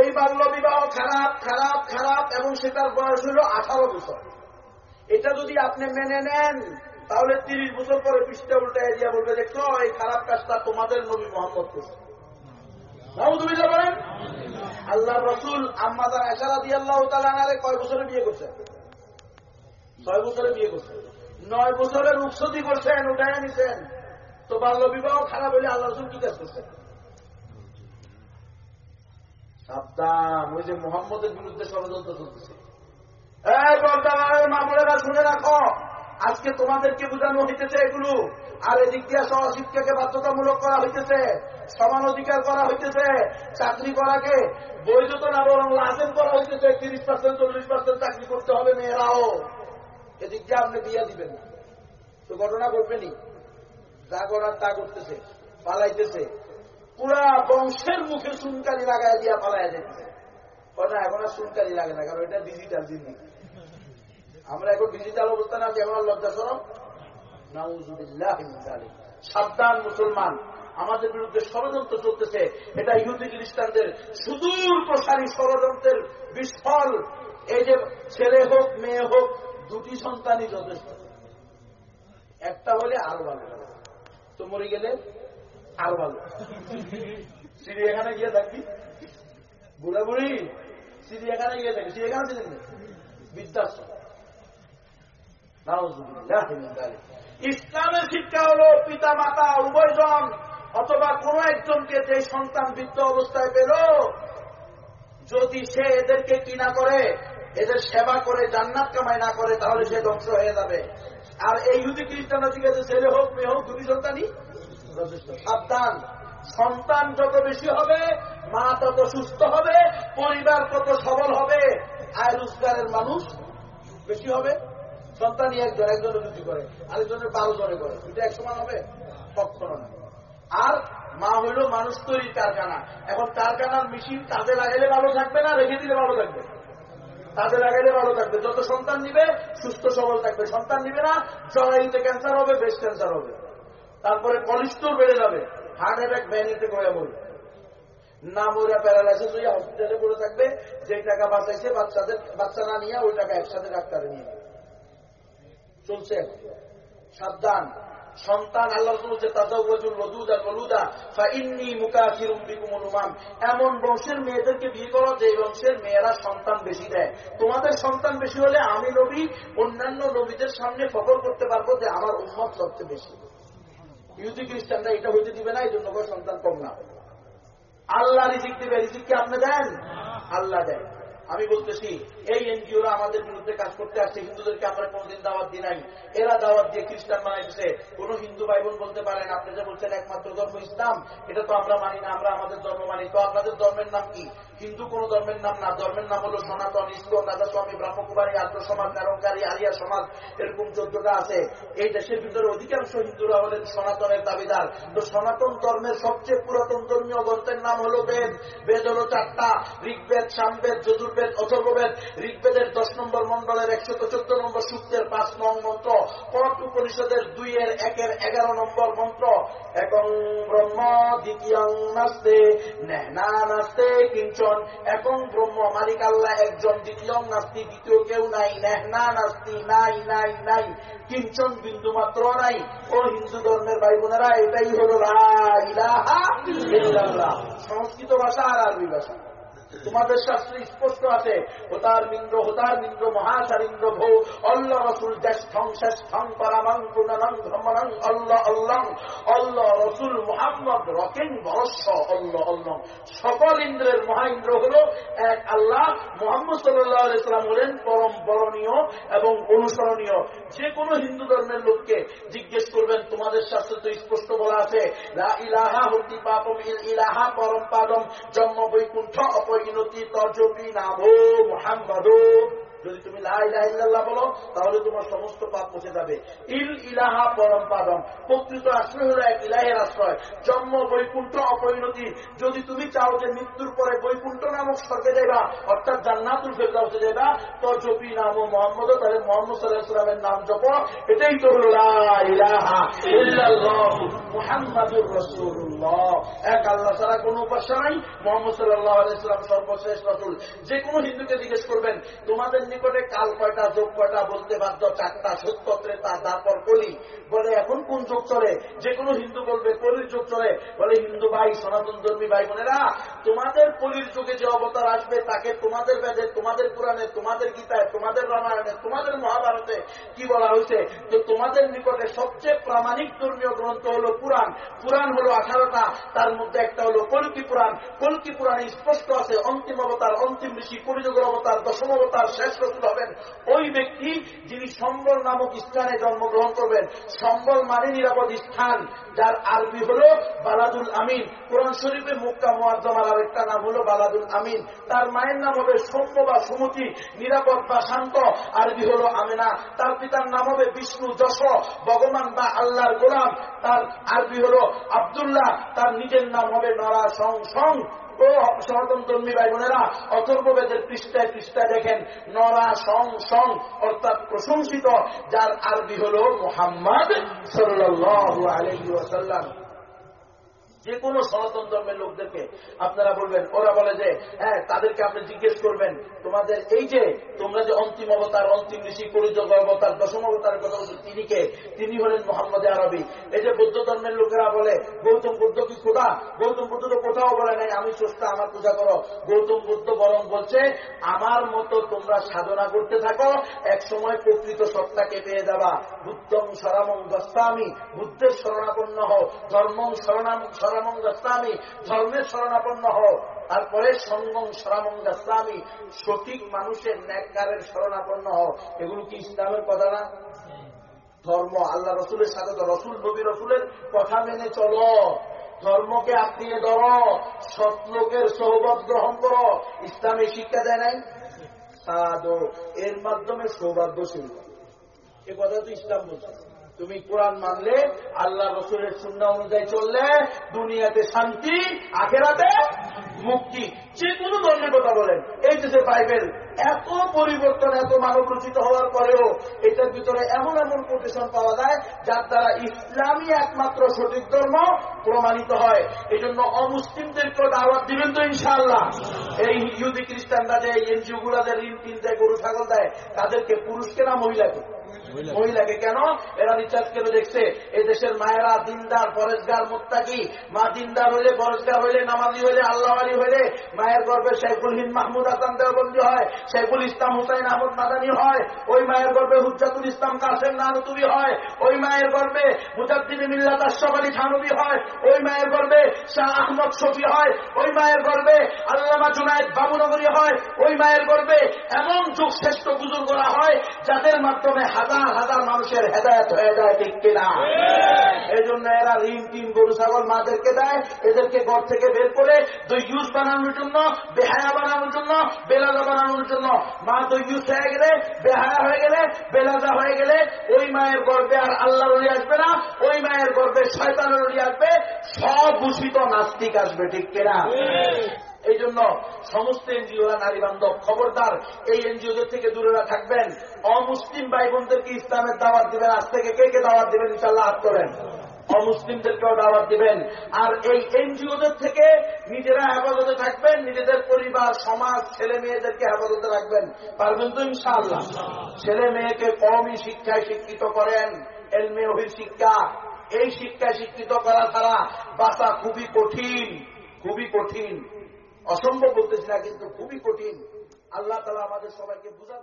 এই বাল্য বিবাহ খারাপ খারাপ খারাপ এবং সেটার বয়স হল আঠারো বছর। এটা যদি আপনি মেনে নেন তাহলে তিরিশ বছর পরে পৃষ্ঠে উল্টে দিয়া বলবে যে ক এই খারাপ কাজটা তোমাদের নবী মোহাম্মদ করছে বলেন? আল্লাহ রসুল আম্মাদার এসারা দিয়ে আল্লাহ তালানারে কয় বছরে বিয়ে করছে? ছয় বছরে বিয়ে করছে। নয় বছরের রুখসতি করছেন, উঠায় নিছেন তো বাল্য বিবাহ খারাপ হলে আল্লাহ রসুল কি কাজ করছেন? সাবধান, ওই যে মোহাম্মদের বিরুদ্ধে ষড়যন্ত্র চলতেছে। এই বর্তমানের মামলেরা শুনে রাখো। আজকে তোমাদেরকে বোঝানো হইতেছে এগুলো। আর এদিক দিয়ে সহশিক্ষাকে বাধ্যতামূলক করা হইতেছে, সমান অধিকার করা হইতেছে, চাকরি করাকে বৈধতা না বরং লাজেম করা হইতেছে, তিরিশ পার্সেন্ট চল্লিশ পার্সেন্ট চাকরি করতে হবে মেয়েরাও। এদিক দিয়ে আপনি বিয়া দিবেন না। তো ঘটনা ঘটবেনি যা করার তা করতেছে, পালাইতেছে। পুরা বংশের মুখে সুনকারি লাগাই দিয়া পালাই যেতেছে না, এখন আর সুনকারি লাগে না, কারণ এটা ডিজিটাল জিন্দি আমরা এখন ডিজিটাল অবস্থানে আছি আর লজ্জা সরম সাবধান মুসলমান, আমাদের বিরুদ্ধে ষড়যন্ত্র চলতেছে। এটা ইহুদি খ্রিস্টানদের সুদূর প্রসারী ষড়যন্ত্রের বিস্ফল এই যে ছেলে হোক, মেয়ে হোক, দুটি সন্তানই যথেষ্ট। একটা হলে আরও ভালো তো মরে গেলে আরও ভালো। চিড়িয়াখানা গিয়ে থাকবি বুড়া বুড়ি চিড়িয়াখানা গিয়ে থাকবি চিড়িয়াখানা ছিলেন বৃদ্ধাশ্রম। ইসলামের শিক্ষা হল পিতা মাতা উভয়জন অথবা কোন একজনকে যে সন্তান বৃদ্ধ অবস্থায় পেল, যদি সে এদেরকে কিনা করে, এদের সেবা করে, জান্নাত কামাই না করে, তাহলে সে ধ্বংস হয়ে যাবে। আর এই ইহুদি খ্রিস্টানরা জিজ্ঞাসা ছেলে হোক, মেয়ে হোক, দুটি সন্তানই সাবধান। সন্তান যত বেশি হবে, মা তত সুস্থ হবে, পরিবার তত সবল হবে, আয় রোজগারের মানুষ বেশি হবে। সন্তানই একজন একজনের দুটি করে, আরেকজনের বারো জনে করে। এটা এক সমান হবে? কখনো না আর মা হইল মানুষ তৈরির কারখানা। এখন কারখানার মেশিন কাজে লাগাইলে ভালো থাকবে না, রেখে দিলে ভালো থাকবে? কাজে লাগাইলে ভালো থাকবে। যত সন্তান নিবে, সুস্থ, সবল থাকবে। সন্তান নিবে না জরাইতে ক্যান্সার হবে ব্রেস্ট ক্যান্সার হবে। তারপরে কলেস্ট্রল বেড়ে যাবে। হার্ট অ্যাটাক ভ্যানিতে করে বলবে না মরা প্যারালাইসিস হয়ে হসপিটালে পড়ে থাকবে। যে টাকা বাঁচাইছে, বাচ্চাদের বাচ্চা না নিয়ে ওই টাকা একসাথে ডাক্তারে নিয়ে চলছে। সাবধান। সন্তান আল্লাহ বলছে কলুদা ফাইন্নি মুকাফিরুম বিকুম অনুমান এমন বংশের মেয়েদেরকে বিয়ে করো যে বংশের মেয়েরা সন্তান বেশি দেয়। তোমাদের সন্তান বেশি হলে আমি নবী, অন্যান্য নবীদের সামনে ফকর করতে পারব যে আমার উন্মত সবচেয়ে বেশি। ইহুদি খ্রিস্টানরা এটা হইতে দিবে না এই জন্য সন্তান কম না। আল্লাহ রিজিক দিবে। রিজিক কি আপনি দেন? আল্লাহ দেয়। আমি বলতেছি, এই এনজিওরা আমাদের বিরুদ্ধে কাজ করতে আসছে, হিন্দুদেরকে আমরা কোনোদিন দাওয়াত দিই নাই। এরা দাওয়াত দিয়ে খ্রিস্টান বানাইতেছে কোন হিন্দু ভাই বোন বলতে পারেন আপনি যে বলছেন একমাত্র ধর্ম ইসলাম, এটা তো আমরা মানি না, আমরা আমাদের ধর্ম মানি। তো আপনাদের ধর্মের নাম কি? হিন্দু কোন ধর্মের নাম না, ধর্মের নাম হলো সনাতন ইসলাম রাজা স্বামী, ব্রহ্মকুমারী, আর্য সমাজ নারঙ্কারী আলিয়া সমাজ, এরকম চোদ্দটা আছে। এই দেশের ভিতরে অধিকাংশ হিন্দুরা হলেন সনাতনের দাবিদার। তো সনাতন ধর্মের সবচেয়ে পুরাতন ধর্মীয় গ্রন্থের নাম হলো বেদ। বেদ হলো চারটা, ঋগ্বেদ, সামবেদ যজুর্বেদ অথর্ববেদ, ঋগ্বেদের দশ নম্বর মন্ডলের একশত চোদ্দ নম্বর সূত্রের পাঁচ নং মন্ত্র পট উপনিষদের এর একের এগারো নম্বর মন্ত্র। এবং ব্রহ্ম দ্বিতীয় নাস্তে না নাস্তে কিঞ্চন। এবং ব্রহ্ম মালিক আল্লাহ একজন, দ্বিতীয় নাস্তি দ্বিতীয় কেউ নাই, নেহনা নাস্তি নাই নাই নাই। কিঞ্চন বিন্দু মাত্র নাই। ও হিন্দু ধর্মের ভাই বোনেরা, এটাই হল সংস্কৃত ভাষা আর আরবি ভাষা। তোমাদের শাস্ত্রে স্পষ্ট আছে, হোতার মিন্দ্র হোতার মিন্দ্র মহাচারিন্দ্র ভৌ অল্লাহ রসুল জ্যেষ্ঠং শ্রেষ্ঠং পরামং গুণনং ভ্রমণং অল্লাহ অল্লং অল্লাহ রসুল মোহাম্মদ রকেন বরস্য অল্লাহ অল্লং সকল ইন্দ্রের মহা ইন্দ্র হল এক আল্লাহ। মোহাম্মদ সাল্লাহ ইসলাম হলেন পরম বরণীয় এবং অনুসরণীয়। যে কোনো হিন্দু ধর্মের লোককে জিজ্ঞেস করবেন, তোমাদের শাস্ত্রে তো স্পষ্ট বলা আছে ইলাহা হতি পাপম ইলাহা পরম পাদম, জন্ম বৈকুণ্ঠ অপরিণতি তর্জবি নাভো মোহাম্মদ যদি তুমি লাইল্লাহ বলো, তাহলে তোমার সমস্ত পাপ পচে যাবে। ইল ইলাহা পরম পাদম, প্রকৃত আশ্রয় হলো এক ইলাহের আশ্রয়, জন্ম বৈকুণ্ঠ অপরিণতি। যদি তুমি চাও যে মৃত্যুর পরে বৈকুণ্ঠ নামক স্বর্গে যাইবা, অর্থাৎ জান্নাতুল ফেরদাউসে যাইবা তো জপি নাম ও মোহাম্মদ তাহলে মোহাম্মদ সাল্লাহামের নাম জপ। এটাই তো হলো মুহাম্মাদুর রাসূলুল্লাহ। এক আল্লাহ ছাড়া কোনো উপাস্য নাই। মোহাম্মদ সাল্লাহ আলাইসালাম সর্বশেষ রসুল। যে কোনো হিন্দুকে জিজ্ঞেস করবেন, তোমাদের নিকটে কাল কয়টা, যোগ কয়টা বলতে বাধ্য, চারটা সত্য ত্রেতা তারপর কলি। বলে, এখন কোন যুগ চলে? যে কোনো হিন্দু বলবে কলির যুগ চলে। বলে, হিন্দু ভাই, সনাতন ধর্মী ভাই বোনেরা, তোমাদের কলির যুগে যে অবতার আসবে, তাকে তোমাদের বেদে, তোমাদের পুরাণে, তোমাদের গীতায়, তোমাদের রামায়ণে, তোমাদের মহাভারতে কি বলা হয়েছে? তো তোমাদের নিকটে সবচেয়ে প্রামাণিক ধর্মীয় গ্রন্থ হলো পুরাণ। পুরাণ হলো আঠারোটা, তার মধ্যে একটা হলো কলকি পুরাণ। কলকি পুরাণে স্পষ্ট আছে, অন্তিম অবতার, অন্তিম ঋষি পরিযোগের অবতার, দশম অবতার, শেষ রসুল হবেন। ওই ব্যক্তি যিনি সম্বল নামক স্থানে জন্মগ্রহণ করবেন, সম্বল মানে নিরাপদ স্থান। যার আরবি হল বালাদুল আমিন। কোরআন শরীফে মুক্কা মোয়াজ্জমার আরেকটা নাম হলো বালাদুল আমিন। তার মায়ের নাম হবে সৌম্য বা সুমতি, নিরাপদ বা শান্ত। আরবি হলো আমিনা। তার পিতার নাম হবে বিষ্ণু যশ, ভগবান বা আল্লাহর গোলাম। তার আরবি হলো আবদুল্লাহ। তার নিজের নাম হবে নরা সং সং ও সনাতন ধর্মী ভাই বোনেরা, অথর্ববেদের পৃষ্ঠায় পৃষ্ঠায় দেখেন, নরা সং সং, অর্থাৎ প্রশংসিত, যার আরবি হল মোহাম্মদ সাল্লাহ আলহি ওয়াসাল্লাম। যে কোনো সনাতন ধর্মের লোকদেরকে আপনারা বলবেন, ওরা বলে যে হ্যাঁ তাদেরকে আপনি জিজ্ঞেস করবেন, তোমাদের এই যে, তোমরা যে অন্তিম অবতার, অন্তিম ঋষি পরিযোগ অবতার, দশম অবতারের কথা বলছি তিনি কে? তিনি হলেন মোহাম্মদ আরবি। এই যে বৌদ্ধ ধর্মের লোকেরা বলে, গৌতম বুদ্ধ কি খোদা? গৌতম বুদ্ধ তো কোথাও বলে নাই, আমি স্রষ্টা, আমার পূজা করো। গৌতম বুদ্ধ বরং বলছে, আমার মতো তোমরা সাধনা করতে থাকো, এক সময় প্রকৃত সত্তাকে পেয়ে যাবা। বুদ্ধম সরামং গস্তামি বুদ্ধের শরণাপন্ন হও, ধর্মং শরণাম শরণামঙ্গাস্বামী ধর্মের শরণাপন্ন হও। তারপরে সঙ্গম শরণামঙ্গাস্বামী সঠিক মানুষের ন্যাককারের শরণাপন্ন হও। এগুলো কি ইসলামের কথা না? ধর্ম, আল্লাহ রসুলের সাথে তো রসুল নবী রসুলের কথা মেনে চলো। ধর্মকে আত্মীয় ধরো, সৎলোকের সৌবত গ্রহণ করো। ইসলামে শিক্ষা দেয় নাই? সাদো এর মাধ্যমে সৌভাগ্যশীল এ কথা তো ইসলাম বলছে। তুমি কোরআন মানলে আল্লাহ রসুলের শূন্য অনুযায়ী চললে, দুনিয়াতে শান্তি, আখেরাতে মুক্তি। যে কোনো ধর্মের কথা বলেন। এই যে বাইবেল, এত পরিবর্তন, এত মানব রচিত হওয়ার পরেও এটার ভিতরে এমন এমন কোটেশন পাওয়া যায়, যার দ্বারা ইসলামই একমাত্র সঠিক ধর্ম প্রমাণিত হয়। এই জন্য অমুসলিমদেরকেও দাওয়াত দিবেন তো ইনশাআল্লাহ। এই ইহুদি খ্রিস্টানরা যে এনজিও গুলাদের ঋণ কিন দেয়, গরু, ছাগল দেয়, তাদেরকে পুরুষকে না মহিলাকে? মহিলাকে। কেন? এরা রিচার্জ করে দেখছে এই দেশের মায়েরা দিনদার, পরেশগার, মোত্তাকি। মা দিনদার হইলে পরেশগার হইলে, নামাজি হইলে, আল্লাহ আলী হইলে মায়ের গর্বে শেখুল হিন্দ মাহমুদ হাসান দেওবন্দি হয় শেখুল ইসলাম হুসাইন আহমদ মাদানী হয়, ওই মায়ের গর্বে হুজাতুল ইসলাম কাসেম নানতুবি হয়, ওই মায়ের গর্বে মুজাদ্দিন মিল্লাত আশরাফ আলী থানবি হয়, ওই মায়ের গর্বে শাহ আহমদ শফি হয়, ওই মায়ের গর্বে আল্লামা জুনায়দ বাবুনগরী হয়, ওই মায়ের গর্বে এমন যুগ শ্রেষ্ঠ গুজুর করা হয়, যাদের মাধ্যমে হাজার হাজার হাজার মানুষের হেদায়ত হয়ে যায় ঠিক কিনা? এই জন্য এরা ঋণ টিন গরু ছাগল মাদেরকে দেয় এদেরকে ঘর থেকে বের করে দৈয়ুস বানানোর জন্য বেহায়া বানানোর জন্য বেলাজা বানানোর জন্য। মা দৈয়ুস হয়ে গেলে বেহায়া হয়ে গেলে বেলাজা হয়ে গেলে ওই মায়ের গর্বে আর আল্লাহ রলি আসবে না ওই মায়ের গর্বে শয়তান রলি আসবে সব ভূষিত নাস্তিক আসবে ঠিক কিনা? এই জন্য সমস্ত এনজিওরা নারী বান্ধব খবরদার, এই এনজিওদের থেকে দূরে থাকবেন। অমুসলিম ভাই বোনদেরকে ইসলামের দাওয়াত দিবেন। আজ থেকে কে কে দাওয়াত দিবেন ইনশাল্লাহ হাত করেন অমুসলিমদেরকেও দাওয়াত দিবেন। আর এই এনজিওদের থেকে নিজেরা হেফাজতে থাকবেন, নিজেদের পরিবার, সমাজ, ছেলে মেয়েদেরকে হেফাজতে রাখবেন। পারবেন তো ইনশাআল্লাহ? ছেলে মেয়েকে কমই শিক্ষায় শিক্ষিত করেন। এলমে অভির শিক্ষা। এই শিক্ষায় শিক্ষিত করা ছাড়া বাঁচা খুবই কঠিন খুবই কঠিন। অসম্ভব বলতেছি না কিন্তু খুবই কঠিন। আল্লাহ তালা আমাদের সবাইকে বুঝার